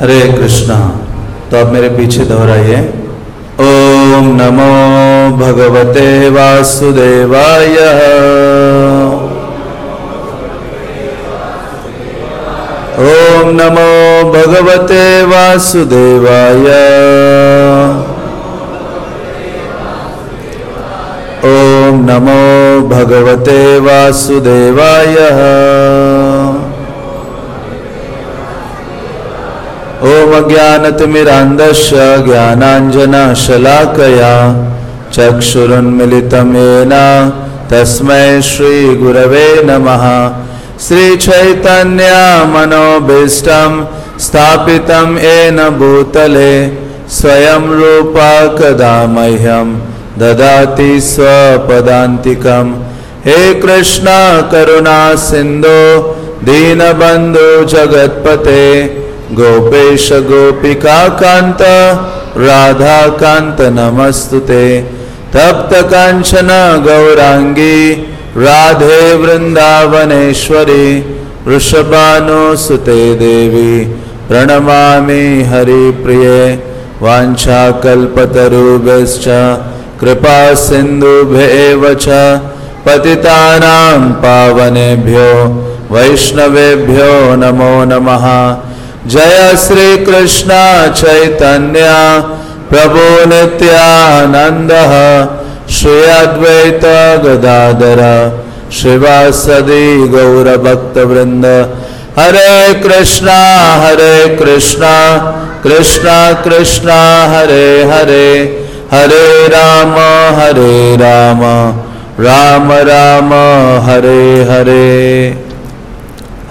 हरे कृष्णा तो आप मेरे पीछे दोहराइए। ओम नमो भगवते वासुदेवाय। ओम नमो भगवते वासुदेवाय। ओम नमो भगवते वासुदेवाय। ओम अज्ञानतिमिरान्धस्य ज्ञानाञ्जनशलाकया चक्षुरुन्मिलितं येन तस्मै श्रीगुरवे नमः। श्रीचैतन्यमनोभीष्टं स्थापितं येन भूतले, स्वयं रूपा कदा मह्यं ददाति स्वपदान्तिकं हे कृष्ण, करुणा सिन्धो, दीनबन्धु, जगत्पते गोपेश गोपिका कांत, राधा कांत नमस्तुते। तप्त कांचन गौरांगी, राधे वृंदावनेश्वरी, वृषभानुसुते देवी, प्रणमामि हरिप्रिये, वाञ्छाकल्पतरुभ्यश्च कृपा सिन्धुभ्येव च, पतितानां पावनेभ्यो, वैष्णवेभ्यो नमो नमः। जय श्री कृष्ण चैतन्य प्रभु नित्यानंद श्री अद्वैत गदाधर श्रीवासदि गौरभक्तवृंद हरे कृष्णा हरे कृष्णा कृष्णा कृष्णा, हरे हरे हरे राम हरे राम राम राम, हरे हरे।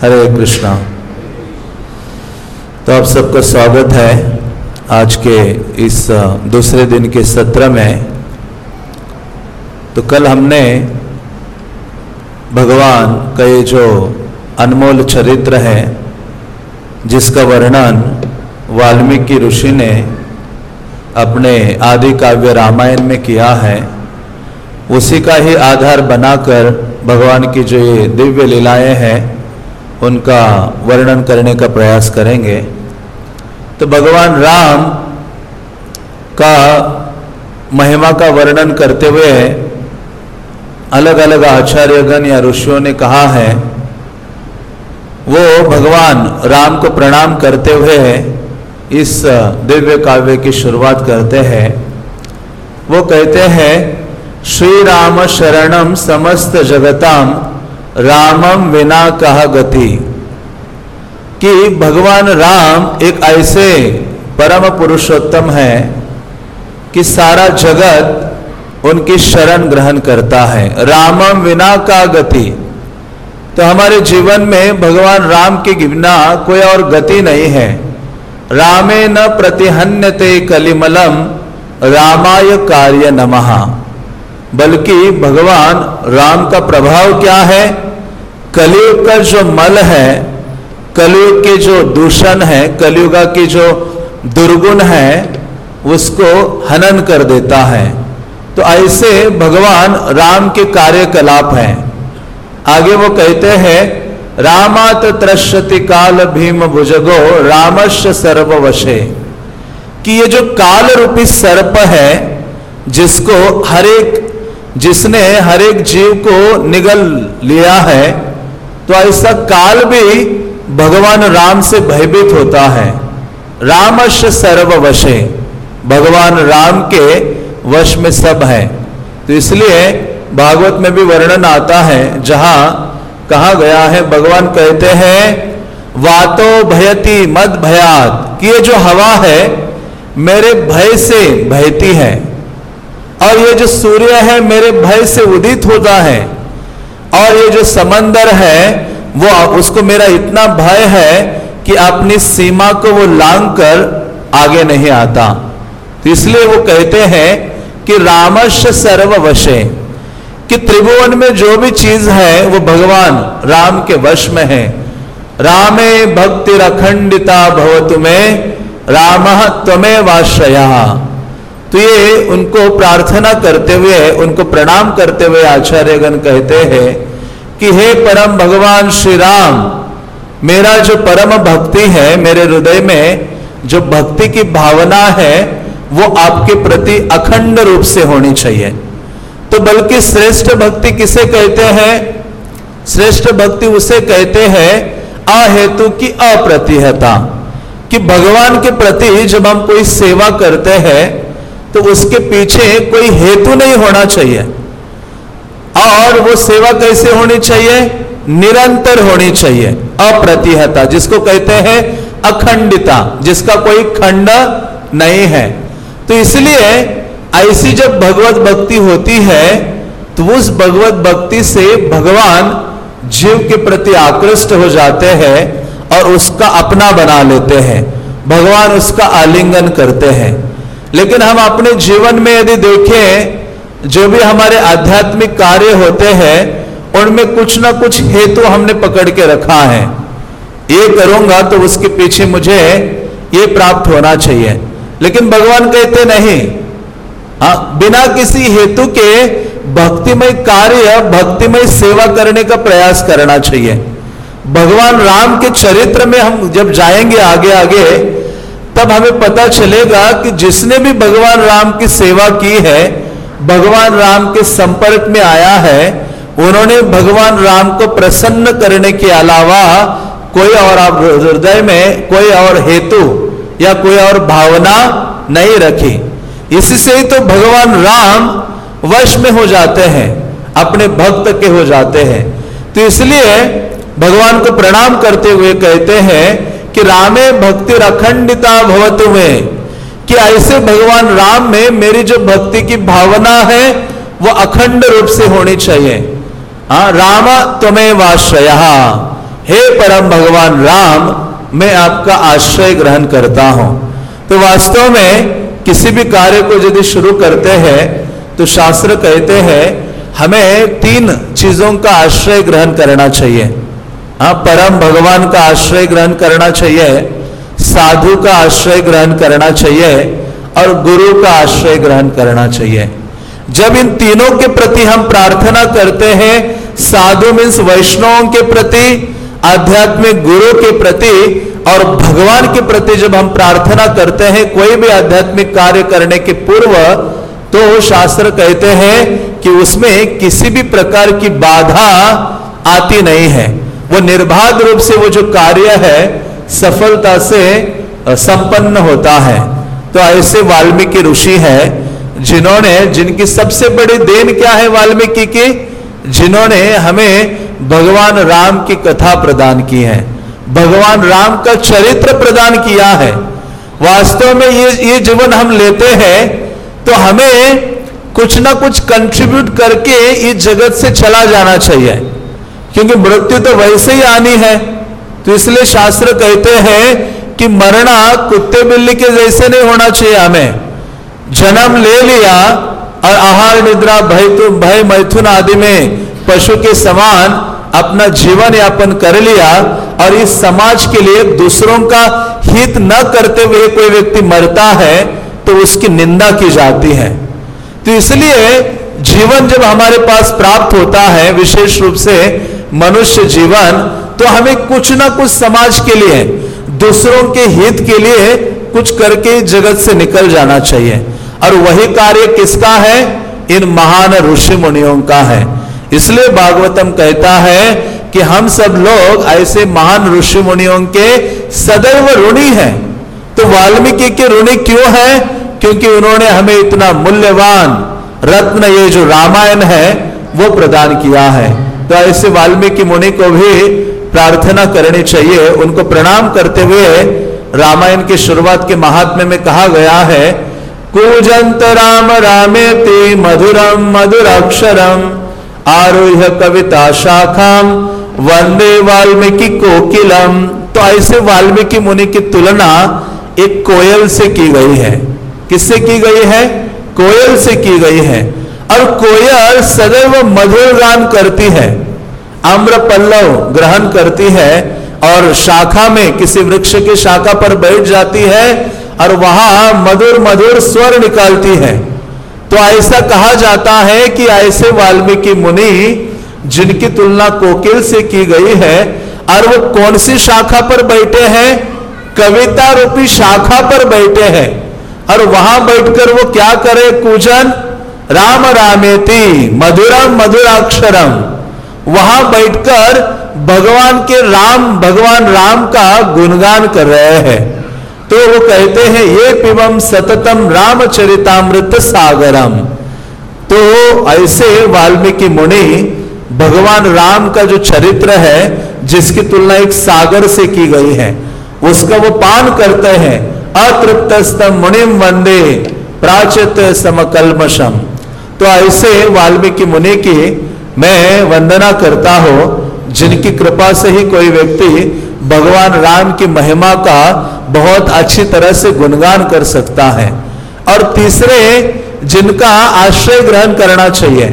हरे कृष्णा। तो आप सबका स्वागत है आज के इस दूसरे दिन के सत्र में। तो कल हमने भगवान का ये जो अनमोल चरित्र है, जिसका वर्णन वाल्मीकि ऋषि ने अपने आदि काव्य रामायण में किया है, उसी का ही आधार बनाकर भगवान की जो ये दिव्य लीलाएँ हैं, उनका वर्णन करने का प्रयास करेंगे। तो भगवान राम का महिमा का वर्णन करते हुए अलग अलग आचार्यगण या ऋषियों ने कहा है, वो भगवान राम को प्रणाम करते हुए इस दिव्य काव्य की शुरुआत करते हैं। वो कहते हैं, श्री राम शरणम समस्त जगताम रामम विना कहा गति। कि भगवान राम एक ऐसे परम पुरुषोत्तम है कि सारा जगत उनकी शरण ग्रहण करता है। रामम विना का गति। तो हमारे जीवन में भगवान राम के बिना कोई और गति नहीं है। रामे न प्रतिहन्यते कलिमलम रामाय कार्य नमः। बल्कि भगवान राम का प्रभाव क्या है? कलयुग का जो मल है कलयुग के जो दूषण है, कलयुग की जो दुर्गुण है, उसको हनन कर देता है। तो ऐसे भगवान राम के कार्यकलाप हैं। आगे वो कहते हैं, रामात त्रश्यति काल भीम भुजगो रामश्य सर्ववशे। कि ये जो काल रूपी सर्प है, जिसको हर एक, जिसने हर एक जीव को निगल लिया है तो ऐसा काल भी भगवान राम से भयभीत होता है। रामश सर्ववशे। भगवान राम के वश में सब है। तो इसलिए भागवत में भी वर्णन आता है, जहाँ कहा गया है, भगवान कहते हैं, वातो भयती मद भयात। कि ये जो हवा है, मेरे भय से भयती है। और ये जो सूर्य है, मेरे भय से उदित होता है। और ये जो समंदर है वो उसको मेरा इतना भय है कि अपनी सीमा को वो लांग कर आगे नहीं आता। तो इसलिए वो कहते हैं कि रामश सर्ववशे, कि त्रिभुवन में जो भी चीज़ है वो भगवान राम के वश में है। रामे भक्ति अखंडिता भव में, राम त्वमे वाश्रया तो ये उनको प्रार्थना करते हुए, उनको प्रणाम करते हुए आचार्यगण कहते हैं कि हे परम भगवान श्री राम, मेरा जो परम भक्ति है मेरे हृदय में, जो भक्ति की भावना है, वो आपके प्रति अखंड रूप से होनी चाहिए। तो बल्कि श्रेष्ठ भक्ति किसे कहते हैं? श्रेष्ठ भक्ति उसे कहते हैं अहेतु की अप्रतिहता। कि भगवान के प्रति जब हम कोई सेवा करते हैं तो उसके पीछे कोई हेतु नहीं होना चाहिए। और वो सेवा कैसे होनी चाहिए? निरंतर होनी चाहिए। अप्रतिहता, जिसको कहते हैं अखंडिता, जिसका कोई खंड नहीं है। तो इसलिए ऐसी जब भगवत भक्ति होती है तो उस भगवत भक्ति से भगवान जीव के प्रति आकृष्ट हो जाते हैं और उसका अपना बना लेते हैं। भगवान उसका आलिंगन करते हैं। लेकिन हम अपने जीवन में यदि देखें जो भी हमारे आध्यात्मिक कार्य होते हैं उनमें कुछ ना कुछ हेतु हमने पकड़ के रखा है। ये करूँगा तो उसके पीछे मुझे ये प्राप्त होना चाहिए। लेकिन भगवान कहते नहीं। आ, हाँ, बिना किसी हेतु के भक्तिमय कार्य भक्तिमय सेवा करने का प्रयास करना चाहिए। भगवान राम के चरित्र में हम जब जाएँगे आगे आगे तब हमें पता चलेगा कि जिसने भी भगवान राम की सेवा की है भगवान राम के संपर्क में आया है, उन्होंने भगवान राम को प्रसन्न करने के अलावा कोई और आप हृदय में कोई और हेतु या कोई और भावना नहीं रखी। इससे तो भगवान राम वश में हो जाते हैं, अपने भक्त के हो जाते हैं। तो इसलिए भगवान को प्रणाम करते हुए कहते हैं कि रामे भक्ति अखंडिता भवत में। कि ऐसे भगवान राम में मेरी जो भक्ति की भावना है, वो अखंड रूप से होनी चाहिए। हाँ राम तुम्हें वाश्रय हे परम भगवान राम, मैं आपका आश्रय ग्रहण करता हूँ। तो वास्तव में किसी भी कार्य को यदि शुरू करते हैं तो शास्त्र कहते हैं, हमें तीन चीज़ों का आश्रय ग्रहण करना चाहिए। हाँ परम भगवान का आश्रय ग्रहण करना चाहिए। साधु का आश्रय ग्रहण करना चाहिए और गुरु का आश्रय ग्रहण करना चाहिए। जब इन तीनों के प्रति हम प्रार्थना करते हैं, साधु मीन्स वैष्णवों के प्रति, आध्यात्मिक गुरु के प्रति और भगवान के प्रति जब हम प्रार्थना करते हैं, कोई भी आध्यात्मिक कार्य करने के पूर्व तो शास्त्र कहते हैं कि उसमें किसी भी प्रकार की बाधा आती नहीं है। वो निर्बाध रूप से वो जो कार्य है सफलता से संपन्न होता है। तो ऐसे वाल्मीकि ऋषि है, जिन्होंने, जिनकी सबसे बड़ी देन क्या है वाल्मीकि की? जिन्होंने हमें भगवान राम की कथा प्रदान की है। भगवान राम का चरित्र प्रदान किया है। वास्तव में ये ये जीवन हम लेते हैं तो हमें कुछ ना कुछ कंट्रीब्यूट करके इस जगत से चला जाना चाहिए। क्योंकि मृत्यु तो वैसे ही आनी है। तो इसलिए शास्त्र कहते हैं कि मरना कुत्ते बिल्ली के जैसे नहीं होना चाहिए हमें। जन्म ले लिया और आहार निद्रा, भय भय मैथुन आदि में पशु के समान अपना जीवन यापन कर लिया और इस समाज के लिए दूसरों का हित न करते हुए कोई व्यक्ति मरता है तो उसकी निंदा की जाती है। तो इसलिए जीवन जब हमारे पास प्राप्त होता है, विशेष रूप से मनुष्य जीवन तो हमें कुछ ना कुछ समाज के लिए, दूसरों के हित के लिए कुछ करके जगत से निकल जाना चाहिए। और वही कार्य किसका है? इन महान ऋषि मुनियों का है। इसलिए भागवतम कहता है कि हम सब लोग ऐसे महान ऋषि मुनियों के सदैव ऋणी हैं। तो वाल्मीकि के ऋणी क्यों है? क्योंकि उन्होंने हमें इतना मूल्यवान रत्न ये जो रामायण है, वो प्रदान किया है। तो ऐसे वाल्मीकि मुनि को भी प्रार्थना करनी चाहिए। उनको प्रणाम करते हुए रामायण की शुरुआत के महात्म्य में कहा गया है, कूजंत राम रामे ते मधुरम मधुराक्षरम आरोह कविता शाखाम वंदे वाल्मीकि कोकिलम। तो ऐसे वाल्मीकि मुनि की तुलना एक कोयल से की गई है। किससे की गई है? कोयल से की गई है। और कोयल सदैव मधुर गान करती है आम्र पल्लव ग्रहण करती है, और शाखा में किसी वृक्ष की शाखा पर बैठ जाती है, और वहाँ मधुर मधुर स्वर निकालती है। तो ऐसा कहा जाता है कि ऐसे वाल्मीकि मुनि, जिनकी तुलना कोकिल से की गई है, और वो कौन सी शाखा पर बैठे हैं? कविता रूपी शाखा पर बैठे हैं। और वहाँ बैठकर वो क्या करे पूजन राम रामेति, मधुरम मधुराक्षरम। वहाँ बैठकर भगवान के राम, भगवान राम का गुणगान कर रहे हैं। तो वो कहते हैं, ये पिबम सततम रामचरितामृत सागरम। तो ऐसे वाल्मीकि मुनि भगवान राम का जो चरित्र है, जिसकी तुलना एक सागर से की गई है, उसका वो पान करते हैं। अतृप्त मुनिम वंदे, प्राचित समकलमशम तो ऐसे वाल्मीकि मुनि की मैं वंदना करता हूँ, जिनकी कृपा से ही कोई व्यक्ति भगवान राम की महिमा का बहुत अच्छी तरह से गुणगान कर सकता है। और तीसरे, जिनका आश्रय ग्रहण करना चाहिए,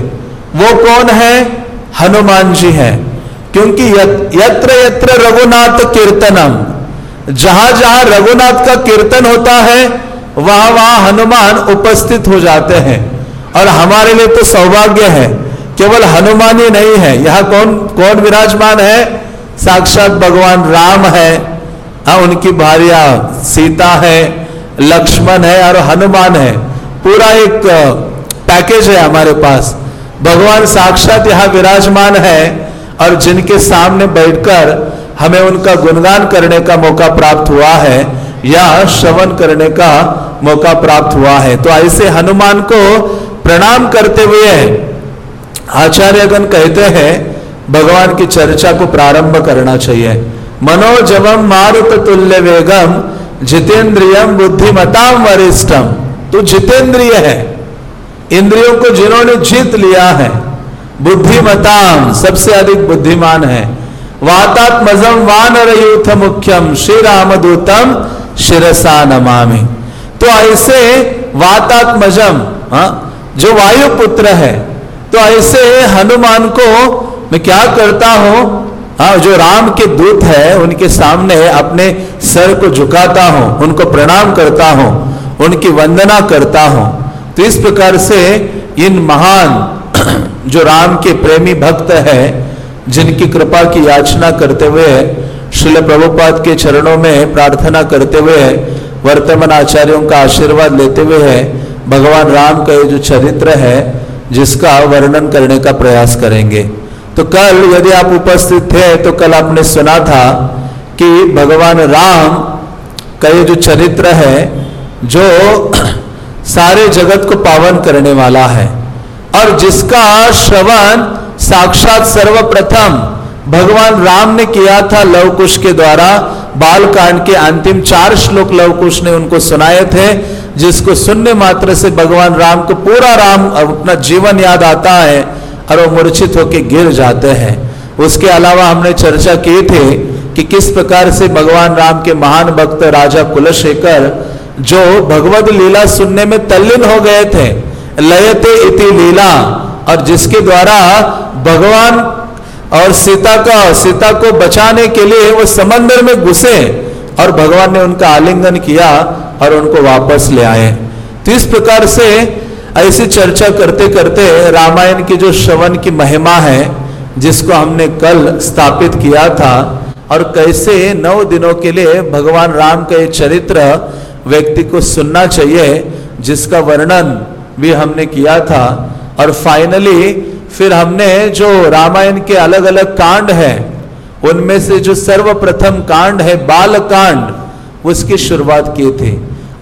वो कौन है? हनुमान जी हैं। क्योंकि यत्र यत्र रघुनाथ कीर्तनम। जहाँ जहाँ रघुनाथ का कीर्तन होता है, वहाँ वहाँ हनुमान उपस्थित हो जाते हैं। और हमारे लिए तो सौभाग्य है। केवल हनुमान ही नहीं है। यह कौन कौन विराजमान है? साक्षात भगवान राम है। हाँ उनकी भार्या सीता है, लक्ष्मण है और हनुमान है। पूरा एक पैकेज है हमारे पास। भगवान साक्षात यहाँ विराजमान है और जिनके सामने बैठकर हमें उनका गुणगान करने का मौका प्राप्त हुआ है, या श्रवण करने का मौका प्राप्त हुआ है। तो ऐसे हनुमान को प्रणाम करते हुए आचार्यगण कहते हैं, भगवान की चर्चा को प्रारंभ करना चाहिए। मनोजवम मारुत तुल्य वेगम जितेंद्रियम बुद्धिमताम वरिष्ठम तो जितेंद्रिय है। इंद्रियों को जिन्होंने जीत लिया है बुद्धिमताम सबसे अधिक बुद्धिमान है। वातात्मजम वान यूथ मुख्यम श्री रामदूतम शिरसा नमामि। तो ऐसे वातात्मजम हाँ जो वायु पुत्र है तो ऐसे हनुमान को मैं क्या करता हूँ? हाँ जो राम के दूत है, उनके सामने अपने सर को झुकाता हूँ, उनको प्रणाम करता हूँ, उनकी वंदना करता हूँ। तो इस प्रकार से इन महान जो राम के प्रेमी भक्त है, जिनकी कृपा की याचना करते हुए, श्रील प्रभुपाद के चरणों में प्रार्थना करते हुए, वर्तमान आचार्यों का आशीर्वाद लेते हुए भगवान राम का ये जो चरित्र है, जिसका वर्णन करने का प्रयास करेंगे। तो कल यदि आप उपस्थित थे तो कल आपने सुना था कि भगवान राम का ये जो चरित्र है, जो सारे जगत को पावन करने वाला है। और जिसका श्रवण साक्षात सर्वप्रथम भगवान राम ने किया था लवकुश के द्वारा। बाल कांड के अंतिम चार श्लोक लवकुश ने उनको सुनाए थे, जिसको सुनने मात्र से भगवान राम को पूरा राम अपना जीवन याद आता है और वो मूर्छित होकर गिर जाते हैं। उसके अलावा हमने चर्चा की थी कि किस प्रकार से भगवान राम के महान भक्त राजा कुलशेखर, जो भगवत लीला सुनने में तल्लीन हो गए थे, लयते इति लीला, और जिसके द्वारा भगवान और सीता का, सीता को बचाने के लिए वो समंदर में घुसे और भगवान ने उनका आलिंगन किया और उनको वापस ले आए। तो इस प्रकार से ऐसी चर्चा करते करते रामायण की जो श्रवण की महिमा है, जिसको हमने कल स्थापित किया था और कैसे नौ दिनों के लिए भगवान राम का ये चरित्र व्यक्ति को सुनना चाहिए, जिसका वर्णन भी हमने किया था। और फाइनली फिर हमने जो रामायण के अलग अलग कांड है, उनमें से जो सर्वप्रथम कांड है बाल कांड उसकी शुरुआत की थी।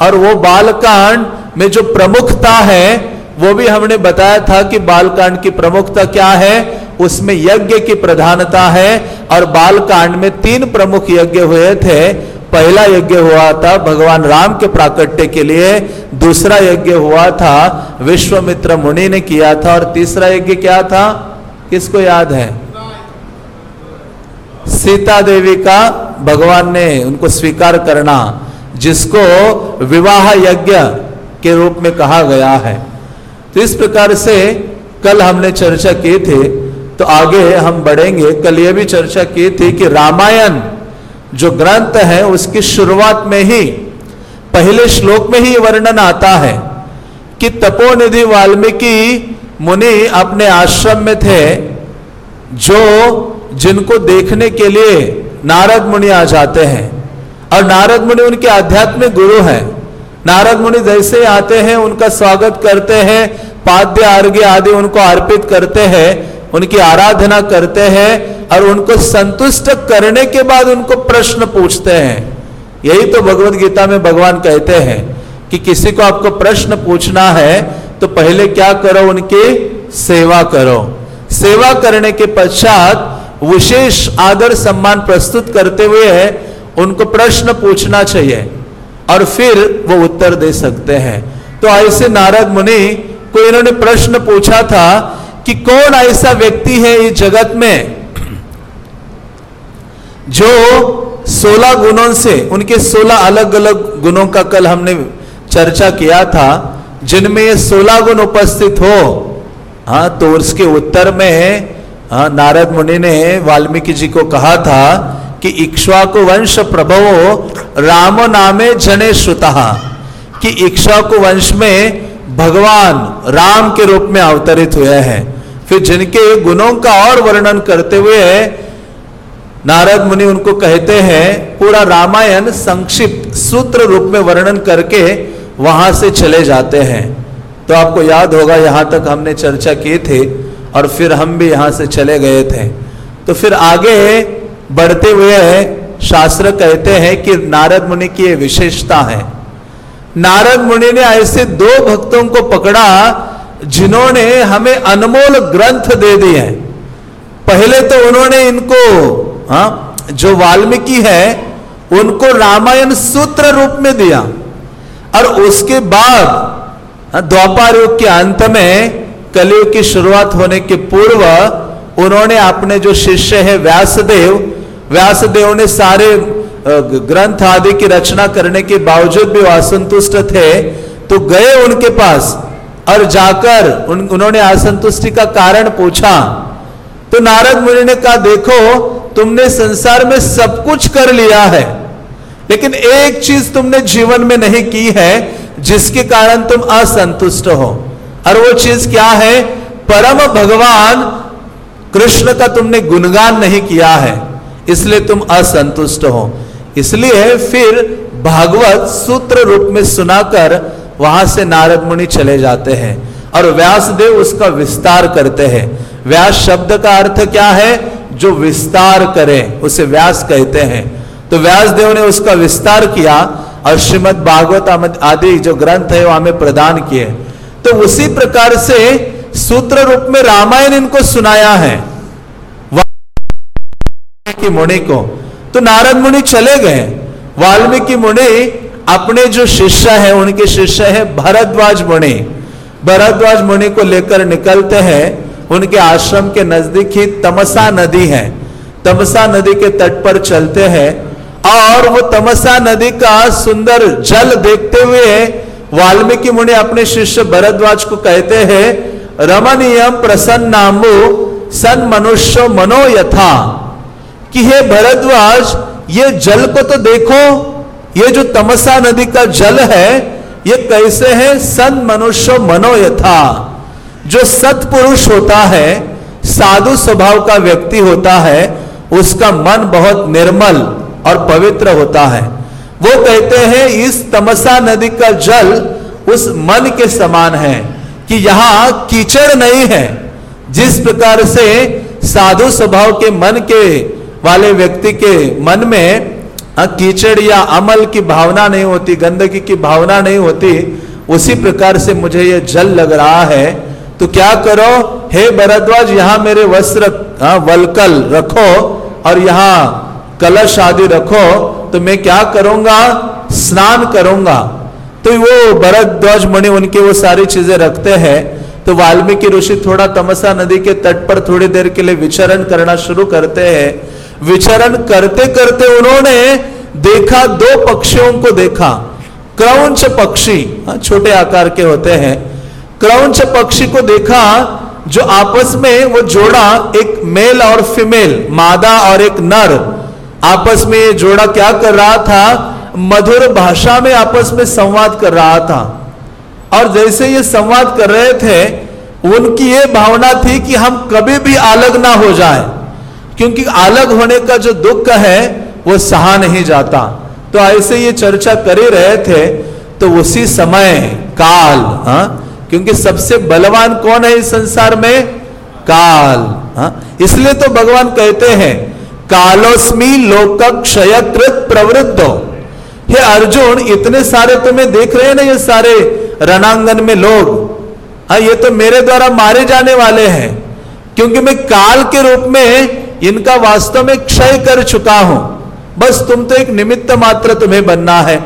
और वो बाल कांड में जो प्रमुखता है, वो भी हमने बताया था कि बाल कांड की प्रमुखता क्या है, उसमें यज्ञ की प्रधानता है, और बाल कांड में तीन प्रमुख यज्ञ हुए थे पहला यज्ञ हुआ था भगवान राम के प्राकट्य के लिए, दूसरा यज्ञ हुआ था विश्वमित्र मुनि ने किया था और तीसरा यज्ञ क्या था? किसको याद है? सीता देवी का भगवान ने उनको स्वीकार करना, जिसको विवाह यज्ञ के रूप में कहा गया है। तो इस प्रकार से कल हमने चर्चा की थी तो आगे हम बढ़ेंगे। कल यह भी चर्चा की थी कि रामायण जो ग्रंथ है उसकी शुरुआत में ही, पहले श्लोक में ही वर्णन आता है कि तपोनिधि वाल्मीकि मुनि अपने आश्रम में थे, जो जिनको देखने के लिए नारद मुनि आ जाते हैं। और नारद मुनि उनके आध्यात्मिक गुरु हैं। नारद मुनि जैसे आते हैं, उनका स्वागत करते हैं, पाद्य अर्घ्य आदि उनको अर्पित करते हैं। उनकी आराधना करते हैं और उनको संतुष्ट करने के बाद उनको प्रश्न पूछते हैं। यही तो भगवत गीता में भगवान कहते हैं कि किसी को आपको प्रश्न पूछना है तो पहले क्या करो, उनकी सेवा करो। सेवा करने के पश्चात विशेष आदर सम्मान प्रस्तुत करते हुए है उनको प्रश्न पूछना चाहिए और फिर वो उत्तर दे सकते हैं। तो ऐसे नारद मुनि को इन्होंने प्रश्न पूछा था कि कौन ऐसा व्यक्ति है इस जगत में जो सोलह गुणों से, उनके सोलह अलग अलग गुणों का कल हमने चर्चा किया था, जिनमें ये सोलह गुण उपस्थित हो हाँ तो उसके उत्तर में हाँ नारद मुनि ने वाल्मीकि जी को कहा था कि इक्ष्वाकु वंश प्रभव, राम नामे जने श्रुता कि इक्ष्वाकु वंश में भगवान राम के रूप में अवतरित हुए हैं। फिर जिनके गुणों का और वर्णन करते हुए नारद मुनि उनको कहते हैं, पूरा रामायण संक्षिप्त, सूत्र रूप में वर्णन करके वहाँ से चले जाते हैं। तो आपको याद होगा, यहाँ तक हमने चर्चा की थी और फिर हम भी यहाँ से चले गए थे। तो फिर आगे बढ़ते हुए शास्त्र कहते हैं कि नारद मुनि की ये विशेषता है। नारद मुनि ने ऐसे दो भक्तों को पकड़ा जिन्होंने हमें अनमोल ग्रंथ दे दिए हैं पहले तो उन्होंने इनको हा? जो वाल्मीकि है उनको रामायण सूत्र रूप में दिया और उसके बाद हाँ, द्वापार युग के अंत में कलयुग की शुरुआत होने के पूर्व उन्होंने अपने जो शिष्य है व्यासदेव व्यासदेव ने सारे ग्रंथ आदि की रचना करने के बावजूद भी वो असंतुष्ट थे तो गए उनके पास और जाकर उन, उन्होंने असंतुष्टि का कारण पूछा। तो नारद मुनि ने कहा देखो तुमने संसार में सब कुछ कर लिया है लेकिन एक चीज़ तुमने जीवन में नहीं की है जिसके कारण तुम असंतुष्ट हो। और वो चीज़ क्या है? परम भगवान कृष्ण का तुमने गुणगान नहीं किया है इसलिए तुम असंतुष्ट हो। इसलिए फिर भागवत सूत्र रूप में सुनाकर वहाँ से नारद मुनि चले जाते हैं और व्यासदेव उसका विस्तार करते हैं। व्यास शब्द का अर्थ क्या है? जो विस्तार करे, उसे व्यास कहते हैं। तो व्यासदेव ने उसका विस्तार किया और श्रीमद भागवत आदि जो ग्रंथ है, वो हमें प्रदान किए। तो उसी प्रकार से सूत्र रूप में रामायण इनको सुनाया है। वाल्मीकि मुनि को। तो नारद मुनि चले गए। वाल्मीकि मुनि अपने जो शिष्य है, उनके शिष्य है भरद्वाज मुनि। भरद्वाज मुनि को लेकर निकलते हैं। उनके आश्रम के नज़दीक ही तमसा नदी है। तमसा नदी के तट पर चलते हैं और वो तमसा नदी का सुंदर जल देखते हुए वाल्मीकि मुनि अपने शिष्य भरद्वाज को कहते हैं रमणीयम प्रसन्नाम्बु सन मनुष्य मनो यथा। कि हे भरद्वाज, ये जल को तो देखो, ये जो तमसा नदी का जल है, ये कैसे है? सन मनुष्य मनो यथा। जो सत्पुरुष होता है, साधु स्वभाव का व्यक्ति होता है, उसका मन बहुत निर्मल और पवित्र होता है। वो कहते हैं, इस तमसा नदी का जल उस मन के समान है, कि यहाँ कीचड़ नहीं है। जिस प्रकार से साधु स्वभाव के मन के वाले व्यक्ति के मन में कीचड़ या अमल की भावना नहीं होती, गंदगी की भावना नहीं होती, उसी प्रकार से मुझे यह जल लग रहा है। तो क्या करो? हे भरद्वाज, यहाँ मेरे वस्त्र वलकल रखो और यहाँ कलश आदि रखो। तो मैं क्या करूँगा? स्नान करूँगा। तो वो भरद्वाज मणि उनके वो सारी चीज़ें रखते हैं। तो वाल्मीकि ऋषि थोड़ा तमसा नदी के तट पर थोड़ी देर के लिए विचरण करना शुरू करते हैं। विचरण करते करते उन्होंने देखा दो पक्षियों को देखा। क्रौंच पक्षी हाँ, छोटे आकार के होते हैं। क्रौंच पक्षी को देखा जो आपस में वो जोड़ा एक मेल और फीमेल मादा और एक नर। आपस में ये जोड़ा क्या कर रहा था? मधुर भाषा में आपस में संवाद कर रहा था। और जैसे ये संवाद कर रहे थे उनकी ये भावना थी कि हम कभी भी अलग ना हो जाए। क्योंकि अलग होने का जो दुख है, वो सहा नहीं जाता। तो ऐसे ये चर्चा कर रहे थे तो उसी समय काल, हा? क्योंकि सबसे बलवान कौन है इस संसार में? काल, हा? इसलिए तो भगवान कहते हैं, कालोस्मी लोक क्षयकृत प्रवृत्त। हे अर्जुन, इतने सारे तुम्हें देख रहे हैं ना ये सारे रणांगन में लोग? हाँ ये तो मेरे द्वारा मारे जाने वाले हैं। क्योंकि मैं काल के रूप में इनका वास्तव में क्षय कर चुका हूँ। बस तुम तो एक निमित्त मात्र तुम्हें बनना है।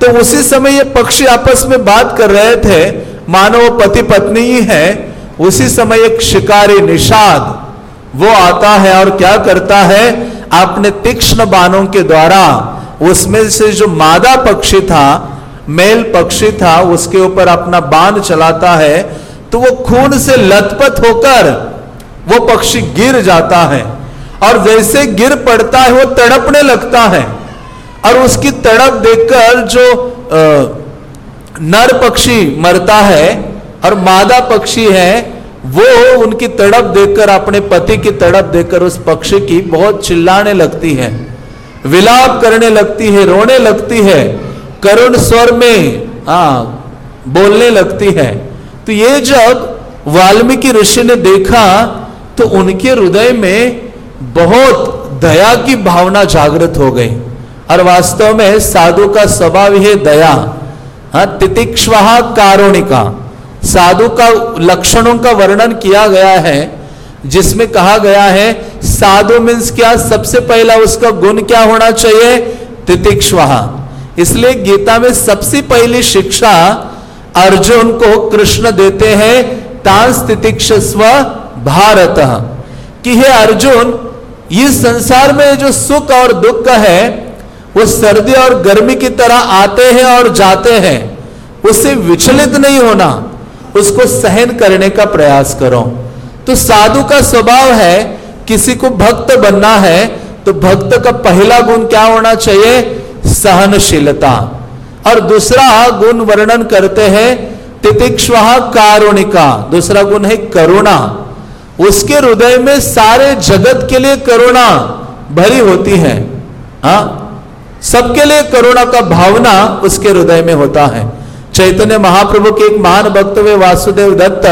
तो उसी समय ये पक्षी आपस में बात कर रहे थे। मानो वो पति पत्नी ही है। उसी समय एक शिकारी निषाद, वो आता है और क्या करता है? अपने तीक्ष्ण बाणों के द्वारा, उसमें से जो मादा पक्षी था, मेल पक्षी था, उसके ऊपर अपना बाण चलाता है तो वो खून से लथपथ होकर वो पक्षी गिर जाता है। और जैसे गिर पड़ता है वो तड़पने लगता है। और उसकी तड़प देखकर जो नर पक्षी मरता है और मादा पक्षी है वो उनकी तड़प देखकर अपने पति की तड़प देखकर उस पक्षी की बहुत चिल्लाने लगती है विलाप करने लगती है रोने लगती है करुण स्वर में आ, बोलने लगती है। तो ये जब वाल्मीकि ऋषि ने देखा तो उनके हृदय में बहुत दया की भावना जागृत हो गई। और वास्तव में साधु का स्वभाव है दया। हाँ तितिक्ष्वा कारुणिका। साधु का लक्षणों का वर्णन किया गया है, जिसमें कहा गया है, साधु मीन्स क्या? सबसे पहला उसका गुण क्या होना चाहिए? तितिक्ष्वा। इसलिए गीता में सबसे पहली शिक्षा अर्जुन को कृष्ण देते हैं, तांस तितिक्षस्व भारत। कि हे अर्जुन इस संसार में जो सुख और दुख है, वो सर्दी और गर्मी की तरह आते हैं और जाते हैं। उससे विचलित नहीं होना, उसको सहन करने का प्रयास करो। तो साधु का स्वभाव है, किसी को भक्त बनना है तो भक्त का पहला गुण क्या होना चाहिए? सहनशीलता। और दूसरा गुण वर्णन करते हैं, तितिक्ष्वा कारुणिका। दूसरा गुण है करुणा। उसके हृदय में सारे जगत के लिए करुणा भरी होती है। हा? सबके लिए करुणा का भावना उसके हृदय में होता है। चैतन्य महाप्रभु के एक महान भक्त वे वासुदेव दत्त,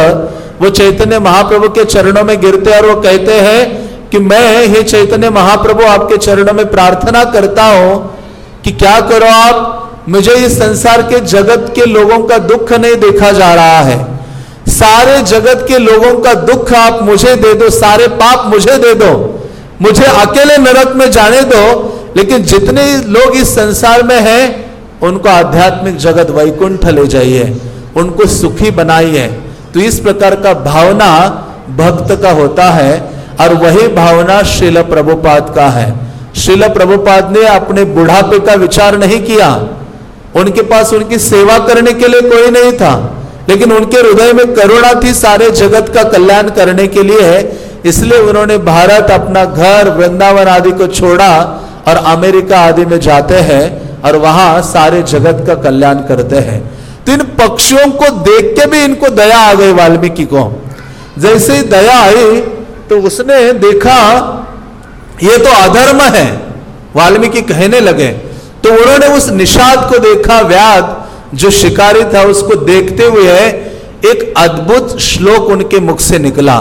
वो चैतन्य महाप्रभु के चरणों में गिरते और वो कहते हैं कि मैं हे चैतन्य महाप्रभु, आपके चरणों में प्रार्थना करता हूँ कि क्या करो आप? मुझे इस संसार के जगत के लोगों का दुख नहीं देखा जा रहा है। सारे जगत के लोगों का दुख आप मुझे दे दो, सारे पाप मुझे दे दो। मुझे अकेले नरक में जाने दो, लेकिन जितने लोग इस संसार में हैं, उनको आध्यात्मिक जगत वैकुंठ ले जाइए, उनको सुखी बनाइए। तो इस प्रकार का भावना भक्त का होता है, और वही भावना शिल प्रभुपाद का है। शिल प्रभुपाद ने अपने बुढ़ापे का विचार नहीं किया। उनके पास उनकी सेवा करने के लिए कोई नहीं था। लेकिन उनके हृदय में करुणा थी सारे जगत का कल्याण करने के लिए है इसलिए उन्होंने भारत अपना घर, वृंदावन आदि को छोड़ा और अमेरिका आदि में जाते हैं और वहाँ सारे जगत का कल्याण करते हैं। तो इन पक्षियों को देख के भी इनको दया आ गई वाल्मीकि को। जैसे ही दया आई तो उसने देखा, ये तो अधर्म है, वाल्मीकि कहने लगे। तो उन्होंने उस निषाद को देखा, व्याध जो शिकारी था उसको देखते हुए एक अद्भुत श्लोक उनके मुख से निकला।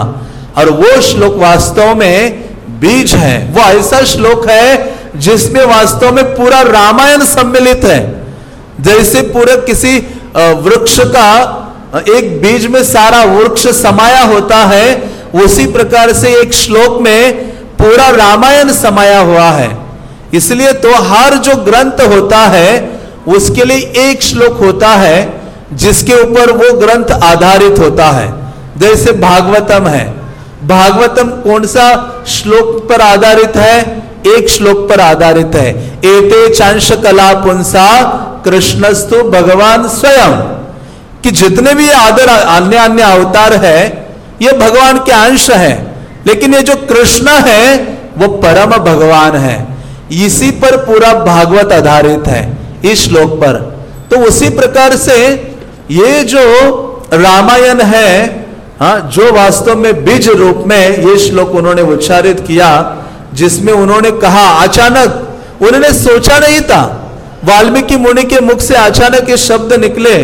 और वो श्लोक वास्तव में बीज है। वो ऐसा श्लोक है जिसमें वास्तव में पूरा रामायण सम्मिलित है। जैसे पूरे किसी वृक्ष का एक बीज में सारा वृक्ष समाया होता है, उसी प्रकार से एक श्लोक में पूरा रामायण समाया हुआ है। इसलिए तो हर जो ग्रंथ होता है उसके लिए एक श्लोक होता है, जिसके ऊपर वो ग्रंथ आधारित होता है। जैसे भागवतम है। भागवतम कौन सा श्लोक पर आधारित है? एक श्लोक पर आधारित है। एते चांश कला पुंसा कृष्णस्तु भगवान स्वयं। कि जितने भी आदर अन्य अन्य अवतार है, ये भगवान के अंश है। लेकिन ये जो कृष्ण है, वो परम भगवान है। इसी पर पूरा भागवत आधारित है। इस श्लोक पर। तो उसी प्रकार से ये जो रामायण है हाँ जो वास्तव में बीज रूप में ये श्लोक उन्होंने उच्चारित किया, जिसमें उन्होंने कहा, अचानक। उन्होंने सोचा नहीं था। वाल्मीकि मुनि के मुख से अचानक ये शब्द निकले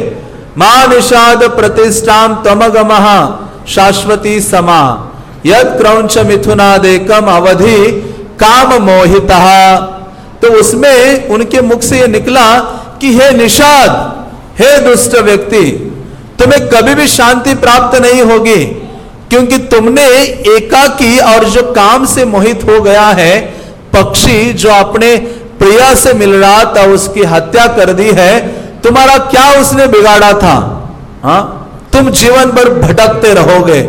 माँ निषाद प्रतिष्ठाम तमगम शाश्वती समा। यद क्रौच मिथुनादेकम अवधि काम मोहिता तो उसमें उनके मुख से यह निकला कि हे निषाद, हे दुष्ट व्यक्ति, तुम्हें कभी भी शांति प्राप्त नहीं होगी, क्योंकि तुमने एकाकी और जो काम से मोहित हो गया है, पक्षी जो अपने प्रिया से मिल रहा था उसकी हत्या कर दी है, तुम्हारा क्या उसने बिगाड़ा था हा? तुम जीवन भर भटकते रहोगे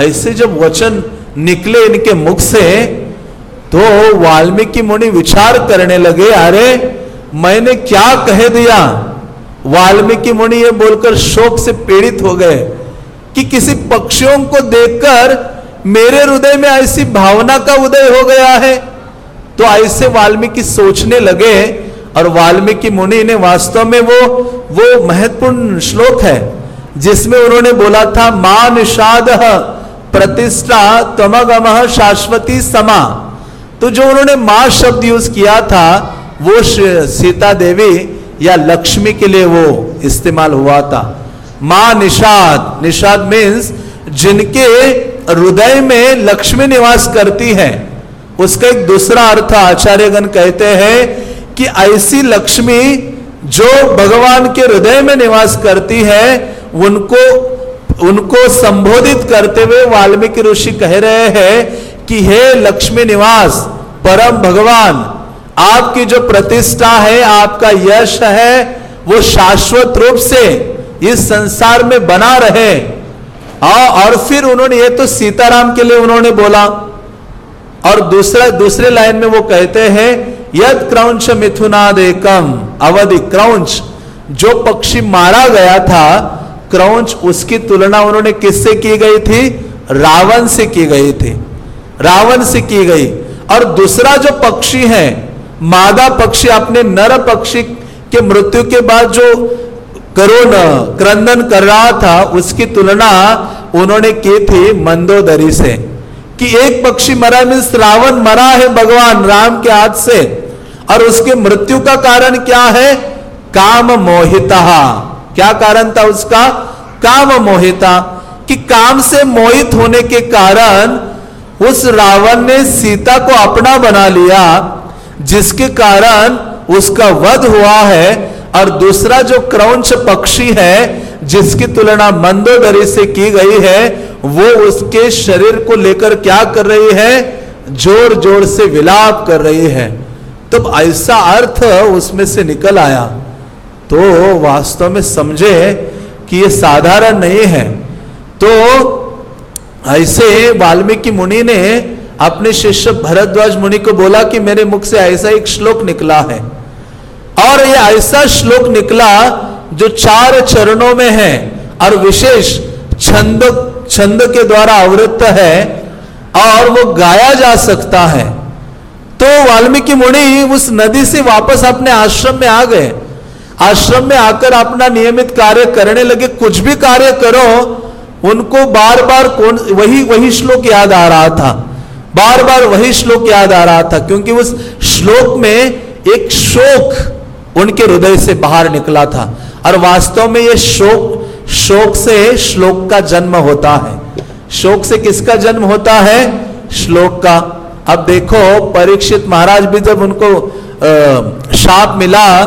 ऐसे जब वचन निकले इनके मुख से तो वाल्मीकि मुनि विचार करने लगे, अरे, मैंने क्या कह दिया? वाल्मीकि मुनि ये बोलकर शोक से पीड़ित हो गए कि किसी पक्षियों को देखकर मेरे हृदय में ऐसी भावना का उदय हो गया है। तो ऐसे वाल्मीकि सोचने लगे और वाल्मीकि मुनि ने वास्तव में वो वो महत्वपूर्ण श्लोक है, जिसमें उन्होंने बोला था माँ निषाद प्रतिष्ठा तमगम शाश्वती समा। तो जो उन्होंने माँ शब्द यूज़ किया था, वो सीता देवी या लक्ष्मी के लिए वो इस्तेमाल हुआ था। माँ निषाद निषाद मीन्स जिनके हृदय में लक्ष्मी निवास करती है। उसका एक दूसरा अर्थ आचार्यगण कहते हैं कि ऐसी लक्ष्मी जो भगवान के हृदय में निवास करती है, उनको उनको संबोधित करते हुए वाल्मीकि ऋषि कह रहे हैं कि हे लक्ष्मी निवास, परम भगवान, आपकी जो प्रतिष्ठा है, आपका यश है, वो शाश्वत रूप से इस संसार में बना रहे। और फिर उन्होंने, ये तो सीताराम के लिए उन्होंने बोला। और दूसरा, दूसरे लाइन में वो कहते हैं, यद क्रौच मिथुनाद एकम अवधि क्रौच। जो पक्षी मारा गया था, क्रौच उसकी तुलना उन्होंने किससे की गई थी? रावण से की गई थी। रावण से की गई। और दूसरा जो पक्षी है, मादा पक्षी अपने नर पक्षी के मृत्यु के बाद जो करुण, क्रंदन कर रहा था, उसकी तुलना उन्होंने की थी मंदोदरी से। कि एक पक्षी मरा, मीन्स रावण मरा है भगवान, राम के हाथ से। और उसके मृत्यु का कारण क्या है? काम मोहिता। क्या कारण था उसका? काम मोहिता। कि काम से मोहित होने के कारण उस रावण ने सीता को अपना बना लिया, जिसके कारण उसका वध हुआ है, और दूसरा जो क्रौच पक्षी है, जिसकी तुलना मंदोदरी से की गई है, वो उसके शरीर को लेकर क्या कर रही है? ज़ोर ज़ोर से विलाप कर रही है। तब तो ऐसा अर्थ उसमें से निकल आया। तो वास्तव में समझे कि ये साधारण नहीं है। तो ऐसे वाल्मीकि मुनि ने अपने शिष्य भरद्वाज मुनि को बोला कि मेरे मुख से ऐसा एक श्लोक निकला है। और यह ऐसा श्लोक निकला जो चार चरणों में है और विशेष छंद छंद के द्वारा आवृत्त है और वो गाया जा सकता है। तो वाल्मीकि मुनि उस नदी से वापस अपने आश्रम में आ गए। आश्रम में आकर अपना नियमित कार्य करने लगे। कुछ भी कार्य करो उनको बार बार कौन, वही वही श्लोक याद आ रहा था। बार बार वही श्लोक याद आ रहा था, क्योंकि उस श्लोक में एक शोक उनके हृदय से बाहर निकला था। और वास्तव में यह शोक शोक से श्लोक का जन्म होता है। शोक से किसका जन्म होता है? श्लोक का। अब देखो, परीक्षित महाराज भी जब उनको शाप मिला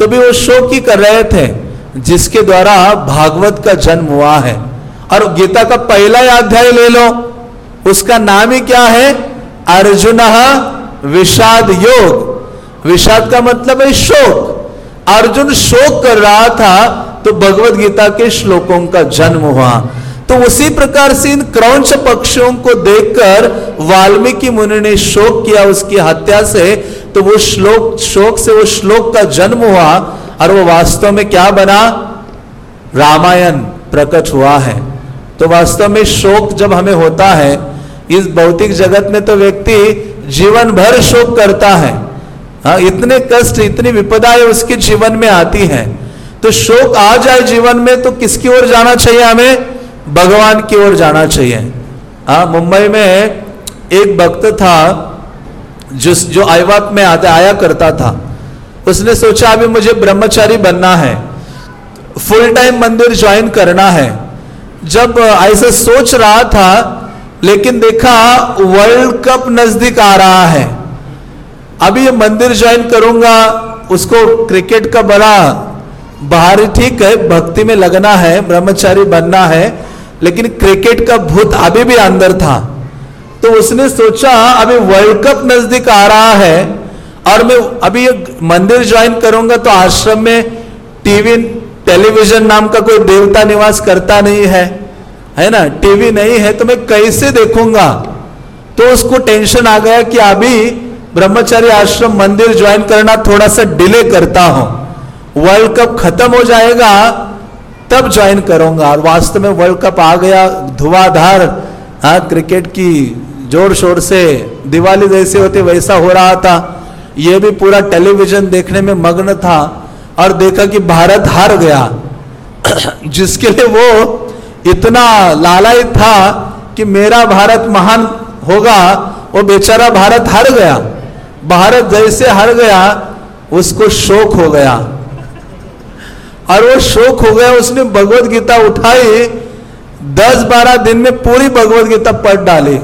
तो भी वो शोक ही कर रहे थे, जिसके द्वारा भागवत का जन्म हुआ है। और गीता का पहला अध्याय ले लो। उसका नाम ही क्या है? अर्जुन विषाद योग। विषाद का मतलब है शोक। अर्जुन शोक कर रहा था तो भगवत गीता के श्लोकों का जन्म हुआ। तो उसी प्रकार से इन क्रौच पक्षियों को देखकर वाल्मीकि मुनि ने शोक किया उसकी हत्या से। तो वो श्लोक, शोक से वो श्लोक का जन्म हुआ, और वो वास्तव में क्या बना? रामायण प्रकट हुआ है। तो वास्तव में शोक जब हमें होता है, इस भौतिक जगत में तो व्यक्ति जीवन भर शोक करता है। हाँ इतने कष्ट, इतनी विपदाएँ उसके जीवन में आती हैं। तो शोक आ जाए जीवन में तो किसकी ओर जाना चाहिए हमें? भगवान की ओर जाना चाहिए। हाँ मुंबई में एक भक्त था, जिस, जो आईवात में आते, आया करता था। उसने सोचा, अभी मुझे ब्रह्मचारी बनना है। फुल टाइम मंदिर ज्वाइन करना है। जब ऐसे सोच रहा था, लेकिन देखा वर्ल्ड कप नज़दीक आ रहा है। अभी ये मंदिर ज्वाइन करूँगा, उसको क्रिकेट का बड़ा बाहर ठीक है, भक्ति में लगना है, ब्रह्मचारी बनना है, लेकिन क्रिकेट का भूत अभी भी अंदर था। तो उसने सोचा, अभी वर्ल्ड कप नज़दीक आ रहा है, और मैं अभी मंदिर ज्वाइन करूँगा तो आश्रम में टीवी टेलीविज़न नाम का कोई देवता निवास करता नहीं है है ना? टीवी नहीं है तो मैं कैसे देखूँगा? तो उसको टेंशन आ गया कि अभी ब्रह्मचारी आश्रम मंदिर ज्वाइन करना थोड़ा सा डिले करता हूँ। वर्ल्ड कप खत्म हो जाएगा, तब ज्वाइन करूँगा। और वास्तव में वर्ल्ड कप आ गया, धुआधार हाँ क्रिकेट की ज़ोर शोर से, दिवाली जैसे होती वैसा हो रहा था। यह भी पूरा टेलीविज़न देखने में मग्न था। और देखा कि भारत हार गया। जिसके लिए वो इतना लालय था कि मेरा भारत महान होगा, वो बेचारा भारत हार गया। भारत जैसे हार गया, उसको शोक हो गया। और वो शोक हो गया, उसने भगवत गीता उठाई, दस बारह दिन में पूरी भगवत गीता पढ़ डाली।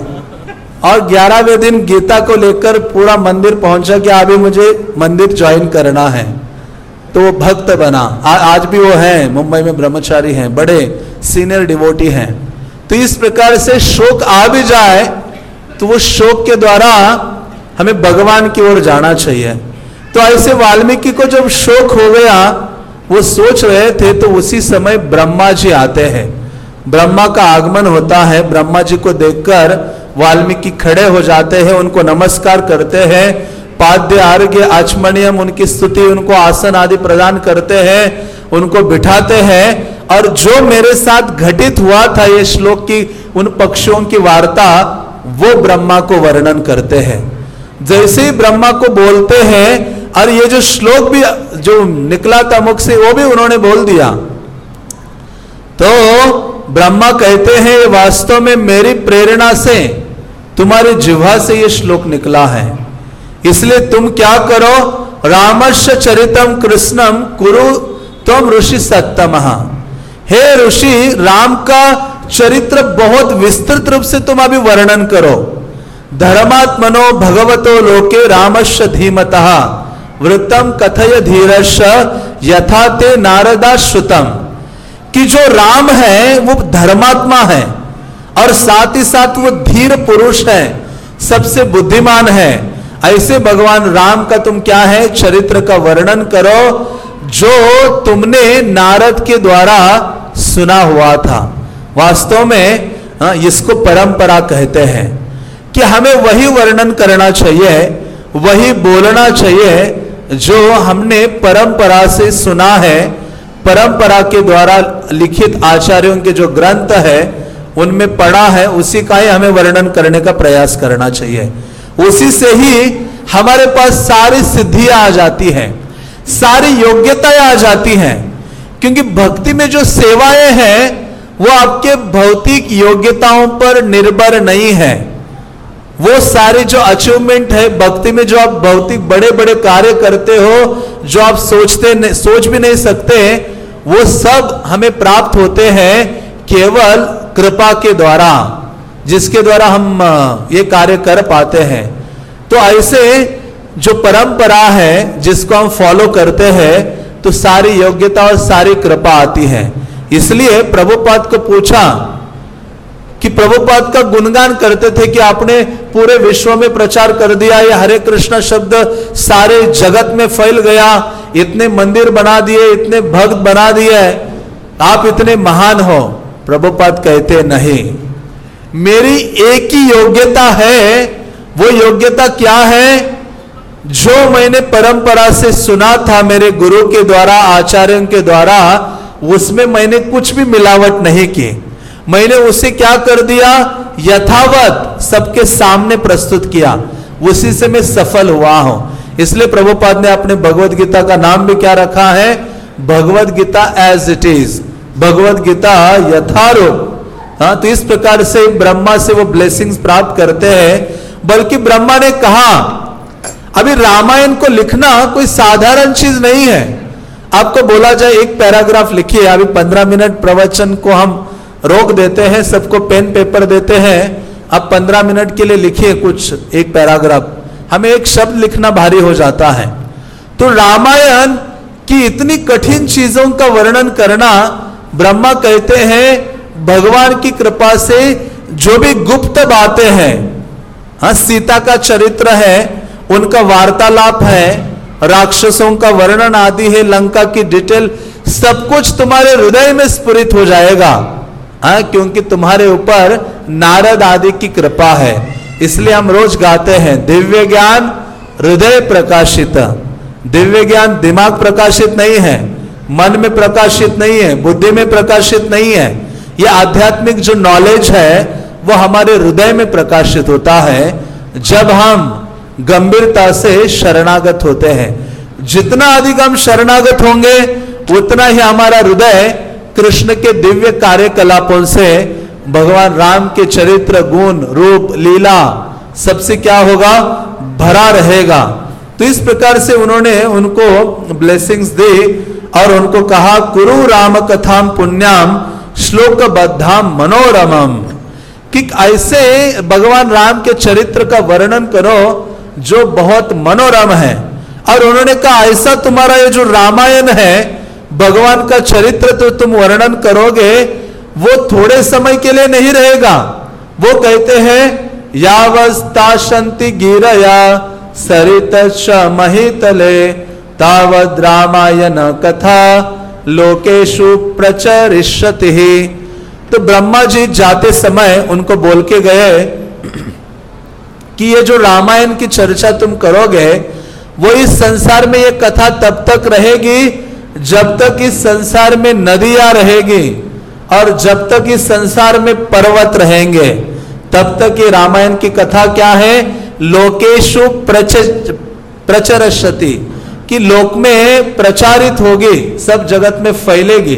और ग्यारहवें दिन गीता को लेकर पूरा मंदिर पहुँचा कि अभी मुझे मंदिर ज्वाइन करना है। तो वो भक्त बना। आ, आज भी वो है मुंबई में ब्रह्मचारी हैं बड़े सीनियर डिवोटी हैं। तो इस प्रकार से शोक आ भी जाए तो वो शोक के द्वारा हमें भगवान की ओर जाना चाहिए। तो ऐसे वाल्मीकि को जब शोक हो गया वो सोच रहे थे तो उसी समय ब्रह्मा जी आते हैं। ब्रह्मा का आगमन होता है ब्रह्मा जी को देखकर वाल्मीकि खड़े हो जाते हैं उनको नमस्कार करते हैं पाद्य आर्घ्य आचमणियम उनकी स्तुति, उनको आसन आदि प्रदान करते हैं, उनको बिठाते हैं, और जो मेरे साथ घटित हुआ था ये श्लोक की, उन पक्षियों की वार्ता, वो ब्रह्मा को वर्णन करते हैं। जैसे ही ब्रह्मा को बोलते हैं, और ये जो श्लोक भी, जो निकला था मुख से, वो भी उन्होंने बोल दिया। तो ब्रह्मा कहते हैं, ये वास्तव में मेरी प्रेरणा से, तुम्हारी जिह्वा से ये श्लोक निकला है। इसलिए तुम क्या करो? रामस्य चरितम कृष्णम कुरु तुम ऋषि सत्तम हे ऋषि, राम का चरित्र बहुत विस्तृत रूप से तुम अभी वर्णन करो। धर्मात्मनो भगवतो लोके रामस्य धीमत। वृत्तम कथय धीरश यथा ते नारदा श्रुतम कि जो राम है, वो धर्मात्मा है, और साथ ही साथ वो धीर पुरुष है, सबसे बुद्धिमान है। ऐसे भगवान राम का तुम क्या है? चरित्र का वर्णन करो जो तुमने नारद के द्वारा सुना हुआ था। वास्तव में हाँ, इसको परंपरा कहते हैं कि हमें वही वर्णन करना चाहिए वही बोलना चाहिए जो हमने परंपरा से सुना है। परंपरा के द्वारा लिखित आचार्यों के जो ग्रंथ है उनमें पढ़ा है उसी का ही हमें वर्णन करने का प्रयास करना चाहिए। उसी से ही हमारे पास सारी सिद्धियाँ आ जाती हैं, सारी योग्यताएँ आ जाती हैं, क्योंकि भक्ति में जो सेवाएँ हैं, वो आपके भौतिक योग्यताओं पर निर्भर नहीं है। वो सारे जो अचीवमेंट है, भक्ति में जो आप भौतिक बड़े बड़े कार्य करते हो, जो आप सोचते सोच भी नहीं सकते, वो सब हमें प्राप्त होते हैं केवल कृपा के द्वारा। जिसके द्वारा हम ये कार्य कर पाते हैं। तो ऐसे जो परंपरा है, जिसको हम फॉलो करते हैं तो सारी योग्यता और सारी कृपा आती है। इसलिए प्रभुपाद को पूछा कि प्रभुपाद का गुणगान करते थे कि आपने पूरे विश्व में प्रचार कर दिया, ये हरे कृष्ण शब्द सारे जगत में फैल गया, इतने मंदिर बना दिए, इतने भक्त बना दिए, आप इतने महान हो। प्रभुपाद कहते नहीं। मेरी एक ही योग्यता है। वो योग्यता क्या है? जो मैंने परंपरा से सुना था मेरे गुरु के द्वारा, आचार्यों के द्वारा, उसमें मैंने कुछ भी मिलावट नहीं की। मैंने उसे क्या कर दिया? यथावत सबके सामने प्रस्तुत किया। उसी से मैं सफल हुआ हूँ। इसलिए प्रभुपाद ने अपने भगवत गीता का नाम भी क्या रखा है? Bhagavad Gita as it is Bhagavad Gita यथारूप। हाँ तो इस प्रकार से ब्रह्मा से वो ब्लेसिंग्स प्राप्त करते हैं। बल्कि ब्रह्मा ने कहा, अभी रामायण को लिखना कोई साधारण चीज़ नहीं है। आपको बोला जाए, एक पैराग्राफ लिखिए, अभी पंद्रह मिनट प्रवचन को हम रोक देते हैं, सबको पेन पेपर देते हैं। अब पंद्रह मिनट के लिए लिखिए कुछ, एक पैराग्राफ हमें एक शब्द लिखना भारी हो जाता है। तो रामायण की इतनी कठिन चीज़ों का वर्णन करना ब्रह्मा कहते हैं भगवान की कृपा से जो भी गुप्त बातें हैं हाँ सीता का चरित्र है, उनका वार्तालाप है, राक्षसों का वर्णन आदि है, लंका की डिटेल, सब कुछ तुम्हारे हृदय में स्फुरित हो जाएगा। हाँ क्योंकि तुम्हारे ऊपर नारद आदि की कृपा है। इसलिए हम रोज गाते हैं, दिव्य ज्ञान हृदय प्रकाशित। दिव्य ज्ञान दिमाग प्रकाशित नहीं है, मन में प्रकाशित नहीं है, बुद्धि में प्रकाशित नहीं है। यह आध्यात्मिक जो नॉलेज है, वो हमारे हृदय में प्रकाशित होता है, जब हम गंभीरता से शरणागत होते हैं। जितना अधिक हम शरणागत होंगे, उतना ही हमारा हृदय कृष्ण के दिव्य कार्यकलापों से, भगवान राम के चरित्र, गुण, रूप, लीला, सबसे क्या होगा? भरा रहेगा। तो इस प्रकार से उन्होंने उनको ब्लेसिंग्स दी और उनको कहा, कुरु राम कथाम पुण्याम श्लोक बद्धाम मनोरमम, कि ऐसे भगवान राम के चरित्र का वर्णन करो जो बहुत मनोरम है। और उन्होंने कहा, ऐसा तुम्हारा ये जो रामायण है, भगवान का चरित्र तो तुम वर्णन करोगे, वो थोड़े समय के लिए नहीं रहेगा। वो कहते हैं यावस्था शांति गिरया, सरित महितले तावद रामायण कथा लोकेशु प्रचरिष्यति तो ब्रह्मा जी जाते समय उनको बोल के गए कि ये जो रामायण की चर्चा तुम करोगे, वो इस संसार में ये कथा तब तक रहेगी जब तक इस संसार में नदियाँ रहेगी और जब तक इस संसार में पर्वत रहेंगे। तब तक ये रामायण की कथा क्या है? लोकेशु प्रचरशति कि लोक में प्रचारित होगी, सब जगत में फैलेगी।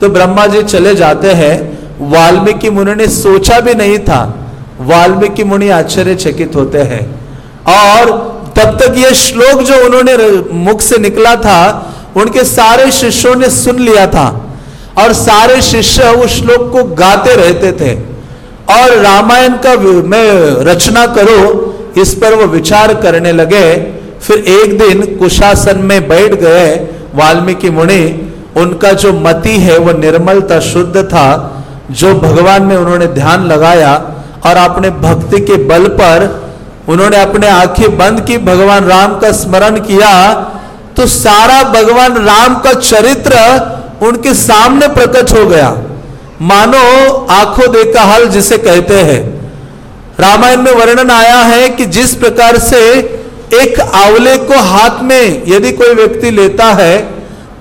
तो ब्रह्मा जी चले जाते हैं। वाल्मीकि मुनि ने सोचा भी नहीं था। वाल्मीकि मुनि आश्चर्यचकित होते हैं। और तब तक ये श्लोक जो उन्होंने मुख से निकला था, उनके सारे शिष्यों ने सुन लिया था। और सारे शिष्य उस श्लोक को गाते रहते थे। और रामायण का मैं रचना करो, इस पर वो विचार करने लगे। फिर एक दिन कुशासन में बैठ गए वाल्मीकि मुनि, उनका जो मति है वो निर्मल था शुद्ध था, जो भगवान में उन्होंने ध्यान लगाया और अपने भक्ति के बल पर उन्होंने अपने आँखें बंद की, भगवान राम का स्मरण किया तो सारा भगवान राम का चरित्र उनके सामने प्रकट हो गया। मानो आँखों देखा हल जिसे कहते हैं। रामायण में वर्णन आया है कि जिस प्रकार से एक आंवले को हाथ में यदि कोई व्यक्ति लेता है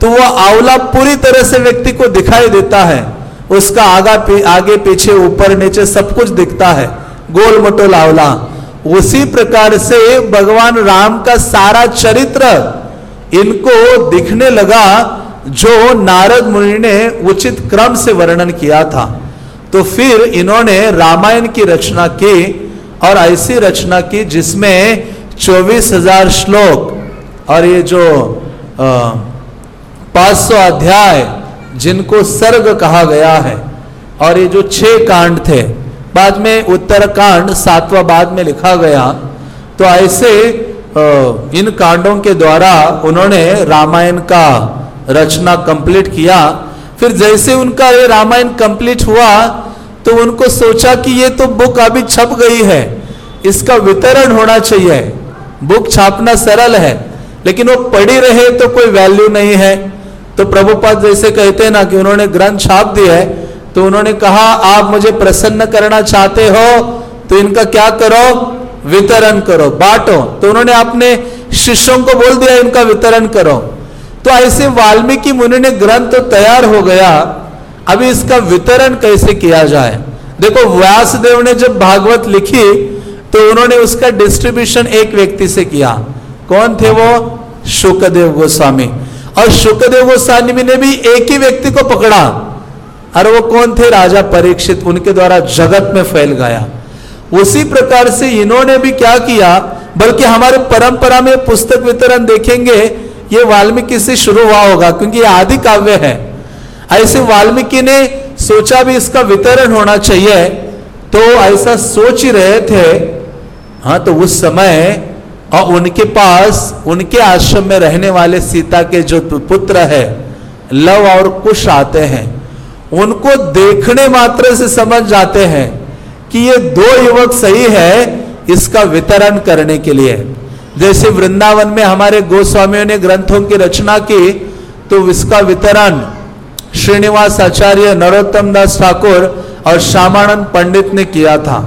तो वह आंवला पूरी तरह से व्यक्ति को दिखाई देता है। उसका आगा आगे पीछे, ऊपर नीचे सब कुछ दिखता है। गोल मटोल आंवला। उसी प्रकार से भगवान राम का सारा चरित्र इनको दिखने लगा, जो नारद मुनि ने उचित क्रम से वर्णन किया था। तो फिर इन्होंने रामायण की रचना की और ऐसी रचना की जिसमें चौबीस हज़ार श्लोक और ये जो पाँच सौ अध्याय जिनको सर्ग कहा गया है और ये जो छह कांड थे, बाद में उत्तर कांड सातवा बाद में लिखा गया तो ऐसे इन कांडों के द्वारा उन्होंने रामायण का रचना कंप्लीट किया। फिर जैसे उनका ये रामायण कंप्लीट हुआ तो उनको सोचा कि ये तो बुक अभी छप गई है, इसका वितरण होना चाहिए। बुक छापना सरल है, लेकिन वो पढ़ी रहे तो कोई वैल्यू नहीं है। तो प्रभुपाद जैसे कहते हैं ना कि उन्होंने ग्रंथ छाप दिया है तो उन्होंने कहा, आप मुझे प्रसन्न करना चाहते हो तो इनका क्या करो? वितरण करो, बांटो। तो उन्होंने अपने शिष्यों को बोल दिया, इनका वितरण करो। तो ऐसे वाल्मीकि मुनि ने ग्रंथ तो तैयार हो गया, अभी इसका वितरण कैसे किया जाए? देखो, व्यासदेव ने जब भागवत लिखी तो उन्होंने उसका डिस्ट्रीब्यूशन एक व्यक्ति से किया। कौन थे वो? शुकदेव गोस्वामी। और सुखदेव गोस्वामी ने भी एक ही व्यक्ति को पकड़ा। और वो कौन थे? राजा परीक्षित, उनके द्वारा जगत में फैल गया। उसी प्रकार से इन्होंने भी क्या किया, बल्कि हमारे परंपरा में पुस्तक वितरण देखेंगे, ये वाल्मीकि से शुरू हुआ होगा, क्योंकि ये आदि काव्य है। ऐसे वाल्मीकि ने सोचा भी इसका वितरण होना चाहिए तो ऐसा सोच ही रहे थे हाँ तो उस समय, और उनके पास, उनके आश्रम में रहने वाले सीता के जो पुत्र है, लव और कुश आते हैं। उनको देखने मात्र से समझ जाते हैं कि ये दो युवक सही है इसका वितरण करने के लिए। जैसे वृंदावन में हमारे गोस्वामियों ने ग्रंथों की रचना की तो इसका वितरण श्रीनिवास आचार्य नरोत्तम दास ठाकुर और श्यामानंद पंडित ने किया था।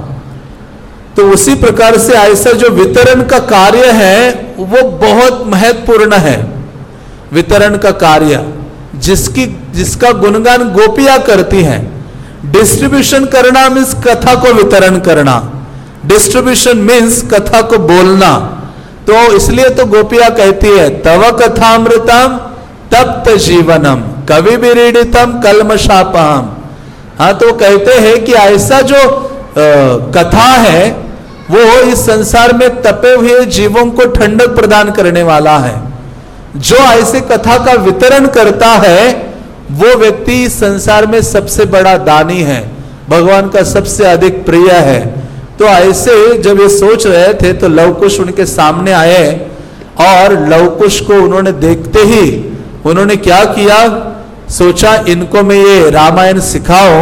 तो उसी प्रकार से ऐसा जो वितरण का कार्य है वो बहुत महत्वपूर्ण है। वितरण का कार्य जिसकी जिसका गुणगान गोपियाँ करती हैं। डिस्ट्रीब्यूशन करना मीन्स कथा को वितरण करना। डिस्ट्रीब्यूशन मीन्स कथा को बोलना। तो इसलिए तो गोपिया कहती है तव कथामृतम तप्त जीवनम कवि विरीडितम कलमशापहम हाँ तो कहते हैं कि ऐसा जो आ, कथा है वो इस संसार में तपे हुए जीवों को ठंडक प्रदान करने वाला है। जो ऐसे कथा का वितरण करता है, वो व्यक्ति संसार में सबसे बड़ा दानी है, भगवान का सबसे अधिक प्रिय है। तो ऐसे जब ये सोच रहे थे तो लवकुश उनके सामने आए और लवकुश को उन्होंने देखते ही उन्होंने क्या किया? सोचा, इनको मैं ये रामायण सिखाओ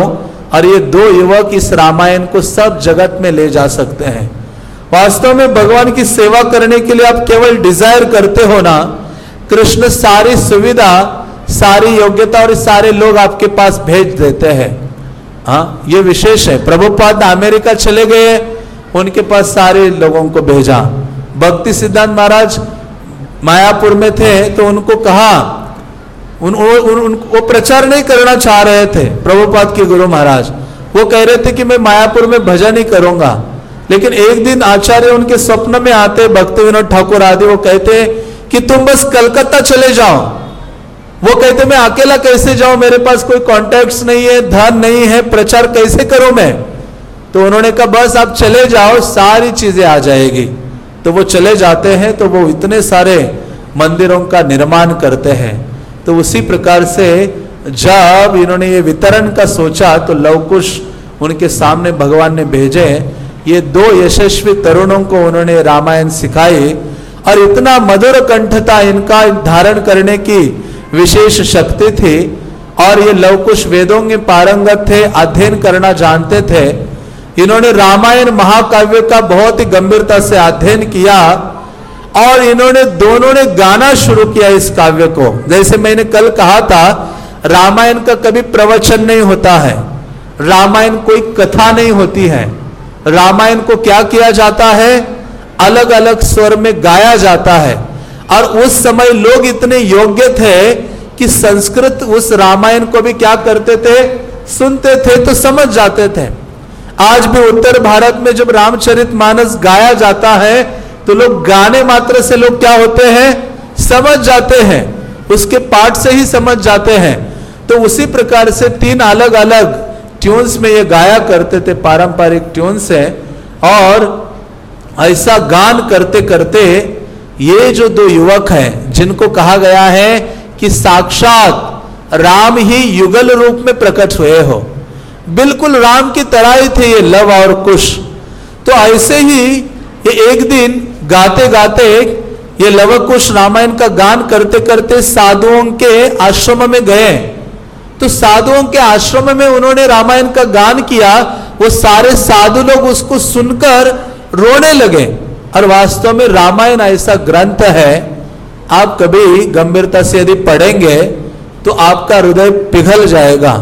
और ये दो युवक इस रामायण को सब जगत में ले जा सकते हैं। वास्तव में भगवान की सेवा करने के लिए आप केवल डिज़ायर करते हो ना, कृष्ण सारी सुविधा, सारी योग्यता और सारे लोग आपके पास भेज देते हैं। हाँ ये विशेष है। प्रभुपाद अमेरिका चले गए, उनके पास सारे लोगों को भेजा। भक्ति सिद्धांत महाराज मायापुर में थे तो उनको कहा उन, उन, उन वो प्रचार नहीं करना चाह रहे थे प्रभुपाद के गुरु महाराज। वो कह रहे थे कि मैं मायापुर में भजन ही करूँगा। लेकिन एक दिन आचार्य उनके स्वप्न में आते भक्ति विनोद ठाकुर आदि वो कहते हैं कि तुम बस कलकत्ता चले जाओ। वो कहते मैं अकेला कैसे जाऊँ? मेरे पास कोई कॉन्टेक्ट नहीं है धन नहीं है प्रचार कैसे करूँ मैं? तो उन्होंने कहा बस आप चले जाओ सारी चीज़ें आ जाएगी। तो वो चले जाते हैं तो वो इतने सारे मंदिरों का निर्माण करते हैं। तो उसी प्रकार से जब इन्होंने ये वितरण का सोचा तो लवकुश उनके सामने भगवान ने भेजे। ये दो यशस्वी तरुणों को उन्होंने रामायण सिखाई, और इतना मधुर कंठता इनका धारण करने की विशेष शक्ति थी, और ये लवकुश वेदों के पारंगत थे, अध्ययन करना जानते थे। इन्होंने रामायण महाकाव्य का बहुत ही गंभीरता से अध्ययन किया और इन्होंने, दोनों ने गाना शुरू किया इस काव्य को। जैसे मैंने कल कहा था, रामायण का कभी प्रवचन नहीं होता है। रामायण कोई कथा नहीं होती है। रामायण को क्या किया जाता है? अलग अलग स्वर में गाया जाता है। और उस समय लोग इतने योग्य थे कि संस्कृत उस रामायण को भी क्या करते थे? सुनते थे तो समझ जाते थे। आज भी उत्तर भारत में जब रामचरित मानस गाया जाता है तो लोग गाने मात्र से लोग क्या होते हैं? समझ जाते हैं। उसके पार्ट से ही समझ जाते हैं। तो उसी प्रकार से तीन अलग अलग ट्यून्स में ये गाया करते थे, पारंपरिक ट्यून्स है। और ऐसा गान करते करते ये जो दो युवक हैं, जिनको कहा गया है कि साक्षात राम ही युगल रूप में प्रकट हुए हो। बिल्कुल राम की तरह ही थे ये लव और कुश। तो ऐसे ही ये एक दिन गाते गाते ये लव कुश रामायण का गान करते करते साधुओं के आश्रम में गए। तो साधुओं के आश्रम में उन्होंने रामायण का गान किया, वो सारे साधु लोग उसको सुनकर रोने लगे। और वास्तव में रामायण ऐसा ग्रंथ है, आप कभी गंभीरता से यदि पढ़ेंगे तो आपका हृदय पिघल जाएगा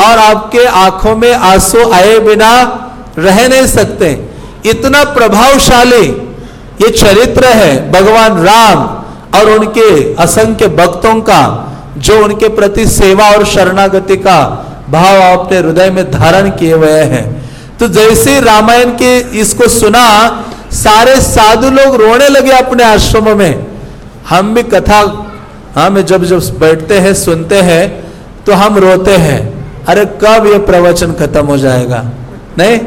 और आपके आँखों में आँसू आए बिना रह नहीं सकते। इतना प्रभावशाली ये चरित्र है भगवान राम और उनके असंख्य भक्तों का, जो उनके प्रति सेवा और शरणागति का भाव अपने हृदय में धारण किए हुए हैं। तो जैसे रामायण के इसको सुना, सारे साधु लोग रोने लगे अपने आश्रम में। हम भी कथा हम जब जब बैठते हैं, सुनते हैं तो हम रोते हैं। अरे, कब ये प्रवचन खत्म हो जाएगा? नहीं?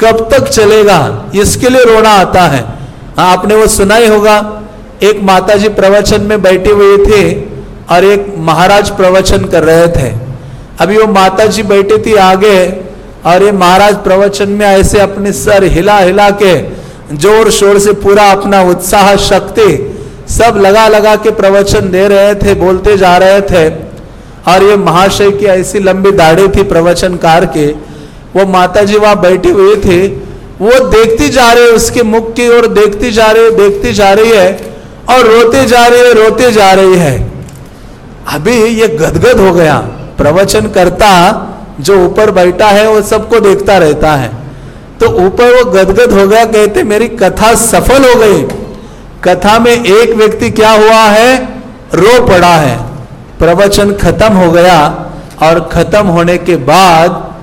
कब तक चलेगा? इसके लिए रोना आता है। हाँ आपने वो सुना ही होगा, एक माताजी प्रवचन में बैठे हुए थे और एक महाराज प्रवचन कर रहे थे। अभी वो माताजी बैठी थी आगे और ये महाराज प्रवचन में ऐसे अपने सर हिला हिला के ज़ोर शोर से पूरा अपना उत्साह, शक्ति सब लगा लगा के प्रवचन दे रहे थे, बोलते जा रहे थे। और ये महाशय की ऐसी लंबी दाढ़ी थी प्रवचनकार के। वो माता जी वहाँ बैठी हुई थी वो देखती जा रही है उसके मुख की ओर, देखती जा रही है, देखती जा रही है और रोते जा रही है, रोते जा रही है। अभी ये गदगद हो गया। प्रवचन करता जो ऊपर बैठा है, वो सबको देखता रहता है। तो ऊपर वो गदगद हो गया, कहते, मेरी कथा सफल हो गई। कथा में एक व्यक्ति क्या हुआ है? रो पड़ा है। प्रवचन खत्म हो गया और खत्म होने के बाद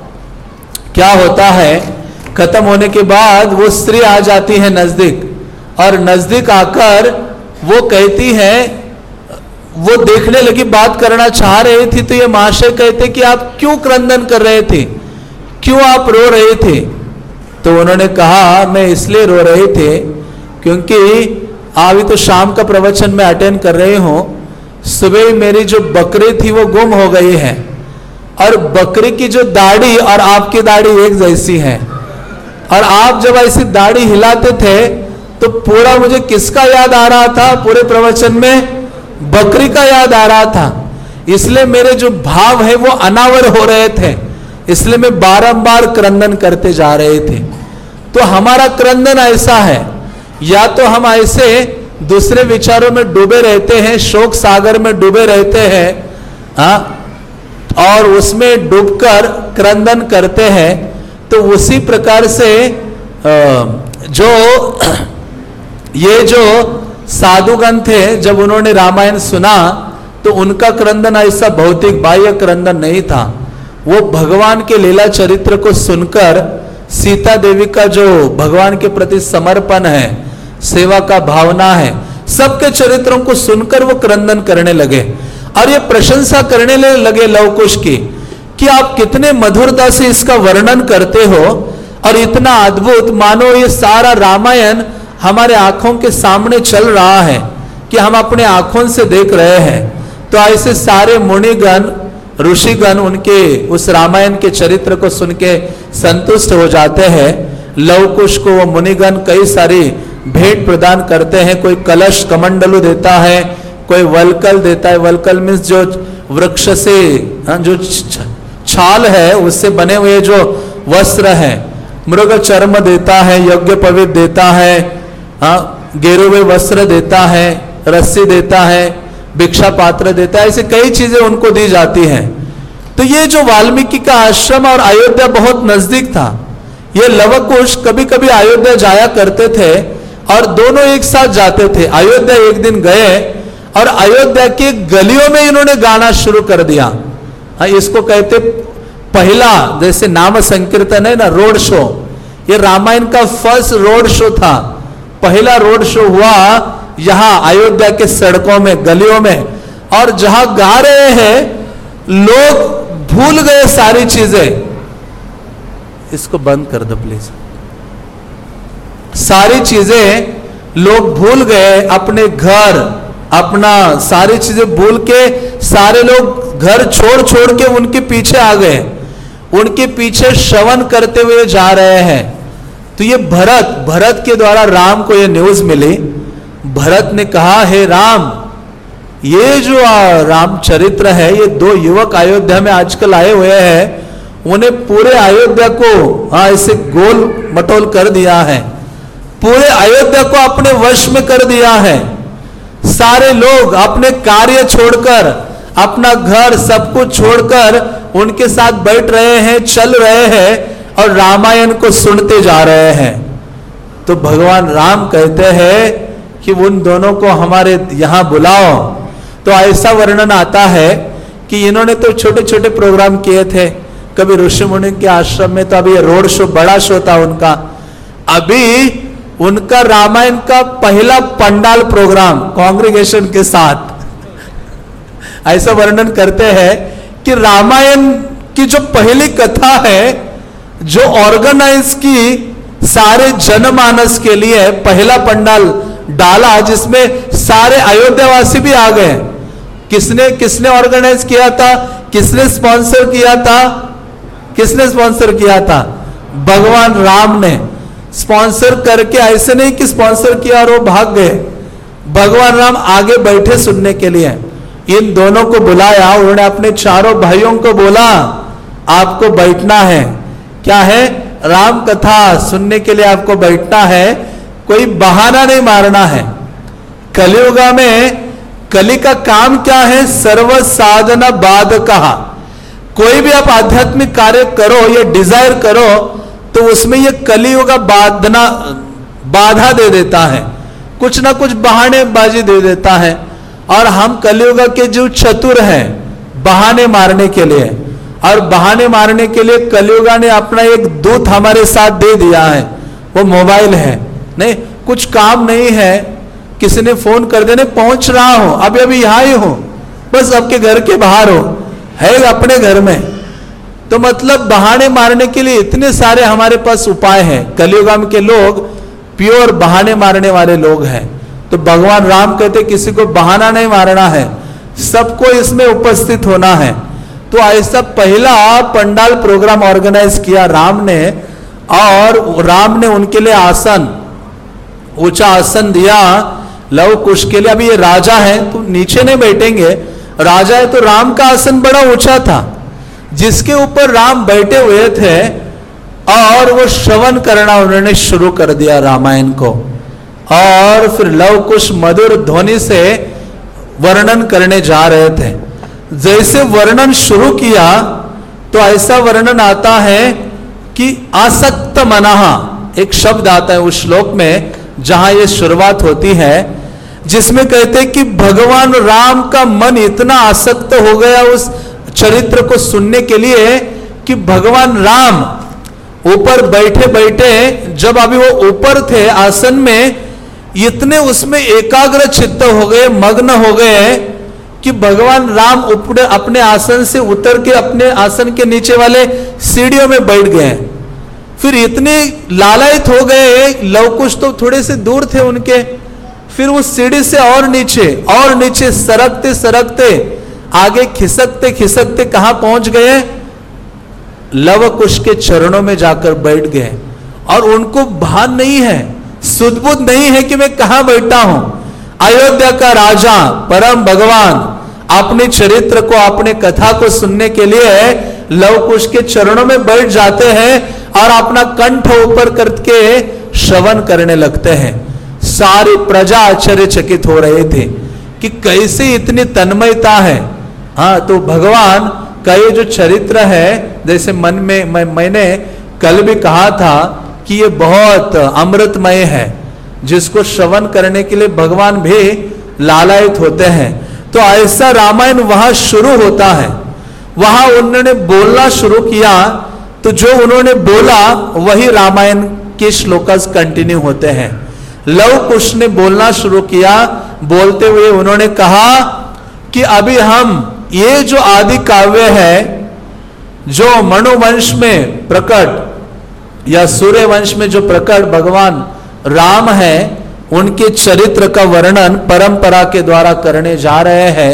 क्या होता है? खत्म होने के बाद वो स्त्री आ जाती है नज़दीक और नज़दीक आकर वो कहती है, वो देखने लगी, बात करना चाह रही थी तो ये महाशय कहते कि आप क्यों क्रंदन कर रहे थे? क्यों आप रो रहे थे? तो उन्होंने कहा, मैं इसलिए रो रहे थे क्योंकि अभी तो शाम का प्रवचन में अटेंड कर रही हूँ। सुबह मेरी जो बकरी थी वो गुम हो गई है और बकरी की जो दाढ़ी और आपकी दाढ़ी एक जैसी है। और आप जब ऐसी दाढ़ी हिलाते थे तो पूरा मुझे किसका याद आ रहा था? पूरे प्रवचन में बकरी का याद आ रहा था। इसलिए मेरे जो भाव है, वो अनावर हो रहे थे। इसलिए मैं बारंबार क्रंदन करते जा रहे थे। तो हमारा क्रंदन ऐसा है, या तो हम ऐसे दूसरे विचारों में डूबे रहते हैं, शोक सागर में डूबे रहते हैं, हा? और उसमें डूबकर क्रंदन करते हैं तो उसी प्रकार से जो, ये जो साधुगण थे, जब उन्होंने रामायण सुना तो उनका क्रंदन ऐसा भौतिक बाह्य क्रंदन नहीं था। वो भगवान के लीला चरित्र को सुनकर, सीता देवी का जो भगवान के प्रति समर्पण है, सेवा का भावना है, सबके चरित्रों को सुनकर वो क्रंदन करने लगे। और ये प्रशंसा करने लगे लवकुश की कि आप कितने मधुरता से इसका वर्णन करते हो और इतना अद्भुत मानो ये सारा रामायण हमारे आँखों के सामने चल रहा है कि हम अपने आँखों से देख रहे हैं। तो ऐसे सारे मुनिगण ऋषिगण उनके उस रामायण के चरित्र को सुन के संतुष्ट हो जाते हैं। लवकुश को वो मुनिगण कई सारी भेंट प्रदान करते हैं। कोई कलश कमंडलू देता है कोई वलकल देता है। वलकल मीन्स जो वृक्ष से हाँ, जो छाल है, उससे बने हुए जो वस्त्र है, मृग चर्म देता है, यज्ञ पवित्र देता है हाँ गेरू हुए वस्त्र देता है, रस्सी देता है, भिक्षा पात्र देता है, ऐसे कई चीज़ें उनको दी जाती हैं। तो ये जो वाल्मीकि का आश्रम और अयोध्या बहुत नज़दीक था, ये लवकुश कभी कभी अयोध्या जाया करते थे और दोनों एक साथ जाते थे। अयोध्या एक दिन गए और अयोध्या की गलियों में इन्होंने गाना शुरू कर दिया। हाँ इसको कहते पहला, जैसे नाम संकीर्तन है ना, रोड शो। ये रामायण का फ़र्स्ट रोड शो था। पहला रोड शो हुआ यहाँ अयोध्या के सड़कों में, गलियों में। और जहाँ गा रहे हैं, लोग भूल गए सारी चीज़ें। इसको बंद कर दो प्लीज़ सारी चीज़ें लोग भूल गए, अपने घर, अपना सारी चीज़ें भूल के सारे लोग घर छोड़ छोड़ के उनके पीछे आ गए। उनके पीछे श्रवण करते हुए जा रहे हैं। तो ये भरत भरत के द्वारा राम को ये न्यूज़ मिली। भरत ने कहा, हे राम, ये जो रामचरित्र है, ये दो युवक अयोध्या में आजकल आए हुए हैं। उन्हें पूरे अयोध्या को हाँ ऐसे गोल मटोल कर दिया है। पूरे अयोध्या को अपने वश में कर दिया है। सारे लोग अपने कार्य छोड़कर अपना घर सब कुछ छोड़कर उनके साथ बैठ रहे हैं, चल रहे हैं और रामायण को सुनते जा रहे हैं। तो भगवान राम कहते हैं कि उन दोनों को हमारे यहाँ बुलाओ। तो ऐसा वर्णन आता है कि इन्होंने तो छोटे छोटे प्रोग्राम किए थे। कभी ऋषि मुनि के आश्रम में तो अभी रोड शो, बड़ा शो था उनका। अभी उनका रामायण का पहला पंडाल प्रोग्राम कांग्रेगेशन के साथ। ऐसा वर्णन करते हैं कि रामायण की जो पहली कथा है, जो ऑर्गेनाइज की सारे जनमानस के लिए पहला पंडाल डाला, जिसमें सारे अयोध्यावासी भी आ गए किसने किसने ऑर्गेनाइज किया था? किसने स्पॉन्सर किया था? किसने स्पॉन्सर किया था? भगवान राम ने। स्पॉन्सर करके ऐसे नहीं कि स्पॉन्सर किया और वो भाग गए। भगवान राम आगे बैठे सुनने के लिए। इन दोनों को बुलाया, उन्होंने अपने चारों भाइयों को बोला, आपको बैठना है। क्या है? राम कथा सुनने के लिए आपको बैठना है, कोई बहाना नहीं मारना है। कलियुगा में कली का काम क्या है? सर्व साधना बाद कहा। कोई भी आप आध्यात्मिक कार्य करो, या डिज़ायर करो तो उसमें ये कलियुग बाधना, बाधा दे देता है। कुछ ना कुछ बहाने बाजी दे देता है। और हम कलियुग के जो चतुर हैं, बहाने मारने के लिए। और बहाने मारने के लिए कलियुगा ने अपना एक दूत हमारे साथ दे दिया है। वो मोबाइल है। नहीं, कुछ काम नहीं है। किसी ने फ़ोन कर देने पहुँच रहा हो। अभी अभी यहाँ ही हो। बस आपके घर के बाहर हो। है अपने घर में। तो मतलब बहाने मारने के लिए इतने सारे हमारे पास उपाय हैं। कलियुगम के लोग, प्योर बहाने मारने वाले लोग हैं। तो भगवान राम कहते, किसी को बहाना नहीं मारना है, सबको इसमें उपस्थित होना है। तो ऐसा पहला पंडाल प्रोग्राम ऑर्गेनाइज किया राम ने, और राम ने उनके लिए आसन, ऊँचा आसन दिया, लव कुश के लिए। अभी ये राजा है तो नीचे नहीं बैठेंगे। राजा है तो राम का आसन बड़ा ऊँचा था, जिसके ऊपर राम बैठे हुए थे, और वो श्रवण करना उन्होंने शुरू कर दिया रामायण को। और फिर लव कुश मधुर ध्वनि से वर्णन करने जा रहे थे। जैसे वर्णन शुरू किया तो ऐसा वर्णन आता है कि आसक्त मनाहा, एक शब्द आता है उस श्लोक में, जहाँ ये शुरुआत होती है, जिसमें कहते हैं कि भगवान राम का मन इतना आसक्त हो गया उस चरित्र को सुनने के लिए कि भगवान राम ऊपर बैठे बैठे जब अभी वो ऊपर थे आसन में इतने उसमें एकाग्र चित्त हो गए, मग्न हो गए कि भगवान राम उपड़े, अपने आसन से उतर के, अपने आसन के नीचे वाले सीढ़ियों में बैठ गए। फिर इतने लालयित हो गए लवकुश तो थोड़े से दूर थे उनके। फिर उस सीढ़ी से और नीचे और नीचे, सरकते सरकते, आगे खिसकते खिसकते कहा पहुँच गए? लव कुश के चरणों में जाकर बैठ गए। और उनको भान नहीं है। सुदबुद नहीं है कि मैं कहा बैठा हूँ। अयोध्या का राजा परम भगवान अपने चरित्र को अपने कथा को सुनने के लिए लव कुश के चरणों में बैठ जाते हैं और अपना कंठ ऊपर करके श्रवण करने लगते हैं। सारी प्रजा आश्चर्यचकित हो रहे थे कि कैसे इतनी तन्मयता है। हाँ तो भगवान का ये जो चरित्र है जैसे मन में मैं, मैंने कल भी कहा था कि ये बहुत अमृतमय है, जिसको श्रवण करने के लिए भगवान भी लालायित होते हैं। तो ऐसा रामायण वहाँ शुरू होता है। वहाँ उन्होंने बोलना शुरू किया तो जो उन्होंने बोला, वही रामायण के श्लोकस कंटिन्यू होते हैं। लव कुश ने बोलना शुरू किया, बोलते हुए उन्होंने कहा कि अभी हम ये जो आदि काव्य है, जो मनोवंश में प्रकट या सूर्य वंश में जो प्रकट भगवान राम है, उनके चरित्र का वर्णन परंपरा के द्वारा करने जा रहे हैं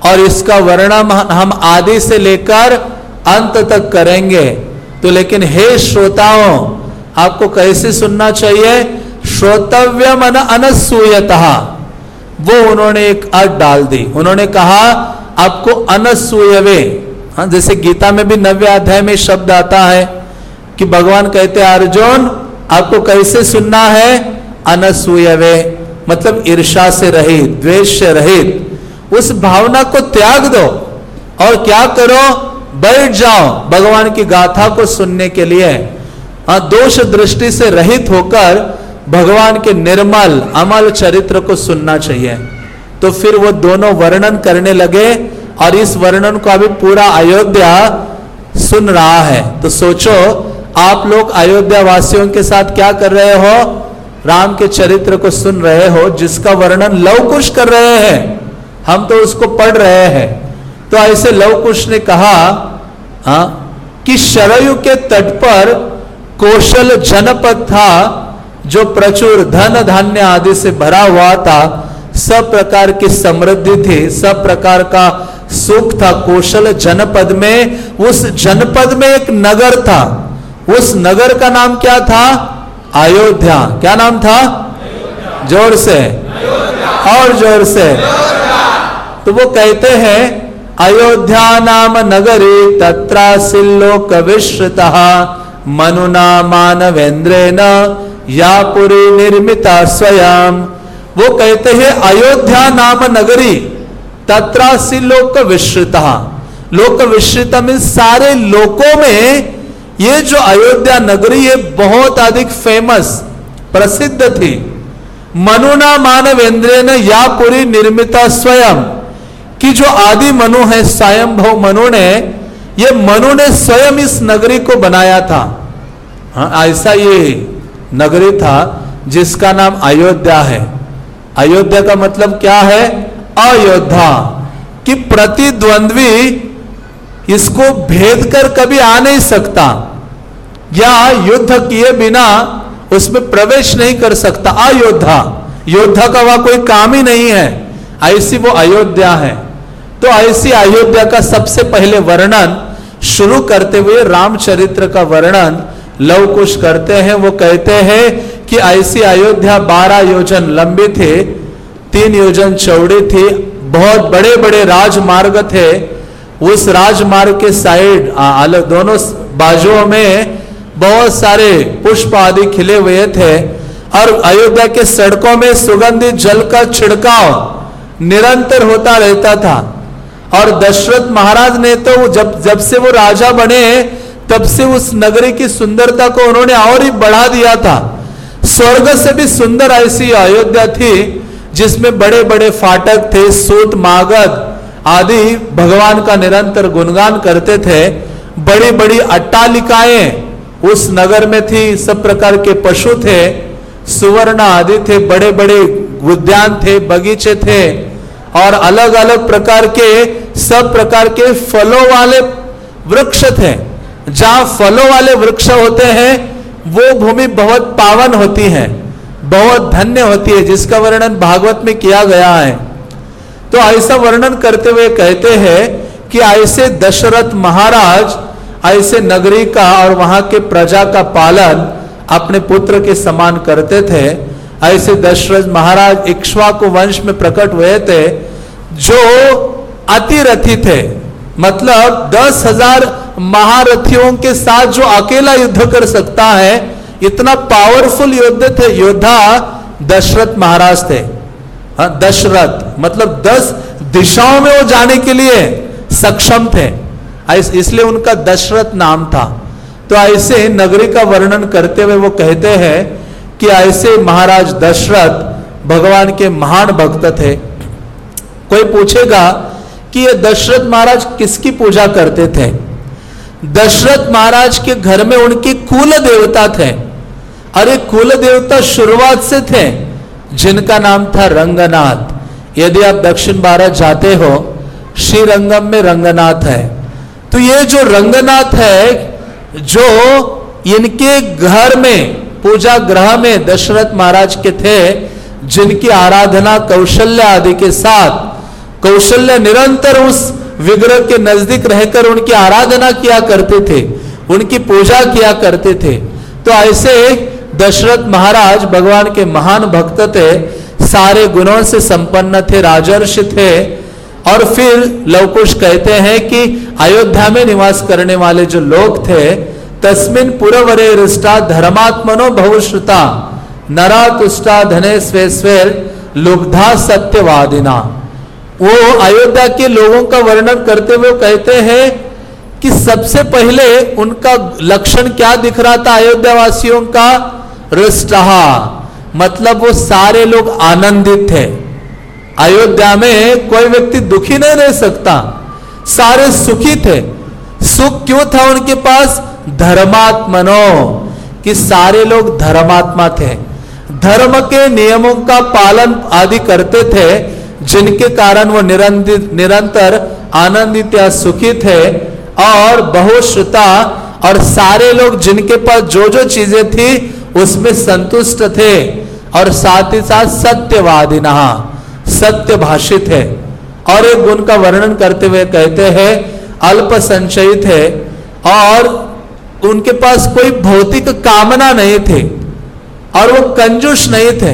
और इसका वर्णन हम आदि से लेकर अंत तक करेंगे। तो लेकिन हे श्रोताओं, आपको कैसे सुनना चाहिए? श्रोतव्य मन अनसूयता। वो उन्होंने एक अर्थ डाल दी। उन्होंने कहा, आपको अनसूयवे। हाँ जैसे गीता में भी नव्य अध्याय में शब्द आता है कि भगवान कहते, अर्जुन, आपको कैसे सुनना है? अनसूयवे। मतलब ईर्षा से रहित, द्वेष से रहित। उस भावना को त्याग दो और क्या करो? बैठ जाओ भगवान की गाथा को सुनने के लिए। हाँ दोष दृष्टि से रहित होकर भगवान के निर्मल, अमल चरित्र को सुनना चाहिए। तो फिर वो दोनों वर्णन करने लगे और इस वर्णन को अभी पूरा अयोध्या सुन रहा है। तो सोचो आप लोग अयोध्या वासियों के साथ क्या कर रहे हो? राम के चरित्र को सुन रहे हो, जिसका वर्णन लवकुश कर रहे हैं। हम तो उसको पढ़ रहे हैं। तो ऐसे लवकुश ने कहा, हा? कि शरयु के तट पर कौशल जनपद था, जो प्रचुर धन धान्य आदि से भरा हुआ था। सब प्रकार की समृद्धि थी, सब प्रकार का सुख था। कौशल जनपद में, उस जनपद में एक नगर था। उस नगर का नाम क्या था? अयोध्या। क्या नाम था? ज़ोर से। और ज़ोर से। तो वो कहते हैं, अयोध्या नाम नगरी तत्रा सिल्लोक विश्रुत मनुना मानवेंद्र न या पुरी निर्मिता स्वयं। वो कहते हैं, अयोध्या नाम नगरी तत्रा सिल्लोक विश्रिता लोक विश्रित में सारे लोकों में ये जो अयोध्या नगरी है बहुत अधिक फ़ेमस प्रसिद्ध थी। मनुना मानवेंद्र ने या पूरी निर्मिता स्वयं कि जो आदि मनु है स्वयं भव मनु ने, ये मनु ने स्वयं इस नगरी को बनाया था। हाँ ऐसा ये नगरी था जिसका नाम अयोध्या है। अयोध्या का मतलब क्या है? अयोध्या। कि प्रतिद्वंद्वी इसको भेद कर कभी आ नहीं सकता। या युद्ध किए बिना उसमें प्रवेश नहीं कर सकता। अयोध्या। योद्धा का वह कोई काम ही नहीं है। ऐसी वो अयोध्या है। तो ऐसी अयोध्या का सबसे पहले वर्णन शुरू करते हुए रामचरित्र का वर्णन लव कुश करते हैं। वो कहते हैं कि ऐसी अयोध्या बारह योजन लंबी थे, तीन योजन चौड़ी थी, बहुत बड़े बड़े राजमार्ग थे। उस राजमार्ग के साइड दोनों बाजुओं में बहुत सारे पुष्प आदि खिले हुए थे और अयोध्या के सड़कों में सुगंधित जल का छिड़काव निरंतर होता रहता था। और दशरथ महाराज ने तो जब जब से वो राजा बने, तब से उस नगरी की सुंदरता को उन्होंने और ही बढ़ा दिया था। स्वर्ग से भी सुंदर ऐसी अयोध्या थी, जिसमें बड़े बड़े फाटक थे, सूत, मागध आदि भगवान का निरंतर गुणगान करते थे। बड़ी बड़ी अट्टालिकाएँ उस नगर में थी, सब प्रकार के पशु थे, सुवर्ण आदि थे बड़े बड़े उद्यान थे, बगीचे थे, और अलग अलग प्रकार के, सब प्रकार के फलों वाले वृक्ष थे। जहाँ फलों वाले वृक्ष होते हैं, वो भूमि बहुत पावन होती है, बहुत धन्य होती है, जिसका वर्णन भागवत में किया गया है। तो ऐसा वर्णन करते हुए कहते हैं कि ऐसे दशरथ महाराज ऐसे नगरी का और वहाँ के प्रजा का पालन अपने पुत्र के समान करते थे। ऐसे दशरथ महाराज इक्ष्वाकु वंश में प्रकट हुए थे जो अतिरथी थे। मतलब दस हज़ार महारथियों के साथ जो अकेला युद्ध कर सकता है इतना पावरफुल युद्ध थे योद्धा दशरथ महाराज थे। हाँ, दशरथ मतलब दस दिशाओं में वो जाने के लिए सक्षम थे। इसलिए उनका दशरथ नाम था। तो ऐसे नगरी का वर्णन करते हुए वो कहते हैं कि ऐसे महाराज दशरथ भगवान के महान भक्त थे। कोई पूछेगा कि ये दशरथ महाराज किसकी पूजा करते थे? दशरथ महाराज के घर में उनकी कुल देवता थे। अरे, कुल देवता शुरुआत से थे, जिनका नाम था रंगनाथ। यदि आप दक्षिण भारत जाते हो, श्रीरंगम में रंगनाथ है। तो ये जो रंगनाथ है, जो इनके घर में, पूजा ग्रह में दशरथ महाराज के थे, जिनकी आराधना कौशल्य आदि के साथ, कौशल्य निरंतर उस विग्रह के नज़दीक रहकर उनकी आराधना किया करते थे, उनकी पूजा किया करते थे। तो ऐसे दशरथ महाराज भगवान के महान भक्त थे, सारे गुणों से संपन्न थे, राजर्ष थे और फिर लवकुश कहते हैं कि अयोध्या में निवास करने वाले जो लोग थे, तस्मिन पुरवरे रिष्टा धर्मात्मनो बहुश्रुता, नरा तुष्टा धने स्वे स्वेर, लुब्धा सत्यवादिना। वो अयोध्या के लोगों का वर्णन करते हुए कहते हैं कि सबसे पहले उनका लक्षण क्या दिख रहा था अयोध्या वासियों का? रिष्टहा मतलब वो सारे लोग आनंदित थे। अयोध्या में कोई व्यक्ति दुखी नहीं रह सकता। सारे सुखी थे। सुख क्यों था उनके पास? धर्मात्मनो, कि सारे लोग धर्मात्मा थे। धर्म के नियमों का पालन आदि करते थे, जिनके कारण वो निरंतर निरंतर आनंदित या सुखी थे। और बहुश्रुता और सारे लोग जिनके पास जो जो चीज़ें थी, उसमें संतुष्ट थे। और साथ ही साथ सत्यवादी नहा सत्य भाषित है। और एक गुण का वर्णन करते हुए कहते हैं, अल्प संचयित है। और उनके पास कोई भौतिक कामना नहीं थे और वो कंजूस नहीं थे।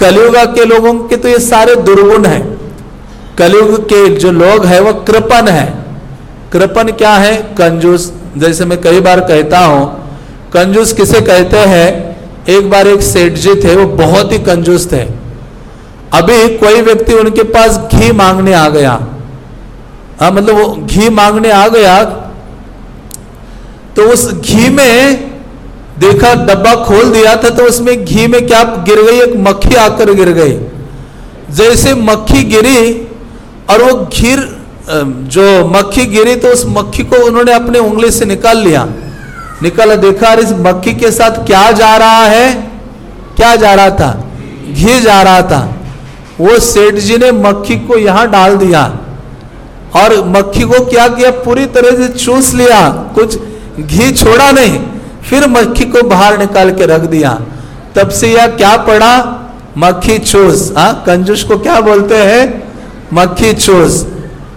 कलयुग के लोगों के तो ये सारे दुर्गुण हैं। कलयुग के जो लोग हैं, वो कृपन है। कृपन क्या है? कंजूस। जैसे मैं कई बार कहता हूँ, कंजूस किसे कहते हैं? एक बार एक सेठ जी थे, वो बहुत ही कंजूस थे। अभी कोई व्यक्ति उनके पास घी मांगने आ गया। हाँ मतलब वो घी मांगने आ गया तो उस घी में देखा, डब्बा खोल दिया था तो उसमें घी में क्या गिर गई? एक मक्खी आकर गिर गई। जैसे मक्खी गिरी और वो घीर जो मक्खी गिरी तो उस मक्खी को उन्होंने अपने उंगली से निकाल लिया। निकाला, देखा इस मक्खी के साथ क्या जा रहा है? क्या जा रहा था? घी जा रहा था। वो सेठ जी ने मक्खी को यहाँ डाल दिया और मक्खी को क्या किया? पूरी तरह से चूस लिया, कुछ घी छोड़ा नहीं, फिर मक्खी को बाहर निकाल के रख दिया। तब से यह क्या पड़ा? मक्खी चूस। हाँ कंजूस को क्या बोलते हैं? मक्खी चूस।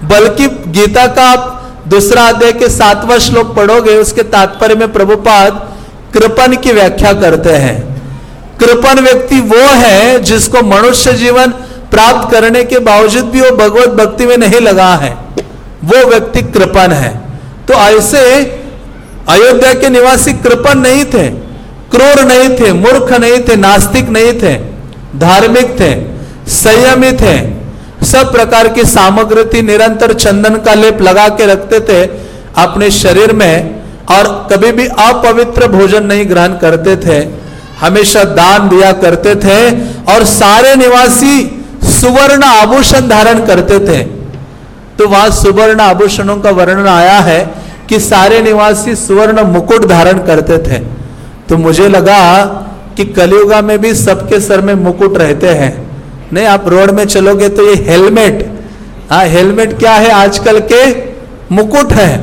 बल्कि गीता का आप दूसरा अध्याय के सातवां श्लोक पढ़ोगे, उसके तात्पर्य में प्रभुपाद कृपन की व्याख्या करते हैं। कृपन व्यक्ति वो है जिसको मनुष्य जीवन प्राप्त करने के बावजूद भी वो भगवत भक्ति में नहीं लगा है। वो व्यक्ति कृपन है। तो ऐसे अयोध्या के निवासी कृपन नहीं थे, क्रूर नहीं थे, मूर्ख नहीं थे, नास्तिक नहीं थे, धार्मिक थे, संयमी थे। सब प्रकार की सामग्री निरंतर चंदन का लेप लगा के रखते थे अपने शरीर में और कभी भी अपवित्र भोजन नहीं ग्रहण करते थे। हमेशा दान दिया करते थे और सारे निवासी सुवर्ण आभूषण धारण करते थे। तो वहाँ सुवर्ण आभूषणों का वर्णन आया है कि सारे निवासी सुवर्ण मुकुट धारण करते थे। तो मुझे लगा कि कलयुगा में भी सबके सर में मुकुट रहते हैं। नहीं, आप रोड में चलोगे तो ये हेलमेट। हाँ हेलमेट क्या है? आजकल के मुकुट है।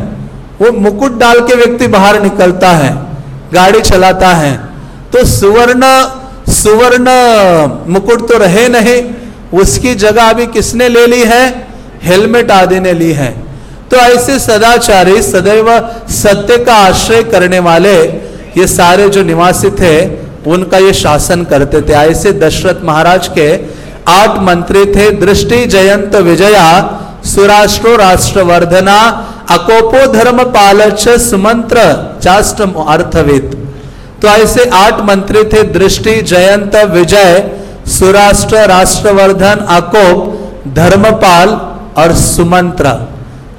वो मुकुट डाल के व्यक्ति बाहर निकलता है, गाड़ी चलाता है। तो सुवर्ण सुवर्ण मुकुट तो रहे नहीं उसकी जगह अभी किसने ले ली है? हेलमेट आदि ने ली है। तो ऐसे सदाचारी, सदैव सत्य का आश्रय करने वाले ये सारे जो निवासी थे, उनका ये शासन करते थे। ऐसे दशरथ महाराज के आठ मंत्री थे। दृष्टि जयंत विजया, सुराष्ट्रो राष्ट्रवर्धना, अकोपो धर्म पालच सुमंत्र चाष्ट तो ऐसे आठ मंत्री थे। दृष्टि जयंत विजय सुराष्ट्र, राष्ट्रवर्धन, अकोप, धर्मपाल और सुमंत्र।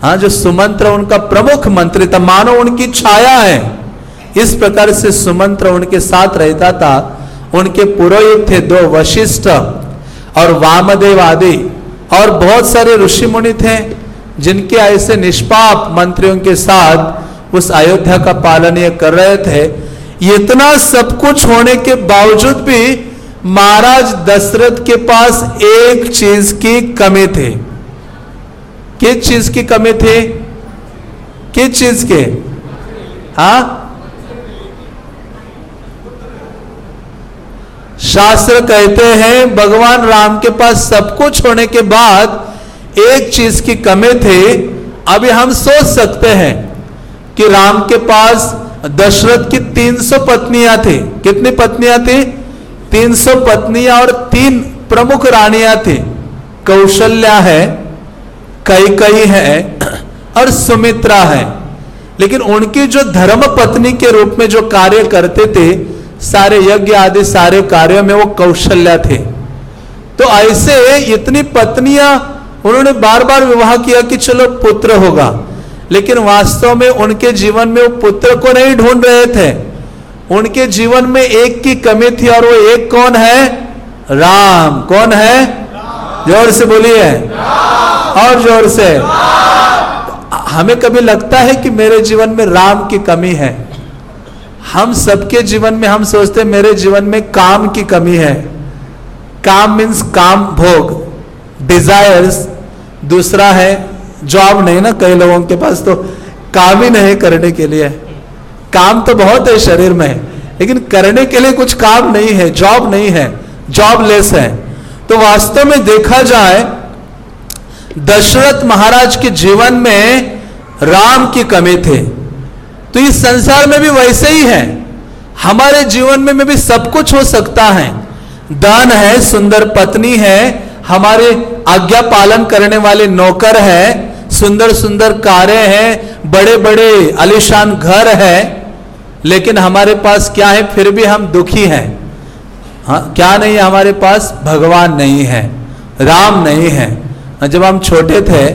हाँ जो सुमंत्र उनका प्रमुख मंत्री था, मानो उनकी छाया है। इस प्रकार से सुमंत्र उनके साथ रहता था। उनके पुरोहित थे दो वशिष्ठ और वामदेव आदि और बहुत सारे ऋषि मुनि थे, जिनके ऐसे निष्पाप मंत्रियों के साथ उस अयोध्या का पालन ये कर रहे थे। इतना सब कुछ होने के बावजूद भी महाराज दशरथ के पास एक चीज़ की कमी थी। किस चीज़ की कमी थी? किस चीज़ के? हा? शास्त्र कहते हैं, भगवान राम के पास सब कुछ होने के बाद एक चीज़ की कमी थी। अभी हम सोच सकते हैं कि राम के पास दशरथ की 300 पत्नियाँ थी। कितनी पत्नियाँ थी? 300 पत्नियाँ और तीन प्रमुख रानियाँ थी। कौशल्या है कई कई है और सुमित्रा है। लेकिन उनकी जो धर्म पत्नी के रूप में जो कार्य करते थे, सारे यज्ञ आदि, सारे कार्यों में वो कौशल्या थे। तो ऐसे इतनी पत्नियाँ, उन्होंने बार बार विवाह किया कि चलो पुत्र होगा। लेकिन वास्तव में उनके जीवन में वो पुत्र को नहीं ढूंढ रहे थे। उनके जीवन में एक की कमी थी और वो एक कौन है? राम। कौन है? ज़ोर से बोलिए। और ज़ोर से। हमें कभी लगता है कि मेरे जीवन में राम की कमी है? हम सबके जीवन में हम सोचते हैं मेरे जीवन में काम की कमी है। काम मीन्स काम, भोग। डिजायर्स दूसरा है जॉब नहीं ना कई लोगों के पास तो काम ही नहीं करने के लिए। काम तो बहुत है शरीर में लेकिन करने के लिए कुछ काम नहीं है जॉब नहीं है जॉबलेस है। तो वास्तव में देखा जाए दशरथ महाराज के जीवन में राम की कमी थे। तो इस संसार में भी वैसे ही है। हमारे जीवन में, में भी सब कुछ हो सकता है। दान है सुंदर पत्नी है हमारे आज्ञा पालन करने वाले नौकर है सुंदर सुंदर कार्य है बड़े बड़े आलिशान घर है। लेकिन हमारे पास क्या है? फिर भी हम दुखी हैं। हाँ क्या नहीं है हमारे पास? भगवान नहीं है, राम नहीं है। जब हम छोटे थे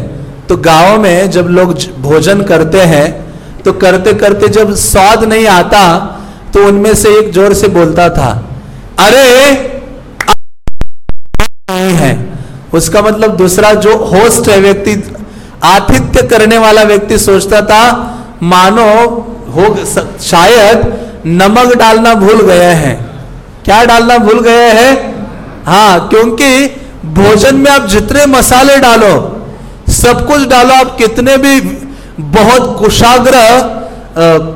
तो गाँव में जब लोग भोजन करते हैं तो करते करते जब स्वाद नहीं आता तो उनमें से एक ज़ोर से बोलता था, अरे, नहीं है। उसका मतलब दूसरा जो होस्ट है, व्यक्ति आतिथ्य करने वाला व्यक्ति सोचता था, मानो हो शायद नमक डालना भूल गए हैं। क्या डालना भूल गए हैं? हाँ क्योंकि भोजन में आप जितने मसाले डालो, सब कुछ डालो, आप कितने भी बहुत कुशाग्र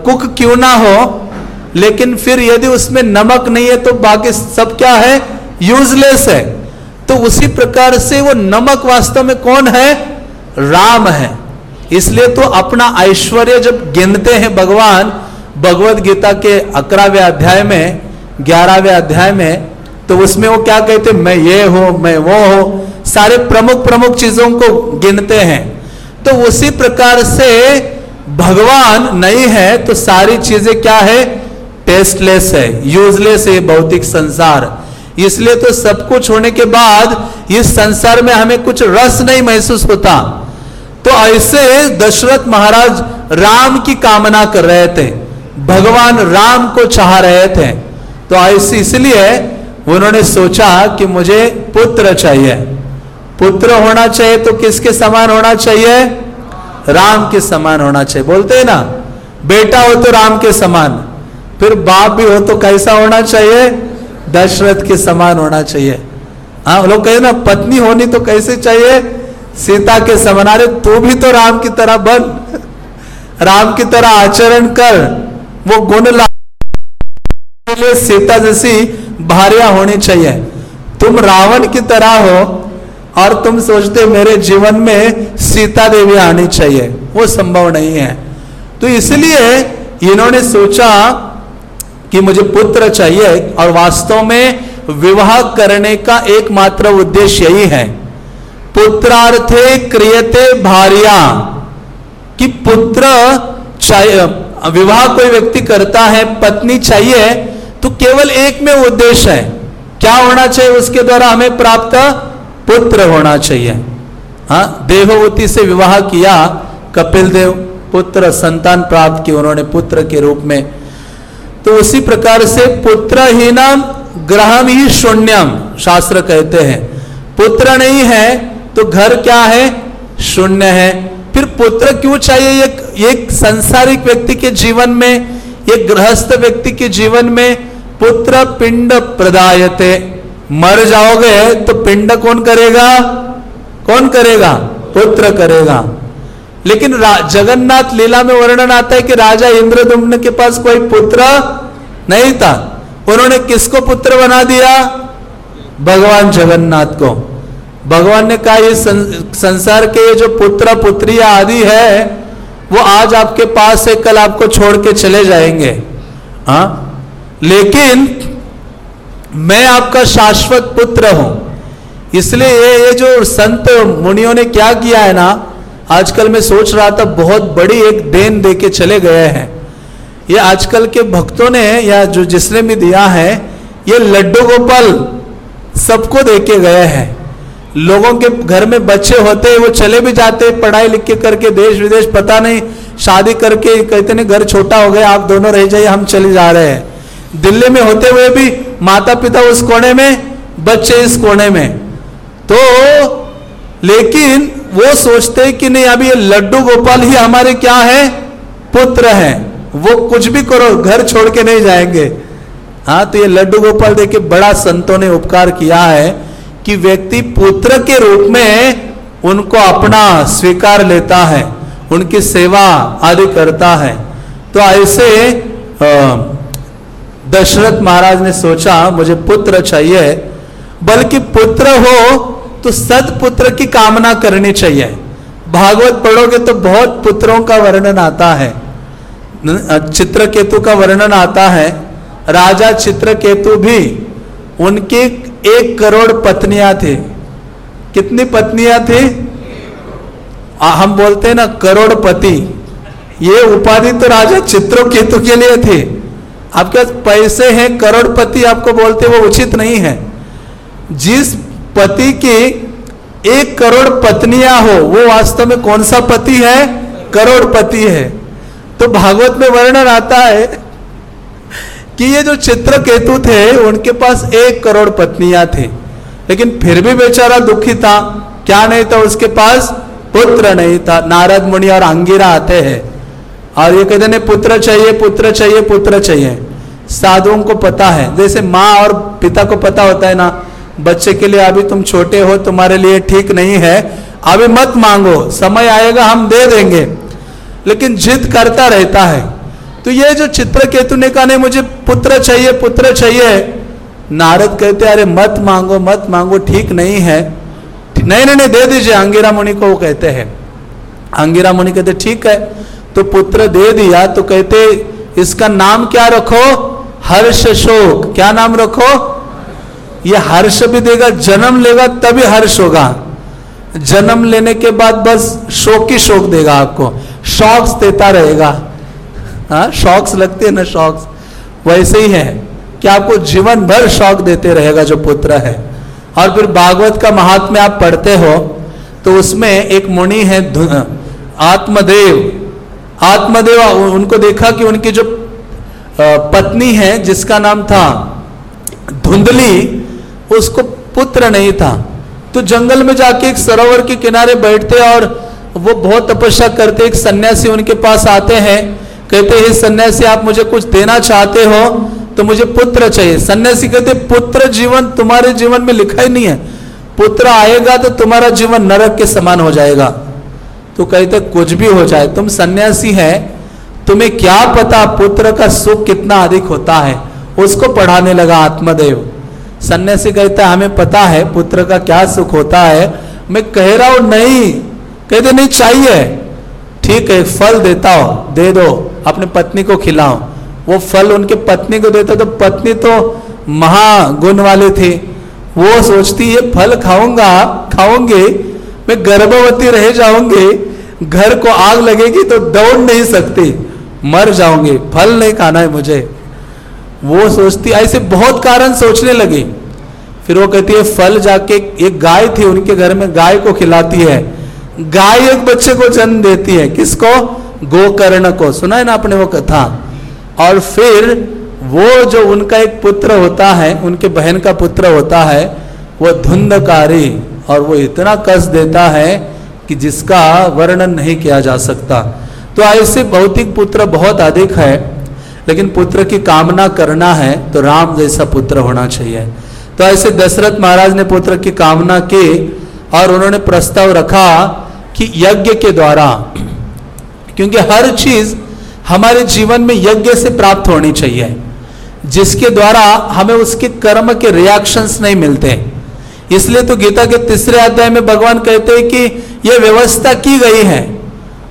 कुक क्यों ना हो, लेकिन फिर यदि उसमें नमक नहीं है तो बाकी सब क्या है? यूजलेस है। तो उसी प्रकार से वो नमक वास्तव में कौन है? राम है। इसलिए तो अपना ऐश्वर्य जब गिनते हैं भगवान भगवत गीता के अकरावे अध्याय में, ग्यारहवें अध्याय में तो उसमें वो क्या कहते मैं ये हो, मैं वो हो, सारे प्रमुख प्रमुख चीज़ों को गिनते हैं। तो उसी प्रकार से भगवान नहीं है तो सारी चीज़ें क्या है टेस्टलेस है यूजलेस है भौतिक संसार। इसलिए तो सब कुछ होने के बाद इस संसार में हमें कुछ रस नहीं महसूस होता। तो ऐसे दशरथ महाराज राम की कामना कर रहे थे, भगवान राम को चाह रहे थे। तो ऐसे इसलिए उन्होंने सोचा कि मुझे पुत्र चाहिए। पुत्र होना चाहिए तो किसके समान होना चाहिए? राम के समान होना चाहिए। बोलते हैं ना, बेटा हो तो राम के समान, फिर बाप भी हो तो कैसा होना चाहिए? दशरथ के समान होना चाहिए। हाँ लोग कहे ना, पत्नी होनी तो कैसे चाहिए? सीता के समान अरे तू भी तो राम की तरह बन। राम की तरह आचरण कर। वो गुण ला लिए सीता जैसी भारिया होनी चाहिए। तुम रावण की तरह हो और तुम सोचते मेरे जीवन में सीता देवी आनी चाहिए। वो संभव नहीं है। तो इसलिए इन्होंने सोचा कि मुझे पुत्र चाहिए और वास्तव में विवाह करने का एकमात्र उद्देश्य यही है। पुत्रार्थे क्रियते भारिया। कि पुत्र विवाह कोई व्यक्ति करता है, पत्नी चाहिए तो केवल एक में उद्देश्य है। क्या होना चाहिए उसके द्वारा हमें प्राप्त? पुत्र होना चाहिए। हाँ देववती से विवाह किया, कपिल देव, पुत्र, संतान प्राप्त की उन्होंने पुत्र के रूप में। तो उसी प्रकार से पुत्र ही नाम ग्रहम ही शून्यम शास्त्र कहते हैं। पुत्र नहीं है तो घर क्या है? शून्य है। फिर पुत्र क्यों चाहिए एक एक संसारिक व्यक्ति के जीवन में? एक गृहस्थ व्यक्ति के जीवन में पुत्र पिंड प्रदायते। मर जाओगे तो पिंड कौन करेगा? कौन करेगा? पुत्र करेगा। लेकिन जगन्नाथ लीला में वर्णन आता है कि राजा इंद्रदुम्न के पास कोई पुत्र नहीं था। उन्होंने किसको पुत्र बना दिया? भगवान जगन्नाथ को। भगवान ने कहा, ये संसार के ये जो पुत्र पुत्री आदि है, वो आज आपके पास है, कल आपको छोड़ के चले जाएँगे। हा? लेकिन मैं आपका शाश्वत पुत्र हूँ। इसलिए ये ये जो संत मुनियों ने क्या किया है ना, आजकल मैं सोच रहा था, बहुत बड़ी एक देन दे के चले गए हैं। ये आजकल के भक्तों ने, या जो जिसने भी दिया है, ये लड्डू गोपाल सबको दे के गए हैं। लोगों के घर में बच्चे होते हैं, वो चले भी जाते पढ़ाई लिख के करके देश विदेश, पता नहीं, शादी करके कहते नहीं घर छोटा हो गया, आप दोनों रह जाइए, हम चले जा रहे हैं। दिल्ली में होते हुए भी माता पिता उस कोने में, बच्चे इस कोने में। तो लेकिन वो सोचते कि नहीं, अभी ये लड्डू गोपाल ही हमारे क्या है? पुत्र हैं। वो कुछ भी करो, घर छोड़ के नहीं जाएँगे। हाँ तो ये लड्डू गोपाल देखिए बड़ा संतों ने उपकार किया है। कि व्यक्ति पुत्र के रूप में उनको अपना स्वीकार लेता है, उनकी सेवा आदि करता है। तो ऐसे दशरथ महाराज ने सोचा, मुझे पुत्र चाहिए, बल्कि पुत्र हो तो सदपुत्र की कामना करनी चाहिए। भागवत पढ़ोगे तो बहुत पुत्रों का वर्णन आता है। चित्रकेतु का वर्णन आता है, राजा चित्रकेतु भी उनकी एक करोड़ पत्नियाँ थी। कितनी पत्नियाँ थी? आ, हम बोलते हैं ना करोड़पति। ये उपाधि तो राजा चित्रकेतु के लिए थी। आपके पास पैसे हैं करोड़पति आपको बोलते वो उचित नहीं है। जिस पति की एक करोड़ पत्नियाँ हो वो वास्तव में कौन सा पति है? करोड़पति है। तो भागवत में वर्णन आता है कि ये जो चित्र केतु थे, उनके पास एक करोड़ पत्नियाँ थे। लेकिन फिर भी बेचारा दुखी था। क्या नहीं था उसके पास? पुत्र नहीं था। नारद मुनि और अंगिरा आते हैं। और ये कहते नहीं, पुत्र चाहिए पुत्र चाहिए पुत्र चाहिए। साधुओं को पता है। जैसे माँ और पिता को पता होता है ना, बच्चे के लिए अभी तुम छोटे हो, तुम्हारे लिए ठीक नहीं है। अभी मत मांगो, समय आएगा, हम दे देंगे। लेकिन जिद करता रहता है। तो ये जो चित्र केतु ने कहा, नहीं, मुझे पुत्र चाहिए पुत्र चाहिए। नारद कहते, अरे, मत मांगो मत मांगो, ठीक नहीं है। नहीं नहीं नहीं, दे दीजिए। अंगिरा मुनि को वो कहते हैं। अंगिरा मुनि कहते, ठीक है तो पुत्र दे दिया। तो कहते, इसका नाम क्या रखो? हर्ष शोक। क्या नाम रखो? ये हर्ष भी देगा, जन्म लेगा, तभी हर्ष होगा। जन्म लेने के बाद बस शोक ही शोक देगा आपको। शॉक्स देता रहेगा। हाँ शॉक्स लगते हैं ना, शॉक्स? वैसे ही है। कि आपको जीवन भर शौक देते रहेगा जो पुत्र है? और फिर भागवत का महात्म्य आप पढ़ते हो तो उसमें एक मुनि है आत्मदेव। आत्मदेव उनको देखा कि उनकी जो पत्नी है, जिसका नाम था धुंधली, उसको पुत्र नहीं था। तो जंगल में जाके एक सरोवर के किनारे बैठते और वो बहुत तपस्या करते, एक सन्यासी उनके पास आते हैं कहते हे, सन्यासी, आप मुझे कुछ देना चाहते हो तो मुझे पुत्र चाहिए। सन्यासी कहते पुत्र जीवन तुम्हारे जीवन में लिखा ही नहीं है। पुत्र आएगा तो तुम्हारा जीवन नरक के समान हो जाएगा। तो कहते कुछ भी हो जाए, तुम सन्यासी है, तुम्हें क्या पता पुत्र का सुख कितना अधिक होता है? उसको पढ़ाने लगा आत्मदेव। सन्यासी कहता हमें पता है, पुत्र का क्या सुख होता है। मैं कह रहा हूँ, नहीं, कहते, नहीं, चाहिए। ठीक है फल देता हो, दे दो, अपनी पत्नी को खिलाओ वो फल उनके पत्नी को देता तो पत्नी तो महागुण वाले थे। वो सोचती, ये फल खाऊँगा, खाऊँगे, मैं गर्भवती रह जाऊँगी, घर को आग लगेगी तो दौड़ नहीं सकती, मर जाऊँगी, फल नहीं खाना है मुझे। वो सोचती, ऐसे बहुत कारण सोचने लगी। फिर वो कहती है, फल जाके एक गाय थी, उनके घर में गाय को खिलाती है गाय एक बच्चे को जन्म देती है। किसको? गोकर्ण को सुना है ना आपने वो कथा? और फिर वो जो उनका एक पुत्र होता है, उनके बहन का पुत्र होता है, वो धुंधकारी और वो इतना कस देता है कि जिसका वर्णन नहीं किया जा सकता। तो ऐसे भौतिक पुत्र बहुत अधिक है, लेकिन पुत्र की कामना करना है तो राम जैसा पुत्र होना चाहिए। तो ऐसे दशरथ महाराज ने पुत्र की कामना की और उन्होंने प्रस्ताव रखा कि यज्ञ के द्वारा। क्योंकि हर चीज़ हमारे जीवन में यज्ञ से प्राप्त होनी चाहिए। जिसके द्वारा हमें उसके कर्म के रिएक्शंस नहीं मिलते। इसलिए तो गीता के तीसरे अध्याय में भगवान कहते हैं कि यह व्यवस्था की गई है।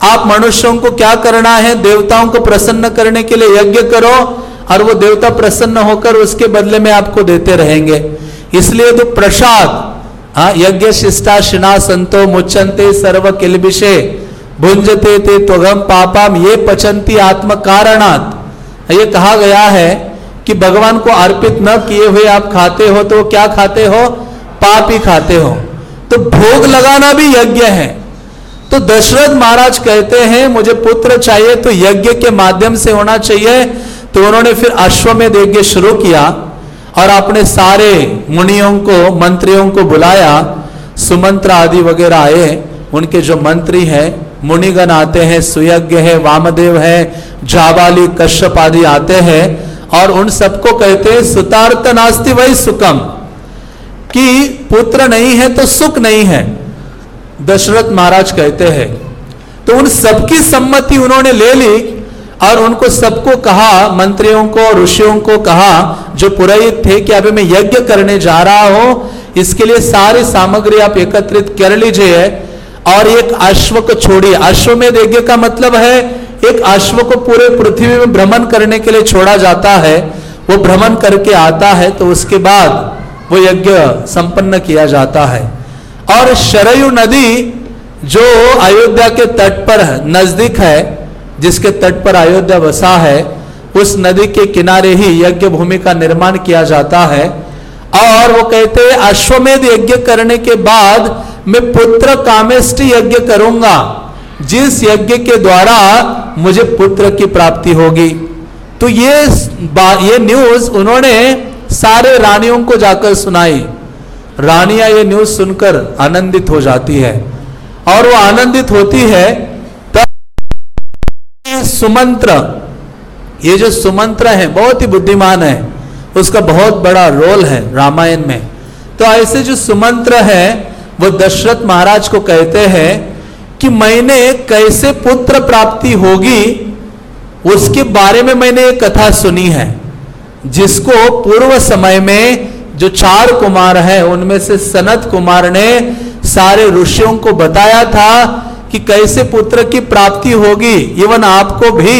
आप मनुष्यों को क्या करना है? देवताओं को प्रसन्न करने के लिए यज्ञ करो और वो देवता प्रसन्न होकर उसके बदले में आपको देते रहेंगे। इसलिए तो प्रसाद हाँ यज्ञ शिष्टा शिना संतो मुचंते सर्व किलबिशे भुंजते ते त्वगम पापाम ये पचंती आत्म कारणात ये कहा गया है कि भगवान को अर्पित न किए हुए आप खाते हो तो क्या खाते हो? पाप ही खाते हो। तो भोग लगाना भी यज्ञ है। तो दशरथ महाराज कहते हैं, मुझे पुत्र चाहिए तो यज्ञ के माध्यम से होना चाहिए। तो उन्होंने फिर अश्वमेध यज्ञ शुरू किया। और अपने सारे मुनियों को, मंत्रियों को बुलाया, सुमंत्र आदि वगैरह आए, उनके जो मंत्री हैं, मुनिगण आते हैं, सुयज्ञ है, वामदेव है, जाबाली, कश्यप आदि आते हैं, और उन सबको कहते हैं, सुतार्थ नास्ति वही सुकम कि पुत्र नहीं है तो सुख नहीं है। दशरथ महाराज कहते हैं। तो उन सबकी सम्मति उन्होंने ले ली और उनको सबको कहा, मंत्रियों को, ऋषियों को कहा, जो पुरोहित थे कि अभी मैं यज्ञ करने जा रहा हूँ, इसके लिए सारी सामग्री आप एकत्रित कर लीजिए। और एक अश्व को छोड़िए। अश्वमेध यज्ञ का मतलब है, एक अश्व को पूरे पृथ्वी में भ्रमण करने के लिए छोड़ा जाता है। वो भ्रमण करके आता है तो उसके बाद वो यज्ञ संपन्न किया जाता है। और शरयू नदी, जो अयोध्या के तट पर नज़दीक है जिसके तट पर अयोध्या बसा है, उस नदी के किनारे ही यज्ञ भूमि का निर्माण किया जाता है। और वो कहते हैं, अश्वमेध यज्ञ करने के बाद मैं पुत्र कामेष्टि यज्ञ करूँगा, जिस यज्ञ के द्वारा मुझे पुत्र की प्राप्ति होगी। तो ये ये न्यूज़ उन्होंने सारे रानियों को जाकर सुनाई। रानियाँ ये न्यूज़ सुनकर आनंदित हो जाती है। और वो आनंदित होती है सुमंत्र। ये जो सुमंत्र है, बहुत ही बुद्धिमान है। उसका बहुत बड़ा रोल है रामायण में। तो ऐसे जो सुमंत्र है, वो दशरथ महाराज को कहते हैं कि मैंने कैसे पुत्र प्राप्ति होगी, उसके बारे में मैंने एक कथा सुनी है, जिसको पूर्व समय में जो चार कुमार हैं, उनमें से सनत कुमार ने सारे ऋषियों को बताया था कि कैसे पुत्र की प्राप्ति होगी इवन आपको भी।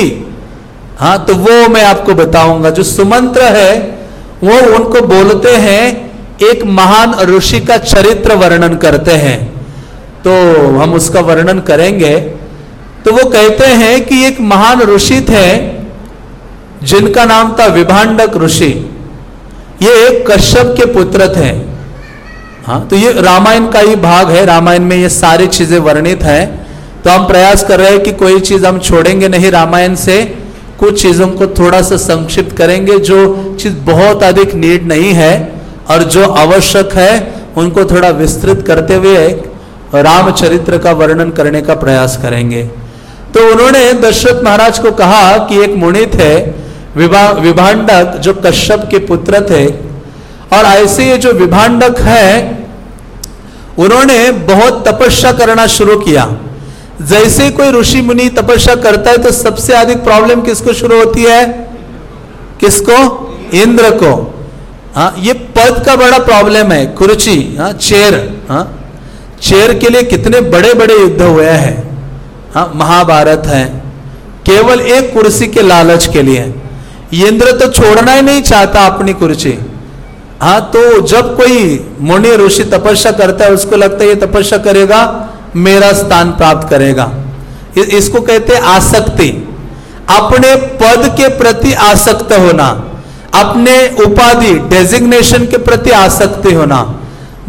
हाँ तो वो मैं आपको बताऊँगा, जो सुमंत्र है, वो उनको बोलते हैं, एक महान ऋषि का चरित्र वर्णन करते हैं। तो हम उसका वर्णन करेंगे। तो वो कहते हैं कि एक महान ऋषि थे, जिनका नाम था विभांडक ऋषि। ये एक कश्यप के पुत्र थे। हाँ तो ये रामायण का ही भाग है, रामायण में ये सारी चीज़ें वर्णित है। तो हम प्रयास कर रहे हैं कि कोई चीज़ हम छोड़ेंगे नहीं, रामायण से कुछ चीज़ों को थोड़ा सा संक्षिप्त करेंगे, जो चीज़ बहुत अधिक नीड नहीं है और जो आवश्यक है, उनको थोड़ा विस्तृत करते हुए रामचरित्र का वर्णन करने का प्रयास करेंगे। तो उन्होंने दशरथ महाराज को कहा कि एक मुनि थे, विभा, विभाडक, जो कश्यप के पुत्र थे, और ऐसे ये जो विभाडक है, उन्होंने बहुत तपस्या करना शुरू किया। जैसे कोई ऋषि मुनि तपस्या करता है तो सबसे अधिक प्रॉब्लम किसको शुरू होती है? किसको? इंद्र को। हाँ ये पद का बड़ा प्रॉब्लम है, कुर्ची हाँ चेयर हाँ। चेयर के लिए कितने बड़े बड़े युद्ध हुए हैं। हाँ महाभारत है। केवल एक कुर्सी के लालच के लिए। इंद्र तो छोड़ना ही नहीं चाहता अपनी कुर्सी हाँ तो जब कोई मुनि ऋषि तपस्या करता है, उसको लगता है ये तपस्या करेगा मेरा स्थान प्राप्त करेगा। इसको कहते आसक्ति। अपने पद के प्रति आसक्त होना, अपने उपाधि डेजिग्नेशन के प्रति आसक्ति होना,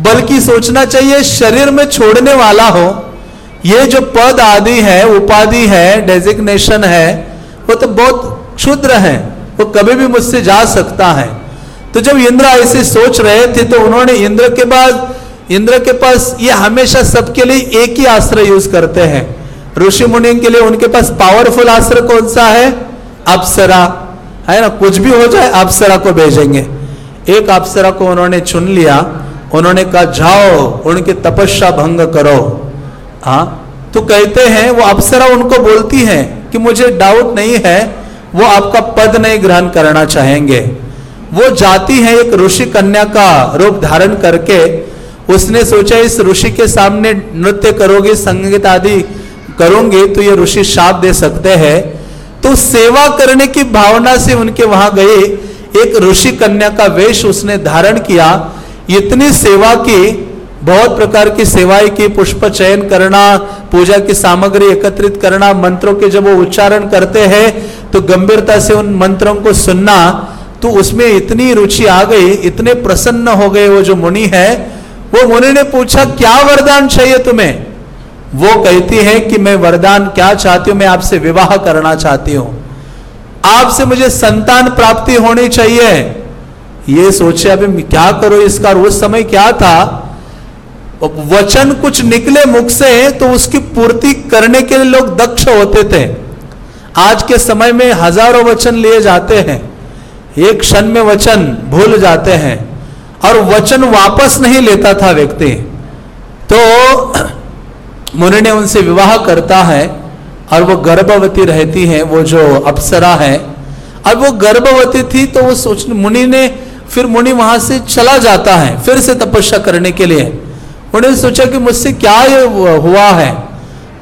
बल्कि सोचना चाहिए शरीर में छोड़ने वाला हो, ये जो पद आदि है, उपाधि है डेजिग्नेशन है, वो तो बहुत क्षुद्र है, वो कभी भी मुझसे जा सकता है। तो जब इंद्र ऐसे सोच रहे थे तो उन्होंने इंद्र के बाद इंद्र के पास ये हमेशा सबके लिए एक ही अस्त्र यूज़ करते हैं। ऋषि मुनि के लिए उनके पास पावरफुल अस्त्र कौन सा है? अप्सरा। है ना? कुछ भी हो जाए, अप्सरा को भेजेंगे। एक अप्सरा को उन्होंने चुन लिया। उन्होंने कहा, जाओ, उनकी तपस्या भंग करो। हाँ? तो कहते हैं, वो अप्सरा उनको बोलती है कि मुझे डाउट नहीं है, वो आपका पद नहीं ग्रहण करना चाहेंगे। वो जाती है एक ऋषि कन्या का रूप धारण करके उसने सोचा, इस ऋषि के सामने नृत्य करोगे, संगीत आदि करोगे तो ये ऋषि शाप दे सकते हैं। तो सेवा करने की भावना से उनके वहाँ गए। एक ऋषि कन्या का वेश उसने धारण किया। इतनी सेवा की, बहुत प्रकार की सेवाएँ की, पुष्प चयन करना, पूजा की सामग्री एकत्रित करना, मंत्रों के जब वो उच्चारण करते हैं तो गंभीरता से उन मंत्रों को सुनना तो उसमें इतनी रुचि आ गई, इतने प्रसन्न हो गए वो जो मुनि है वो मुनि ने पूछा, क्या वरदान चाहिए तुम्हें? वो कहती है कि, मैं वरदान क्या चाहती हूँ? मैं आपसे विवाह करना चाहती हूँ। आपसे मुझे संतान प्राप्ति होनी चाहिए। ये सोचे, अभी क्या करो इसका? उस समय क्या था? वचन कुछ निकले मुख से तो उसकी पूर्ति करने के लिए लोग दक्ष होते थे। आज के समय में हज़ारों वचन लिए जाते हैं। एक क्षण में वचन भूल जाते हैं। और वचन वापस नहीं लेता था व्यक्ति। तो मुनि ने उनसे विवाह करता है और वो गर्भवती रहती है, वो जो अप्सरा है। अब वो गर्भवती थी तो वो सोच, मुनि ने फिर मुनि वहाँ से चला जाता है, फिर से तपस्या करने के लिए। उन्होंने सोचा कि मुझसे क्या हुआ है?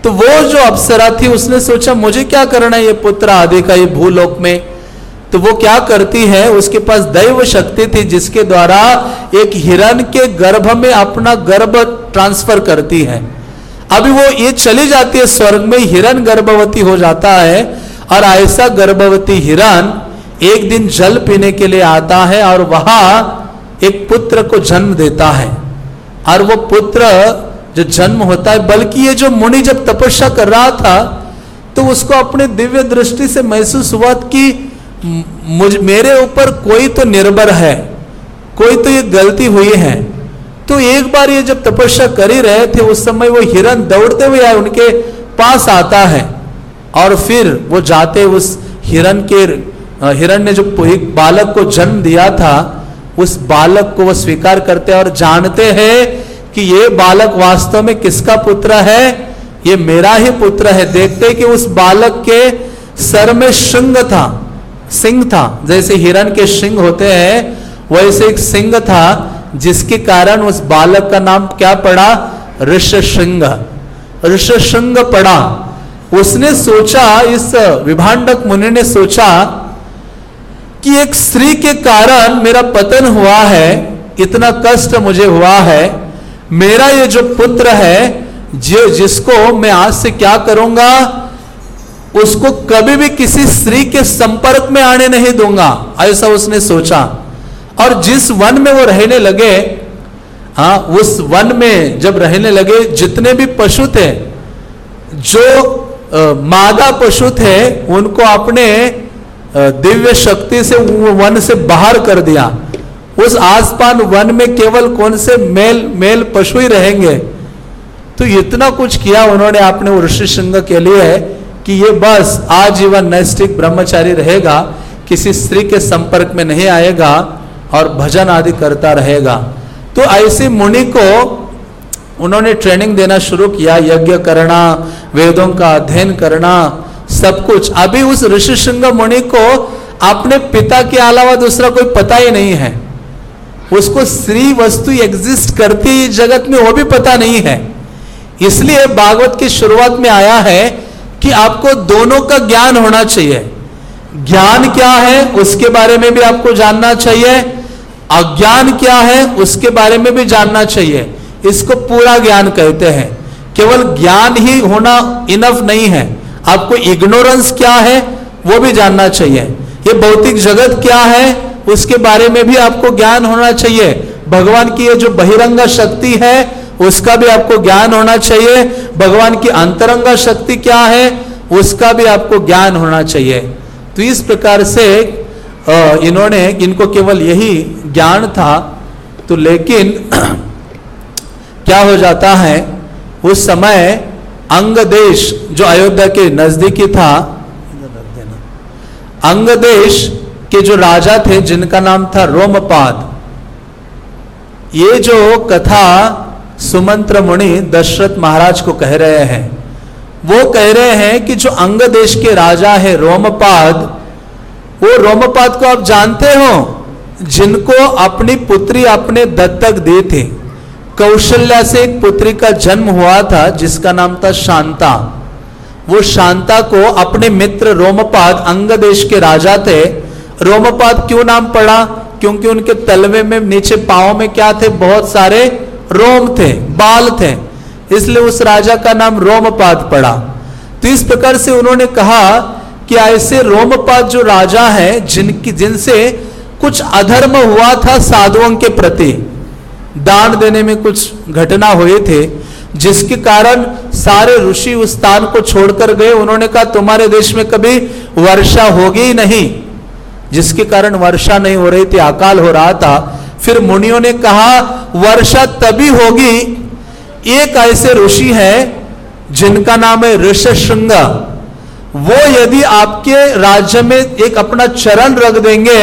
तो वो जो अप्सरा थी, उसने सोचा, मुझे क्या करना है ये पुत्र आदि का, ये भूलोक में? तो वो क्या करती है? उसके पास दैव शक्ति थी, जिसके द्वारा एक हिरण के गर्भ में अपना गर्भ ट्रांसफ़र करती है। अभी वो ये चली जाती है स्वर्ग में, हिरण गर्भवती हो जाता है और ऐसा गर्भवती हिरण एक दिन जल पीने के लिए आता है और वहाँ एक पुत्र को जन्म देता है। और वो पुत्र जो जन्म होता है, बल्कि ये जो मुनि जब तपस्या कर रहा था तो उसको अपने दिव्य दृष्टि से महसूस हुआ कि मुझ, मेरे ऊपर कोई तो निर्भर है, कोई तो ये गलती हुई है। तो एक बार ये जब तपस्या कर ही रहे थे, उस समय वो हिरण दौड़ते हुए आए, उनके पास आता है। और फिर वो जाते उस हिरण के हिरण ने जो एक बालक को जन्म दिया था, उस बालक को वो स्वीकार करते और जानते हैं कि ये बालक वास्तव में किसका पुत्र है? ये मेरा ही पुत्र है। देखते कि उस बालक के सर में श्रृंग था। सिंह था। जैसे हिरण के सिंह होते हैं, वैसे एक सिंह था, जिसके कारण उस बालक का नाम क्या पड़ा? ऋष श्रृंग ऋष श्रृंग पड़ा। उसने सोचा, इस विभाडक मुनि ने सोचा कि एक स्त्री के कारण मेरा पतन हुआ है, इतना कष्ट मुझे हुआ है, मेरा ये जो पुत्र है जो जिसको मैं आज से क्या करूँगा? उसको कभी भी किसी स्त्री के संपर्क में आने नहीं दूँगा। ऐसा उसने सोचा। और जिस वन में वो रहने लगे हाँ उस वन में जब रहने लगे जितने भी पशु थे जो आ, मादा पशु थे उनको अपने दिव्य शक्ति से वन से बाहर कर दिया। उस आसपास वन में केवल कौन से मेल मेल पशु ही रहेंगे। तो इतना कुछ किया उन्होंने अपने ऋषि सिंह के लिए। कि ये बस आजीवन नैष्टिक ब्रह्मचारी रहेगा, किसी स्त्री के संपर्क में नहीं आएगा और भजन आदि करता रहेगा। तो ऐसे मुनि को उन्होंने ट्रेनिंग देना शुरू किया, यज्ञ करना, वेदों का अध्ययन करना, सब कुछ। अभी उस ऋषि सिंह मुनि को अपने पिता के अलावा दूसरा कोई पता ही नहीं है। उसको स्त्री वस्तु एग्जिस्ट करती जगत में वो भी पता नहीं है। इसलिए भागवत की शुरुआत में आया है कि आपको दोनों का ज्ञान होना चाहिए। ज्ञान क्या है, उसके बारे में भी आपको जानना चाहिए। अज्ञान क्या है, उसके बारे में भी जानना चाहिए। इसको पूरा ज्ञान कहते हैं। केवल ज्ञान ही होना इनफ नहीं है। आपको इग्नोरेंस क्या है, वो भी जानना चाहिए। ये भौतिक जगत क्या है, उसके बारे में भी आपको ज्ञान होना चाहिए। भगवान की ये जो बहिरंगा शक्ति है उसका भी आपको ज्ञान होना चाहिए। भगवान की अंतरंगा शक्ति क्या है? उसका भी आपको ज्ञान होना चाहिए। तो इस प्रकार से इन्होंने, इनको केवल यही ज्ञान था तो लेकिन क्या हो जाता है, उस समय अंग देश जो अयोध्या के नजदीकी था अंग देश के जो राजा थे, जिनका नाम था रोमपाद, ये जो कथा सुमंत्र मुनि दशरथ महाराज को कह रहे हैं। वो कह रहे हैं कि जो अंग देश के राजा है रोमपाद, वो रोमपाद को आप जानते हो, जिनको अपनी पुत्री अपने दत्तक दे थे। कौशल्या से एक पुत्री का जन्म हुआ था, जिसका नाम था शांता। वो शांता को अपने मित्र रोमपाद, अंग देश के राजा थे। रोमपाद क्यों नाम पड़ा? क्योंकि उनके तलवे में, नीचे पाओ में क्या थे? बहुत सारे रोम थे, बाल थे, इसलिए उस राजा का नाम रोमपाद पड़ा। तो इस प्रकार से उन्होंने कहा कि ऐसे रोमपाद जो राजा है, जिनकी, जिनसे कुछ अधर्म हुआ था साधुओं के प्रति, दान देने में कुछ घटना हुए थे, जिसके कारण सारे ऋषि उस स्थान को छोड़कर गए। उन्होंने कहा, तुम्हारे देश में कभी वर्षा होगी ही नहीं। जिसके कारण वर्षा नहीं हो रही थी, अकाल हो रहा था। फिर मुनियों ने कहा, वर्षा तभी होगी। एक ऐसे ऋषि है, जिनका नाम है ऋष वो यदि आपके राज्य में एक अपना चरण रख देंगे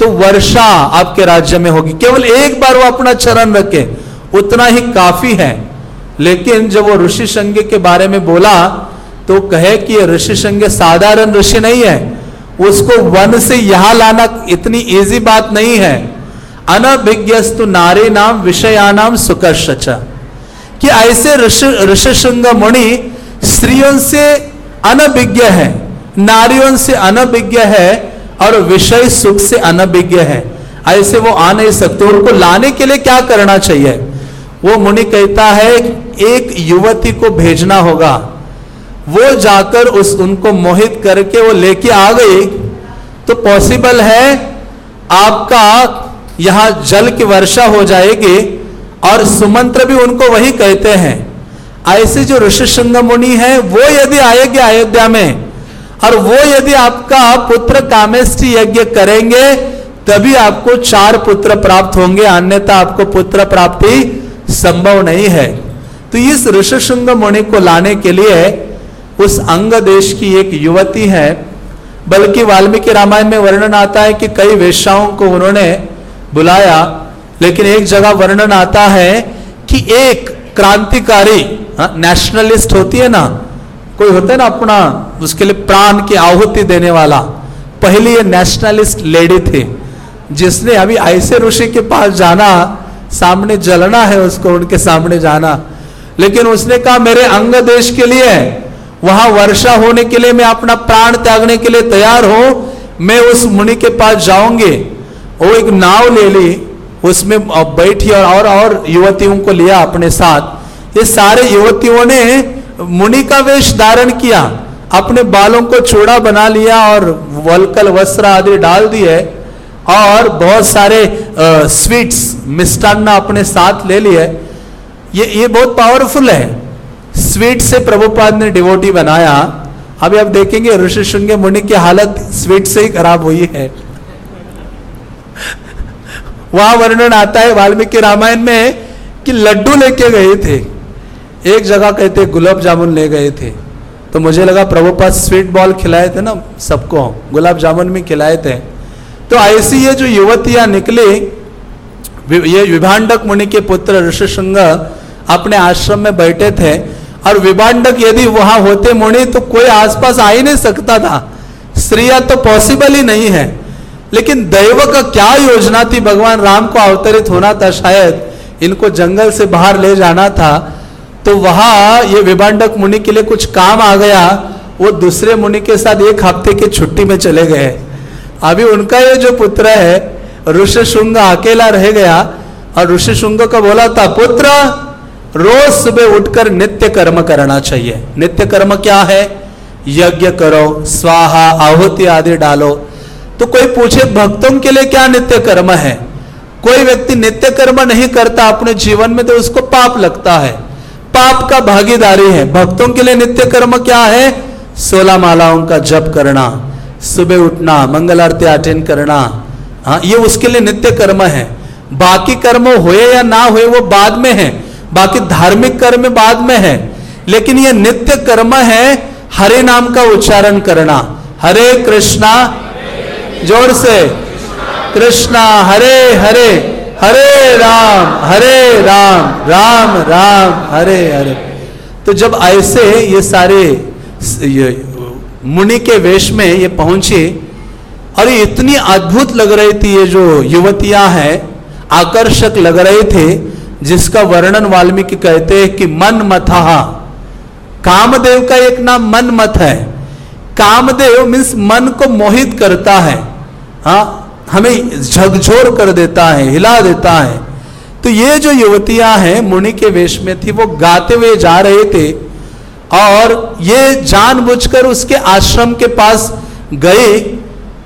तो वर्षा आपके राज्य में होगी। केवल एक बार वो अपना चरण रखे, उतना ही काफ़ी है। लेकिन जब वो ऋषि संज्ञ के बारे में बोला तो कहे कि ऋषि संग साधारण ऋषि नहीं है। उसको वन से यहाँ लाना इतनी इजी बात नहीं है। अनभिज्ञस्तु नारी नाम विषयानाम सुकर्षच। कि ऐसे ऋषि मुनि स्त्रियों से अनभिज्ञ है, नारियों से अनभिज्ञ है, और विषय सुख से अनभिज्ञ है। ऐसे वो आ नहीं सकते। उनको लाने के लिए क्या करना चाहिए? वो मुनि कहता है, एक युवती को भेजना होगा। वो जाकर उस उनको मोहित करके वो लेके आ गई। तो पॉसिबल है आपका यहाँ जल की वर्षा हो जाएगी और सुमंत्र भी उनको वही कहते हैं। ऐसे जो ऋषि मुनि है, वो यदि आएँगे अयोध्या में और वो यदि आपका पुत्र कामेष्टि यज्ञ करेंगे, तभी आपको चार पुत्र प्राप्त होंगे, अन्यथा आपको पुत्र प्राप्ति संभव नहीं है। तो इस ऋषि मुनि को लाने के लिए उस अंग देश की एक युवती है, बल्कि वाल्मीकि रामायण में वर्णन आता है कि कई वेश्याओं को उन्होंने बुलाया लेकिन एक जगह वर्णन आता है कि एक क्रांतिकारी नेशनलिस्ट हाँ, होती है ना कोई होता है ना अपना उसके लिए प्राण की आहुति देने वाला पहली ये नेशनलिस्ट लेडी थी जिसने अभी ऐसे ऋषि के पास जाना सामने जलना है उसको उनके सामने जाना लेकिन उसने कहा मेरे अंग देश के लिए वहाँ वर्षा होने के लिए मैं अपना प्राण त्यागने के लिए तैयार हूँ मैं उस मुनि के पास जाऊँगी वो एक नाव ले ली उसमें बैठी और और, और युवतियों को लिया अपने साथ। ये सारे युवतियों ने मुनि का वेश धारण किया अपने बालों को चूड़ा बना लिया और वलकल वस्त्र आदि डाल दिए और बहुत सारे आ, स्वीट्स मिष्टान्न अपने साथ ले लिए। ये ये बहुत पावरफुल है। स्वीट से प्रभुपाद ने डिवोटी बनाया। अभी आप देखेंगे ऋषि श्रृंग मुनि की हालत स्वीट से ही खराब हुई है। वहाँ वर्णन आता है वाल्मीकि रामायण में कि लड्डू लेके गए थे। एक जगह कहते गुलाब जामुन ले गए थे। तो मुझे लगा प्रभुपाद स्वीट बॉल खिलाए थे ना सबको गुलाब जामुन भी खिलाए थे। तो ऐसी ये जो युवतियाँ निकली ये विभाडक मुनि के पुत्र ऋषिशृंग अपने आश्रम में बैठे थे। और विभाडक यदि वहाँ होते मुनि तो कोई आसपास आ ही नहीं सकता था। स्त्रिया तो पॉसिबल ही नहीं है। लेकिन दैव का क्या योजना थी? भगवान राम को अवतरित होना था शायद, इनको जंगल से बाहर ले जाना था तो वहाँ ये विभाडक मुनि के लिए कुछ काम आ गया। वो दूसरे मुनि के साथ एक हफ़्ते की छुट्टी में चले गए। अभी उनका ये जो पुत्र है ऋषि शुंग अकेला रह गया और ऋषि शुंग का बोला था, पुत्र, रोज सुबह उठकर नित्य कर्म करना चाहिए। नित्य कर्म क्या है? यज्ञ करो, स्वाहा, आहुति आदि डालो। तो कोई पूछे, भक्तों के लिए क्या नित्य कर्म है? कोई व्यक्ति नित्य कर्म नहीं करता अपने जीवन में तो उसको पाप लगता है। पाप का भागीदारी है। भक्तों के लिए नित्य कर्म क्या है? सोलह मालाओं का जप करना, सुबह उठना, मंगल आरती अटेंड करना। हाँ ये उसके लिए नित्य कर्म है। बाकी कर्म हुए या ना हुए, वो बाद में है। बाकी धार्मिक कर्म बाद में है। लेकिन ये नित्य कर्म है, हरे नाम का उच्चारण करना। हरे कृष्णा ज़ोर से। कृष्णा, हरे हरे हरे राम हरे राम राम राम, हरे हरे। तो जब ऐसे ये सारे ये, मुनि के वेश में ये पहुँचे, और ये इतनी अद्भुत लग रही थी ये जो युवतियाँ हैं, आकर्षक लग रहे थे, जिसका वर्णन वाल्मीकि कहते हैं कि मन मथा। कामदेव का एक नाम मन मत है। कामदेव मीन्स मन को मोहित करता है, हा, हमें झकझोर कर देता है, हिला देता है। तो ये जो युवतियाँ हैं, मुनि के वेश में थी, वो गाते हुए जा रहे थे और ये जानबूझकर उसके आश्रम के पास गए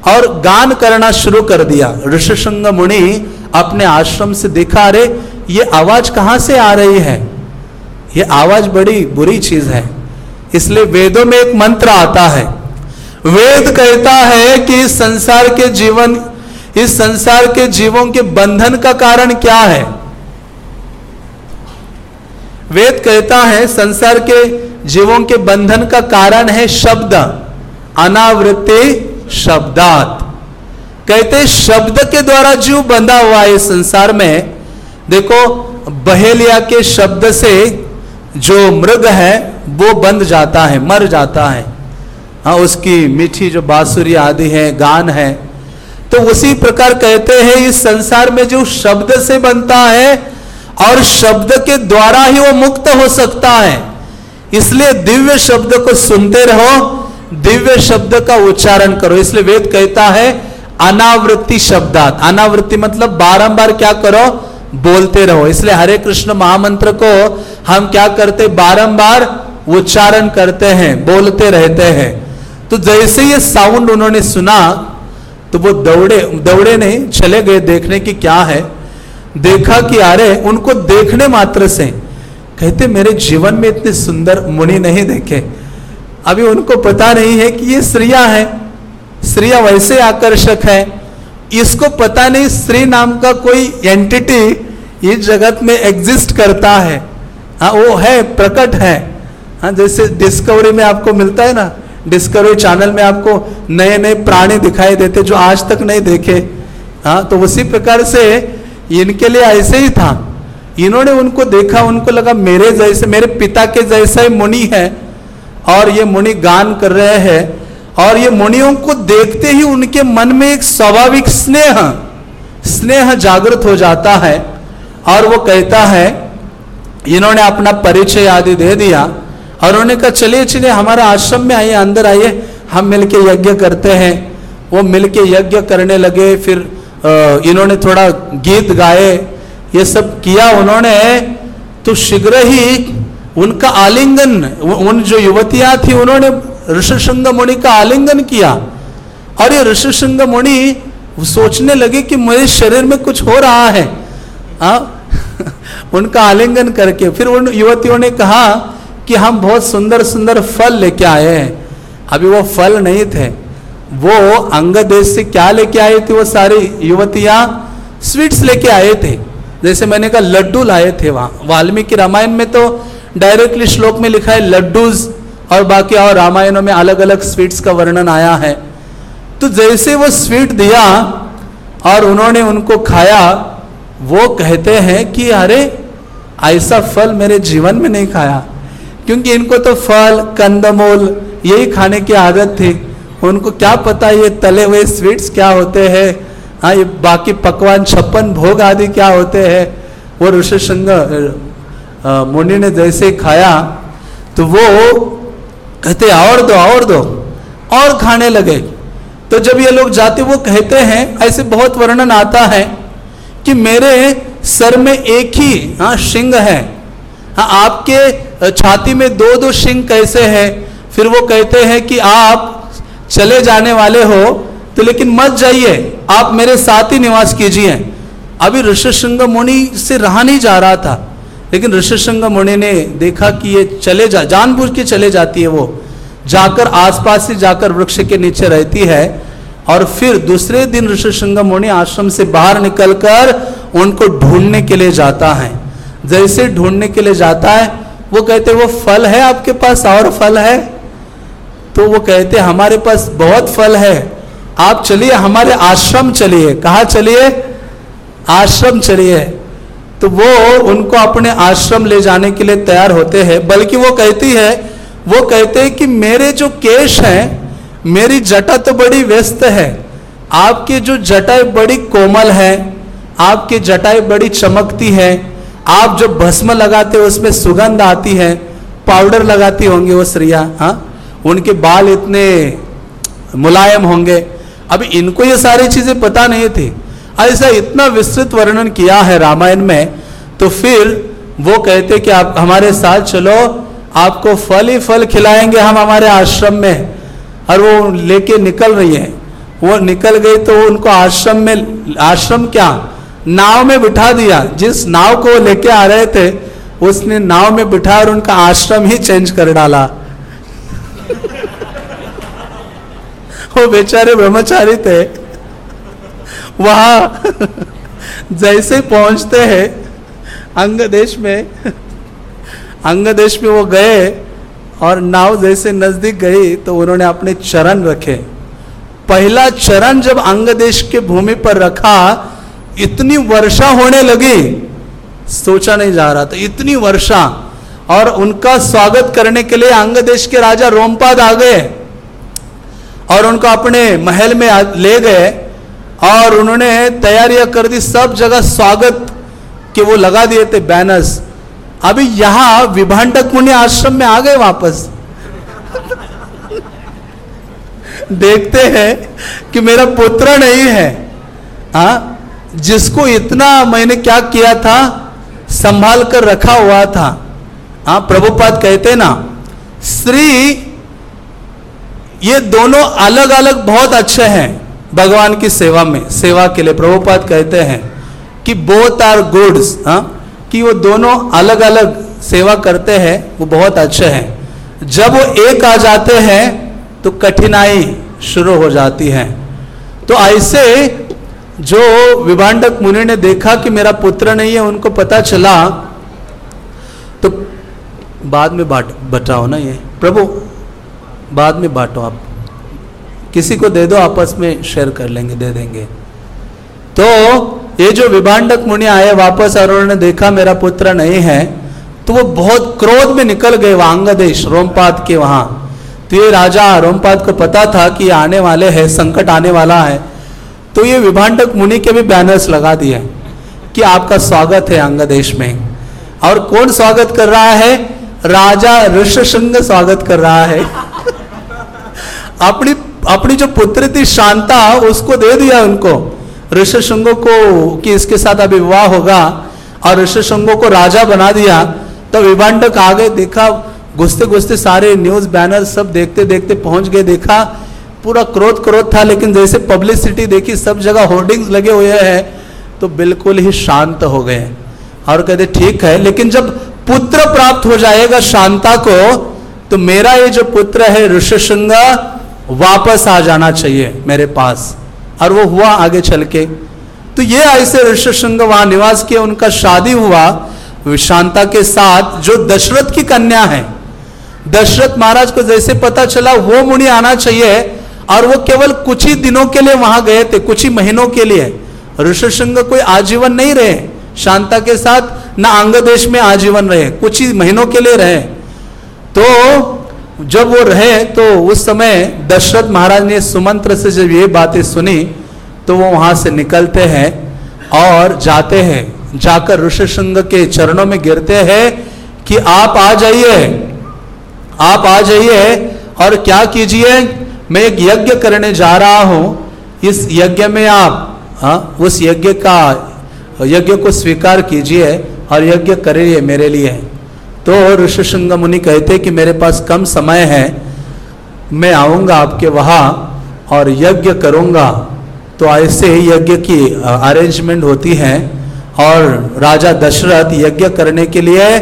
और गान करना शुरू कर दिया। ऋषिशृंग मुनि अपने आश्रम से दिखा रहे ये आवाज़ कहाँ से आ रही है? ये आवाज़ बड़ी बुरी चीज़ है, इसलिए वेदों में एक मंत्र आता है वेद कहता है कि इस संसार के जीवन, इस संसार के जीवों के बंधन का कारण क्या है? वेद कहता है संसार के जीवों के बंधन का कारण है शब्द, अनावृत्ति शब्दात। कहते शब्द के द्वारा जीव बंधा हुआ है संसार में। देखो, बहेलिया के शब्द से जो मृग है, वो बंध जाता है, मर जाता है। हाँ उसकी मीठी जो बांसुरी आदि है, गान है तो उसी प्रकार कहते हैं, इस संसार में जो शब्द से बनता है और शब्द के द्वारा ही वो मुक्त हो सकता है। इसलिए दिव्य शब्द को सुनते रहो, दिव्य शब्द का उच्चारण करो। इसलिए वेद कहता है, अनावृत्ति शब्दात। अनावृत्ति मतलब बारंबार क्या करो, बोलते रहो। इसलिए हरे कृष्ण महामंत्र को हम क्या करते, बारंबार उच्चारण करते हैं, बोलते रहते हैं। तो जैसे ये साउंड उन्होंने सुना तो वो दौड़े दौड़े नहीं, चले गए देखने की क्या है। देखा कि अरे, उनको देखने मात्र से। कहते, मेरे जीवन में इतने सुंदर मुनि नहीं देखे। अभी उनको पता नहीं है कि ये स्त्रिया है। स्त्रिया वैसे आकर्षक है। इसको पता नहीं स्त्री नाम का कोई एंटिटी इस जगत में एग्जिस्ट करता है। हाँ वो है, प्रकट है। हाँ जैसे डिस्कवरी में आपको मिलता है ना डिस्कवरी चैनल में आपको नए नए प्राणी दिखाई देते जो आज तक नहीं देखे। हाँ तो उसी प्रकार से इनके लिए ऐसे ही था। इन्होंने उनको देखा, उनको लगा मेरे जैसे, मेरे पिता के जैसा ही मुनि है और ये मुनि गान कर रहे हैं और ये मुनियों को देखते ही उनके मन में एक स्वाभाविक स्नेह स्नेह जागृत हो जाता है और वो कहता है, इन्होंने अपना परिचय आदि दे दिया और उन्होंने कहा, चलिए चलिए, हमारा आश्रम में आइए, अंदर आइए, हम मिलके यज्ञ करते हैं वो मिलके यज्ञ करने लगे, फिर इन्होंने थोड़ा गीत गाए, ये सब किया उन्होंने तो शीघ्र ही उनका आलिंगन उन जो युवतियाँ थी, उन्होंने ऋषिशृंग मुनि का आलिंगन किया और ये ऋषिशृंग मुनि सोचने लगे कि मेरे शरीर में कुछ हो रहा है आ? उनका आलिंगन करके, फिर उन युवतियों ने कहा कि हम बहुत सुंदर सुंदर फल लेके आए हैं। अभी वो फल नहीं थे। वो अंग देश से क्या लेके आए थे वो सारी युवतियाँ? स्वीट्स लेके आए थे। जैसे मैंने कहा, लड्डू लाए थे वहाँ। वाल्मीकि रामायण में तो डायरेक्टली श्लोक में लिखा है, लड्डूज और बाकी और रामायणों में अलग अलग स्वीट्स का वर्णन आया है। तो जैसे वो स्वीट दिया और उन्होंने उनको खाया, वो कहते हैं कि, अरे, ऐसा फल मेरे जीवन में नहीं खाया। क्योंकि इनको तो फल, कंदमूल, यही खाने की आदत थी। उनको क्या पता ये तले हुए स्वीट्स क्या होते हैं? हाँ ये बाकी पकवान छप्पन भोग आदि क्या होते हैं? वो ऋषिशृंग मुनि ने जैसे खाया तो वो कहते, और दो और दो, और खाने लगे। तो जब ये लोग जाते, वो कहते हैं, ऐसे बहुत वर्णन आता है कि मेरे सर में एक ही हाँ सिंह है। हाँ आपके छाती में दो दो सिंह कैसे है? फिर वो कहते हैं कि आप चले जाने वाले हो तो लेकिन मत जाइए, आप मेरे साथ ही निवास कीजिए। अभी ऋषिशृंग मुनि से रहा नहीं जा रहा था, लेकिन ऋषिशृंग मुनि ने देखा कि ये चले जा, जानबूझ के चले जाती है वो। जाकर आसपास से जाकर वृक्ष के नीचे रहती है, और फिर दूसरे दिन ऋषिशृंग मुनि आश्रम से बाहर निकलकर उनको ढूँढने के लिए जाता है। जैसे ढूँढने के लिए जाता है वो कहते वो फल है आपके पास और फल है? तो वो कहते हमारे पास बहुत फल है। आप चलिए, हमारे आश्रम चलिए। कहा चलिए? आश्रम चलिए। तो वो उनको अपने आश्रम ले जाने के लिए तैयार होते हैं। बल्कि वो कहती है, वो कहते हैं कि मेरे जो केश हैं, मेरी जटा तो बड़ी व्यस्त है। आपकी जो जटाएँ बड़ी कोमल है, आपकी जटाएँ बड़ी चमकती है आप जो भस्म लगाते हो, उसमें सुगंध आती है, पाउडर लगाती होंगी वो स्त्रिया हाँ? उनके बाल इतने मुलायम होंगे। अभी इनको ये सारी चीज़ें पता नहीं थी। ऐसा इतना विस्तृत वर्णन किया है रामायण में तो फिर वो कहते कि आप, हमारे साथ चलो, आपको फल ही फल खिलाएँगे हम हमारे आश्रम में। और वो लेके निकल रही है। वो निकल गई तो उनको आश्रम में, आश्रम क्या? नाव में बिठा दिया। जिस नाव को लेके आ रहे थे, उसने नाव में बिठा और उनका आश्रम ही चेंज कर डाला। वो बेचारे ब्रह्मचारी थे। वहाँ जैसे पहुँचते हैं अंग देश में अंग देश में वो गए और नाव जैसे नज़दीक गई तो उन्होंने अपने चरण रखे। पहला चरण जब अंग देश के भूमि पर रखा इतनी वर्षा होने लगी, सोचा नहीं जा रहा था, इतनी वर्षा, और उनका स्वागत करने के लिए अंग देश के राजा रोमपाद आ गए, और उनको अपने महल में ले गए, और उन्होंने तैयारियाँ कर दी, सब जगह स्वागत के वो लगा दिए थे बैनर्स अभी यहाँ विभाडक मुनि आश्रम में आ गए वापस। देखते हैं कि मेरा पुत्र नहीं है। हा? जिसको इतना मैंने क्या किया था, संभाल कर रखा हुआ था। हाँ प्रभुपाद कहते ना श्री ये दोनों अलग अलग बहुत अच्छे हैं भगवान की सेवा में, सेवा के लिए। प्रभुपाद कहते हैं कि बोथ आर गुड्स हाँ कि वो दोनों अलग अलग सेवा करते हैं, वो बहुत अच्छे हैं। जब वो एक आ जाते हैं तो कठिनाई शुरू हो जाती है। तो ऐसे जो विभाडक मुनि ने देखा कि मेरा पुत्र नहीं है, उनको पता चला तो बाद में बाट बटाओ ना ये। प्रभु, बाद में बांटो आप। किसी को दे दो, आपस में शेयर कर लेंगे, दे देंगे। तो ये जो विभाडक मुनि आए, वापस और उन्होंने देखा, मेरा पुत्र नहीं है तो वो बहुत क्रोध में निकल गए वहाँ अंगदेश रोमपाद के वहाँ। तो ये राजा रोमपाद को पता था कि आने वाले हैं, संकट आने वाला है। तो ये विभाडक मुनि के भी बैनर्स लगा दिए कि आपका स्वागत है अंगदेश में। और कौन स्वागत कर रहा है? राजा ऋषशृंग स्वागत कर रहा है। अपनी अपनी जो पुत्र थी शांता, उसको दे दिया उनको। ऋषशृंगों को कि इसके साथ अभी विवाह होगा। और ऋषशृंगों को राजा बना दिया। तो विभाडक आगे देखा घुसते घुसते सारे न्यूज़ बैनर सब देखते देखते पहुँच गए, देखा पूरा क्रोध क्रोध था, लेकिन जैसे पब्लिसिटी देखी, सब जगह होर्डिंग्स लगे हुए हैं तो बिल्कुल ही शांत हो गए और कहते, ठीक है, लेकिन जब पुत्र प्राप्त हो जाएगा शांता को तो मेरा ये जो पुत्र है, ऋषशृंग, वापस आ जाना चाहिए मेरे पास। और वो हुआ आगे चल के। तो ये ऐसे ऋषशृंग वहाँ निवास किया उनका शादी हुआ शांता के साथ, जो दशरथ की कन्या है। दशरथ महाराज को जैसे पता चला, वो मुनि आना चाहिए और वो केवल कुछ ही दिनों के लिए वहाँ गए थे, कुछ ही महीनों के लिए। ऋषिशृंग कोई आजीवन नहीं रहे, शांता के साथ ना अंग देश में आजीवन रहे, कुछ ही महीनों के लिए रहे। तो जब वो रहे तो उस समय दशरथ महाराज ने सुमंत्र से जब ये बातें सुनी तो वो वहाँ से निकलते हैं और जाते हैं। जाकर ऋषिशृंग के चरणों में गिरते हैं कि आप आ जाइए, आप आ जाइए और क्या कीजिए? मैं एक यज्ञ करने जा रहा हूँ। इस यज्ञ में आप, हा? उस यज्ञ का, यज्ञ को स्वीकार कीजिए और यज्ञ करिए मेरे लिए। तो ऋषिशृंग मुनि कहते कि मेरे पास कम समय है। मैं आऊँगा आपके वहाँ और यज्ञ करूँगा। तो ऐसे यज्ञ की अरेंजमेंट होती है और राजा दशरथ यज्ञ करने के लिए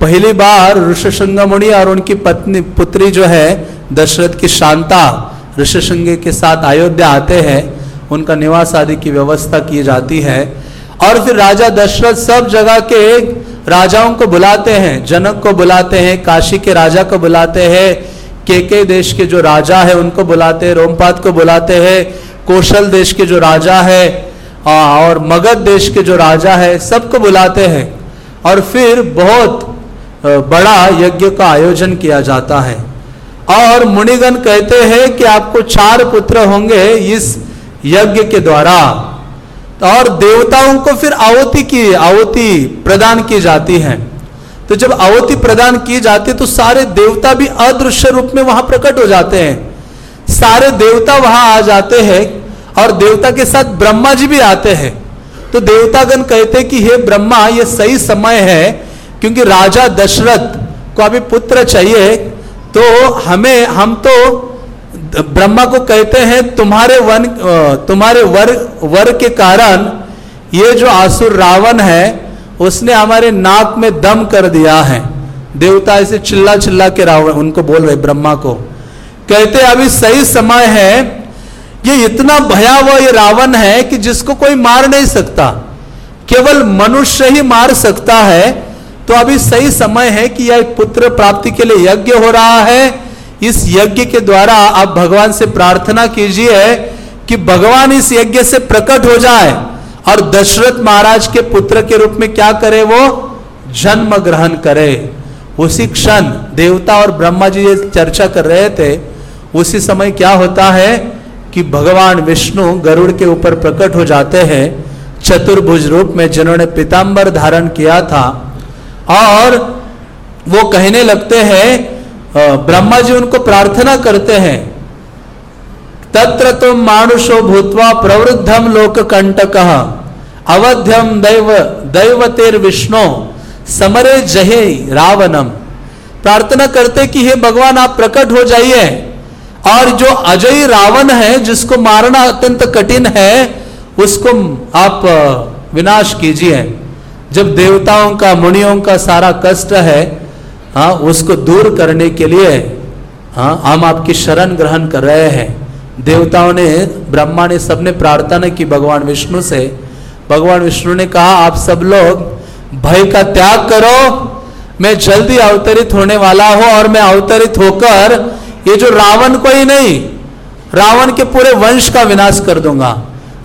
पहली बार ऋषिशृंग मुनि और उनकी पत्नी, पुत्री जो है, दशरथ की शांता ऋषिशृंग के साथ अयोध्या आते हैं। उनका निवास आदि की व्यवस्था की जाती है। और फिर राजा दशरथ सब जगह के राजाओं को बुलाते हैं, जनक को बुलाते हैं, काशी के राजा को बुलाते हैं के के देश के जो राजा है उनको बुलाते हैं रोमपात को बुलाते हैं, कौशल देश के जो राजा है और मगध देश के जो राजा है, सबको बुलाते हैं। और फिर बहुत बड़ा यज्ञ का आयोजन किया जाता है। और मुनिगण कहते हैं कि आपको चार पुत्र होंगे इस यज्ञ के द्वारा। और देवताओं को फिर आवती की आवती प्रदान की जाती है। तो जब आवती प्रदान की जाती है तो सारे देवता भी अदृश्य रूप में वहाँ प्रकट हो जाते हैं। सारे देवता वहाँ आ जाते हैं और देवता के साथ ब्रह्मा जी भी आते हैं। तो देवतागण कहते हैं कि, हे ब्रह्मा, ये सही समय है क्योंकि राजा दशरथ को अभी पुत्र चाहिए तो हमें, हम तो ब्रह्मा को कहते हैं, तुम्हारे वन तुम्हारे वर वर के कारण ये जो आसुर रावण है, उसने हमारे नाक में दम कर दिया है। देवता ऐसे चिल्ला चिल्ला के रावण, उनको बोल रहे ब्रह्मा को। कहते अभी सही समय है, ये इतना भयावह ये रावण है कि जिसको कोई मार नहीं सकता। केवल मनुष्य ही मार सकता है तो अभी सही समय है कि यह पुत्र प्राप्ति के लिए यज्ञ हो रहा है। इस यज्ञ के द्वारा आप भगवान से प्रार्थना कीजिए कि भगवान इस यज्ञ से प्रकट हो जाए और दशरथ महाराज के पुत्र के रूप में क्या करे वो? जन्म ग्रहण करे। उसी क्षण देवता और ब्रह्मा जी चर्चा कर रहे थे। उसी समय क्या होता है कि भगवान विष्णु गरुड़ के ऊपर प्रकट हो जाते हैं। चतुर्भुज रूप में जिन्होंने पिताम्बर धारण किया था और वो कहने लगते हैं ब्रह्मा जी उनको प्रार्थना करते हैं। तत्र तुम मानुषो भूतवा प्रवृद्धम लोक कंटक अवध्यम दैव दैवतेर विष्णु समरे जहे रावणम प्रार्थना करते कि हे भगवान, आप प्रकट हो जाइए। और जो अजय रावण है, जिसको मारना अत्यंत कठिन है, उसको आप विनाश कीजिए। जब देवताओं का, मुनियों का सारा कष्ट है हाँ उसको दूर करने के लिए हाँ हम आपकी शरण ग्रहण कर रहे हैं। देवताओं ने, ब्रह्मा ने सबने प्रार्थना की भगवान विष्णु से। भगवान विष्णु ने कहा, आप सब लोग भय का त्याग करो, मैं जल्दी अवतरित होने वाला हूँ और मैं अवतरित होकर ये जो रावण को ही नहीं, रावण के पूरे वंश का विनाश कर दूँगा।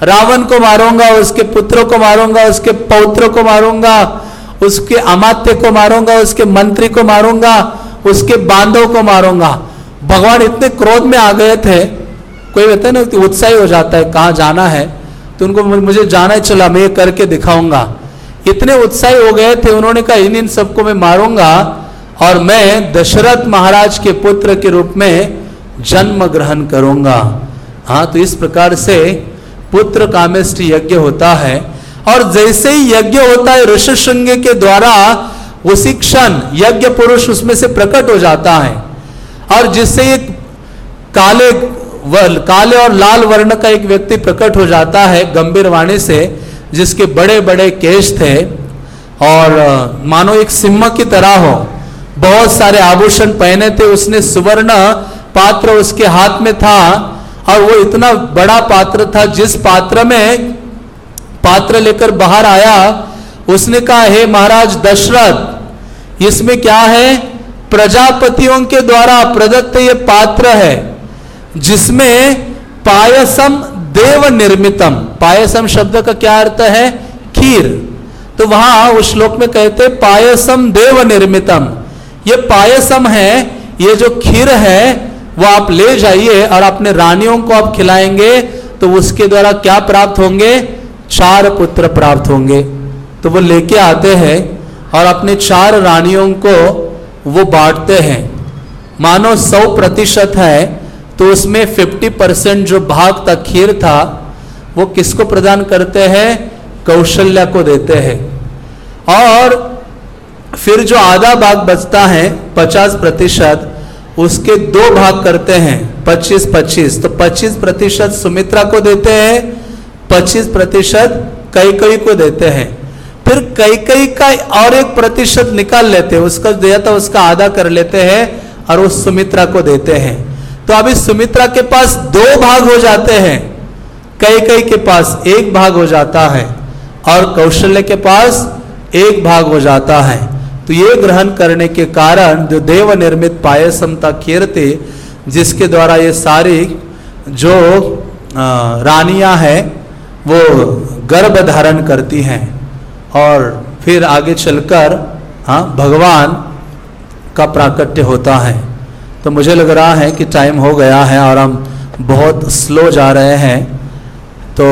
रावण को मारूँगा, उसके पुत्रों को मारूँगा, उसके पौत्रों को मारूँगा, उसके अमात्य को मारूँगा, उसके मंत्री को मारूँगा, उसके बांधव को मारूँगा। भगवान इतने क्रोध में आ गए थे, कोई कहते हैं ना उत्साही हो जाता है, कहाँ जाना है? तो उनको मुझे जाना ही, चला, मैं ये करके दिखाऊँगा। इतने उत्साही हो गए थे, उन्होंने कहा, इन इन सबको मैं मारूँगा और मैं दशरथ महाराज के पुत्र के रूप में जन्म ग्रहण करूँगा। हाँ तो इस प्रकार से पुत्र कामेष्ट यज्ञ होता है। और जैसे ही यज्ञ होता है ऋषिशृंग के द्वारा उसी क्षण यज्ञ पुरुष उसमें से प्रकट हो जाता है। और जिससे एक काले वर, काले और लाल वर्ण का एक व्यक्ति प्रकट हो जाता है गंभीर वाणी से जिसके बड़े बड़े केश थे। और मानो एक सिम्ह की तरह हो बहुत सारे आभूषण पहने थे उसने सुवर्ण पात्र उसके हाथ में था। और वो इतना बड़ा पात्र था, जिस पात्र में पात्र लेकर बाहर आया, उसने कहा, हे महाराज, दशरथ, इसमें क्या है? प्रजापतियों के द्वारा प्रदत्त ये पात्र है, जिसमें पायसम देव निर्मितम. पायसम शब्द का क्या अर्थ है? खीर। तो वहाँ उस श्लोक में कहते, पायसम देव निर्मितम. ये पायसम है, ये जो खीर है वो आप ले जाइए और अपने रानियों को आप खिलाएँगे तो उसके द्वारा क्या प्राप्त होंगे? चार पुत्र प्राप्त होंगे। तो वो लेके आते हैं और अपने चार रानियों को वो बांटते हैं। मानो सौ प्रतिशत है तो उसमें 50 परसेंट जो भाग तक खीर था, वो किसको प्रदान करते हैं? कौशल्या को देते हैं। और फिर जो आधा भाग बचता है 50 प्रतिशत उसके दो भाग करते हैं। 25 25 तो 25 प्रतिशत सुमित्रा को देते हैं 25 प्रतिशत कई कई को देते हैं। फिर कई कई का और एक प्रतिशत निकाल लेते हैं, उसका दिया था उसका आधा कर लेते हैं और उस सुमित्रा को देते हैं। तो अभी सुमित्रा के पास दो भाग हो जाते हैं। कई कई के पास एक भाग हो जाता है और कौशल्य के पास एक भाग हो जाता है। तो ये ग्रहण करने के कारण जो देव निर्मित पायसमता थे, जिसके द्वारा ये सारी जो रानियाँ हैं, वो गर्भ धारण करती हैं। और फिर आगे चलकर हाँ भगवान का प्राकट्य होता है। तो मुझे लग रहा है कि टाइम हो गया है और हम बहुत स्लो जा रहे हैं। तो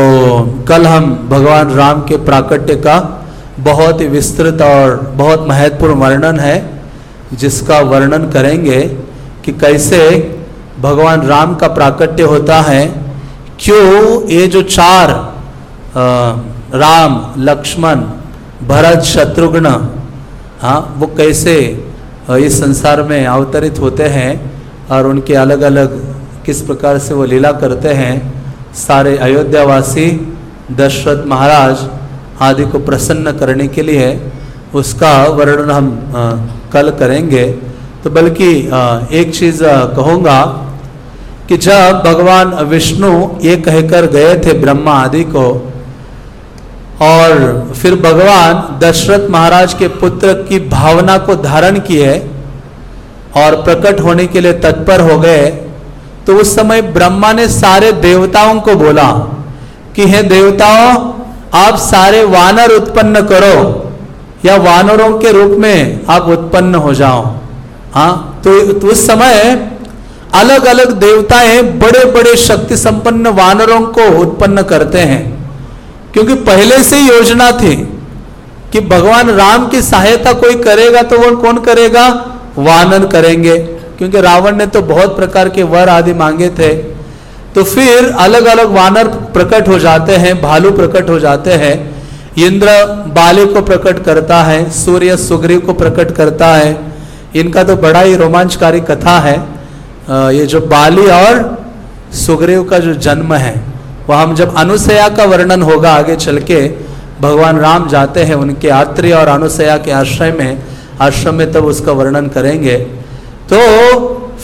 कल हम भगवान राम के प्राकट्य का बहुत ही विस्तृत और बहुत महत्वपूर्ण वर्णन है, जिसका वर्णन करेंगे कि कैसे भगवान राम का प्राकट्य होता है, क्यों ये जो चार राम, लक्ष्मण, भरत, शत्रुघ्न हाँ वो कैसे इस संसार में अवतरित होते हैं और उनके अलग अलग किस प्रकार से वो लीला करते हैं, सारे अयोध्यावासी दशरथ महाराज आदि को प्रसन्न करने के लिए उसका वर्णन हम कल करेंगे। तो बल्कि एक चीज़ कहूँगा कि जब भगवान विष्णु ये कहकर गए थे ब्रह्मा आदि को, और फिर भगवान दशरथ महाराज के पुत्र की भावना को धारण किए और प्रकट होने के लिए तत्पर हो गए तो उस समय ब्रह्मा ने सारे देवताओं को बोला कि हे देवताओं आप सारे वानर उत्पन्न करो या वानरों के रूप में आप उत्पन्न हो जाओ। हाँ तो, तो उस समय अलग अलग देवताएँ बड़े बड़े शक्ति संपन्न वानरों को उत्पन्न करते हैं। क्योंकि पहले से योजना थी कि भगवान राम की सहायता कोई करेगा तो वो कौन करेगा? वानर करेंगे। क्योंकि रावण ने तो बहुत प्रकार के वर आदि मांगे थे। तो फिर अलग अलग वानर प्रकट हो जाते हैं, भालू प्रकट हो जाते हैं। इंद्र बाले को प्रकट करता है, सूर्य सुग्रीव को प्रकट करता है। इनका तो बड़ा ही रोमांचकारी कथा है। ये जो बाली और सुग्रीव का जो जन्म है, वह हम जब अनुसया का वर्णन होगा आगे चल के, भगवान राम जाते हैं उनके आत्री और अनुसया के आश्रय में, आश्रम में तब उसका वर्णन करेंगे। तो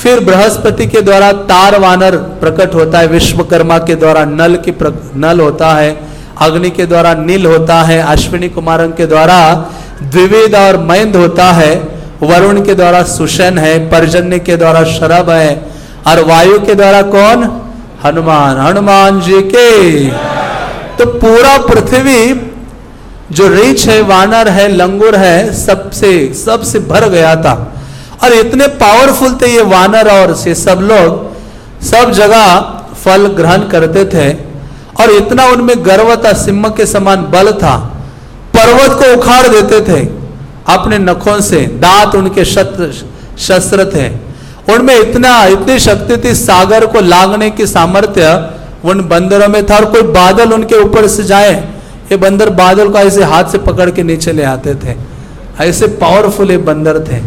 फिर बृहस्पति के द्वारा तार वानर प्रकट होता है, विश्वकर्मा के द्वारा नल की नल होता है, अग्नि के द्वारा नील होता है, अश्विनी कुमारन के द्वारा द्विवेद और मैंद होता है, वरुण के द्वारा सुशन है, पर्जन्य के द्वारा शरभ है, और वायु के द्वारा कौन? हनुमान। हनुमान जी के। तो पूरा पृथ्वी जो रिच है, वानर है, लंगुर है, सबसे सबसे भर गया था। और इतने पावरफुल थे ये वानर और से सब लोग, सब जगह फल ग्रहण करते थे और इतना उनमें गर्व था, सिंह के समान बल था, पर्वत को उखाड़ देते थे, अपने नखों से दांत उनके शस्त्र शस्त्र थे। उनमें इतना, इतनी शक्ति थी सागर को लागने की सामर्थ्य उन बंदरों में था और कोई बादल उनके ऊपर से जाए, ये बंदर बादल को ऐसे हाथ से पकड़ के नीचे ले आते थे। ऐसे पावरफुल ये बंदर थे।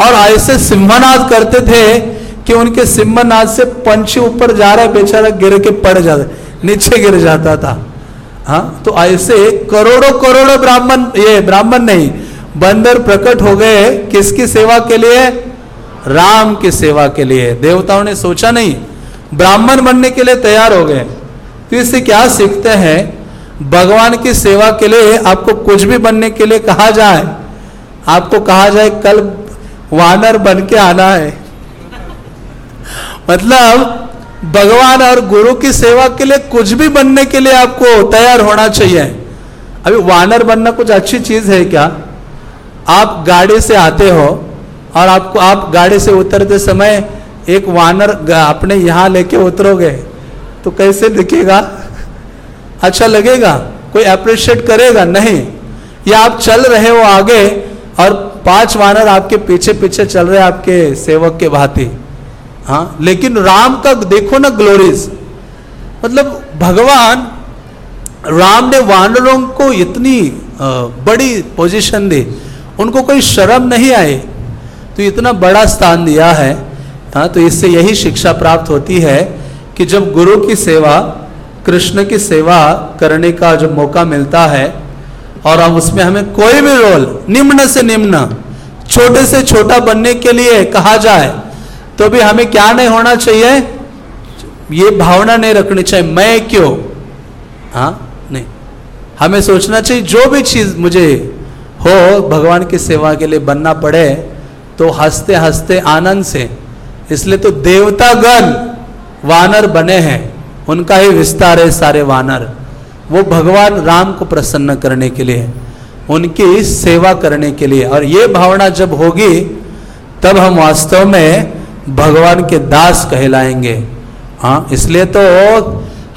और ऐसे सिंहनाद करते थे कि उनके सिंहनाद से पंछी ऊपर जा रहा, बेचारा गिर के पड़ जाता, नीचे गिर जाता था। हाँ तो ऐसे करोड़ों करोड़ों ब्राह्मण, ये ब्राह्मण नहीं, बंदर प्रकट हो गए किसकी सेवा के लिए? राम की सेवा के लिए। देवताओं ने सोचा नहीं, ब्राह्मण बनने के लिए तैयार हो गए। तो इससे क्या सीखते हैं? भगवान की सेवा के लिए आपको कुछ भी बनने के लिए कहा जाए, आपको कहा जाए कल वानर बन के आना है। मतलब भगवान और गुरु की सेवा के लिए कुछ भी बनने के लिए आपको तैयार होना चाहिए। अभी वानर बनना कुछ अच्छी चीज़ है क्या? आप गाड़ी से आते हो और आपको, आप गाड़ी से उतरते समय एक वानर अपने यहाँ लेके उतरोगे। तो कैसे दिखेगा? अच्छा लगेगा? कोई अप्रिशिएट करेगा? नहीं। या आप चल रहे हो आगे और पाँच वानर आपके पीछे पीछे चल रहे आपके सेवक के भांति। हाँ लेकिन राम का देखो ना ग्लोरीज मतलब भगवान राम ने वानरों को इतनी बड़ी पोजीशन दी। उनको कोई शर्म नहीं आई। तो इतना बड़ा स्थान दिया है। हाँ तो इससे यही शिक्षा प्राप्त होती है कि जब गुरु की सेवा, कृष्ण की सेवा करने का जो मौका मिलता है और अब उसमें हमें कोई भी रोल, निम्न से निम्न, छोटे से छोटा बनने के लिए कहा जाए तो भी हमें क्या नहीं होना चाहिए? ये भावना नहीं रखनी चाहिए, मैं क्यों? हाँ नहीं। हमें सोचना चाहिए, जो भी चीज़ मुझे हो, भगवान की सेवा के लिए बनना पड़े तो हँसते हँसते आनंद से, इसलिए तो देवतागण वानर बने हैं, उनका ही विस्तार है सारे वानर। वो भगवान राम को प्रसन्न करने के लिए, उनकी सेवा करने के लिए। और ये भावना जब होगी, तब हम वास्तव में भगवान के दास कहलाएँगे। हाँ इसलिए तो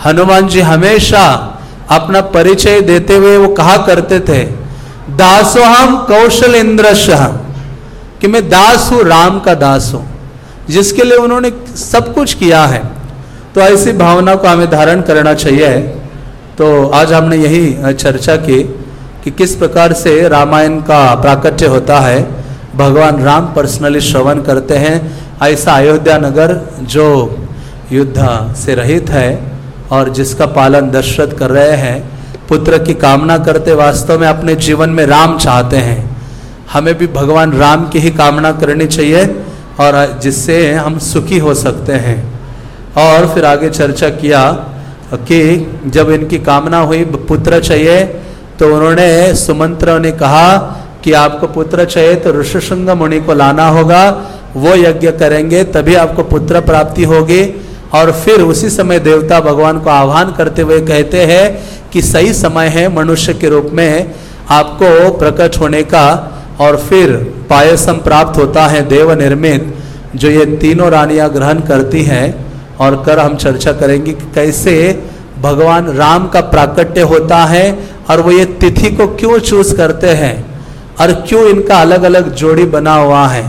हनुमान जी हमेशा अपना परिचय देते हुए वो कहा करते थे दासो हम कौशल इंद्र कि मैं दास हूँ, राम का दास हूँ, जिसके लिए उन्होंने सब कुछ किया है। तो ऐसी भावना को हमें धारण करना चाहिए। तो आज हमने यही चर्चा की कि किस प्रकार से रामायण का प्राकट्य होता है। भगवान राम पर्सनली श्रवण करते हैं। ऐसा अयोध्या नगर जो युद्ध से रहित है और जिसका पालन दशरथ कर रहे हैं, पुत्र की कामना करते वास्तव में अपने जीवन में राम चाहते हैं। हमें भी भगवान राम की ही कामना करनी चाहिए और जिससे हम सुखी हो सकते हैं। और फिर आगे चर्चा किया कि जब इनकी कामना हुई, पुत्र चाहिए तो उन्होंने सुमंत्र ने कहा कि आपको पुत्र चाहिए तो ऋषिशृंग मुनि को लाना होगा, वो यज्ञ करेंगे, तभी आपको पुत्र प्राप्ति होगी। और फिर उसी समय देवता भगवान को आह्वान करते हुए कहते हैं कि सही समय है, मनुष्य के रूप में आपको प्रकट होने का, और फिर पायसम प्राप्त होता है देव निर्मित, जो ये तीनों रानियाँ ग्रहण करती हैं, और कर हम चर्चा करेंगे कि कैसे भगवान राम का प्राकट्य होता है और वो ये तिथि को क्यों चूज़ करते हैं? और क्यों इनका अलग अलग जोड़ी बना हुआ है?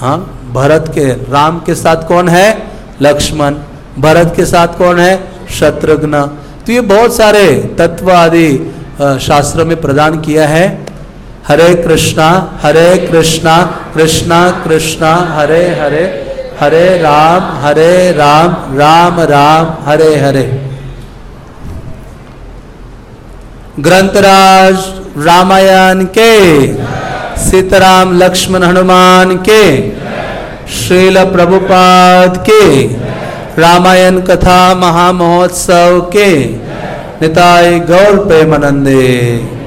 हाँ भरत के, राम के साथ कौन है? लक्ष्मण। भरत के साथ कौन है? शत्रुघ्न। तो ये बहुत सारे तत्व आदि शास्त्र में प्रदान किया है। हरे कृष्णा हरे कृष्णा कृष्णा कृष्णा, हरे हरे हरे राम हरे राम राम राम, हरे हरे। ग्रंथराज रामायण के, सीताराम लक्ष्मण हनुमान के, श्रील प्रभुपाद के, रामायण कथा महामहोत्सव के निताय गौर प्रेमानंदे।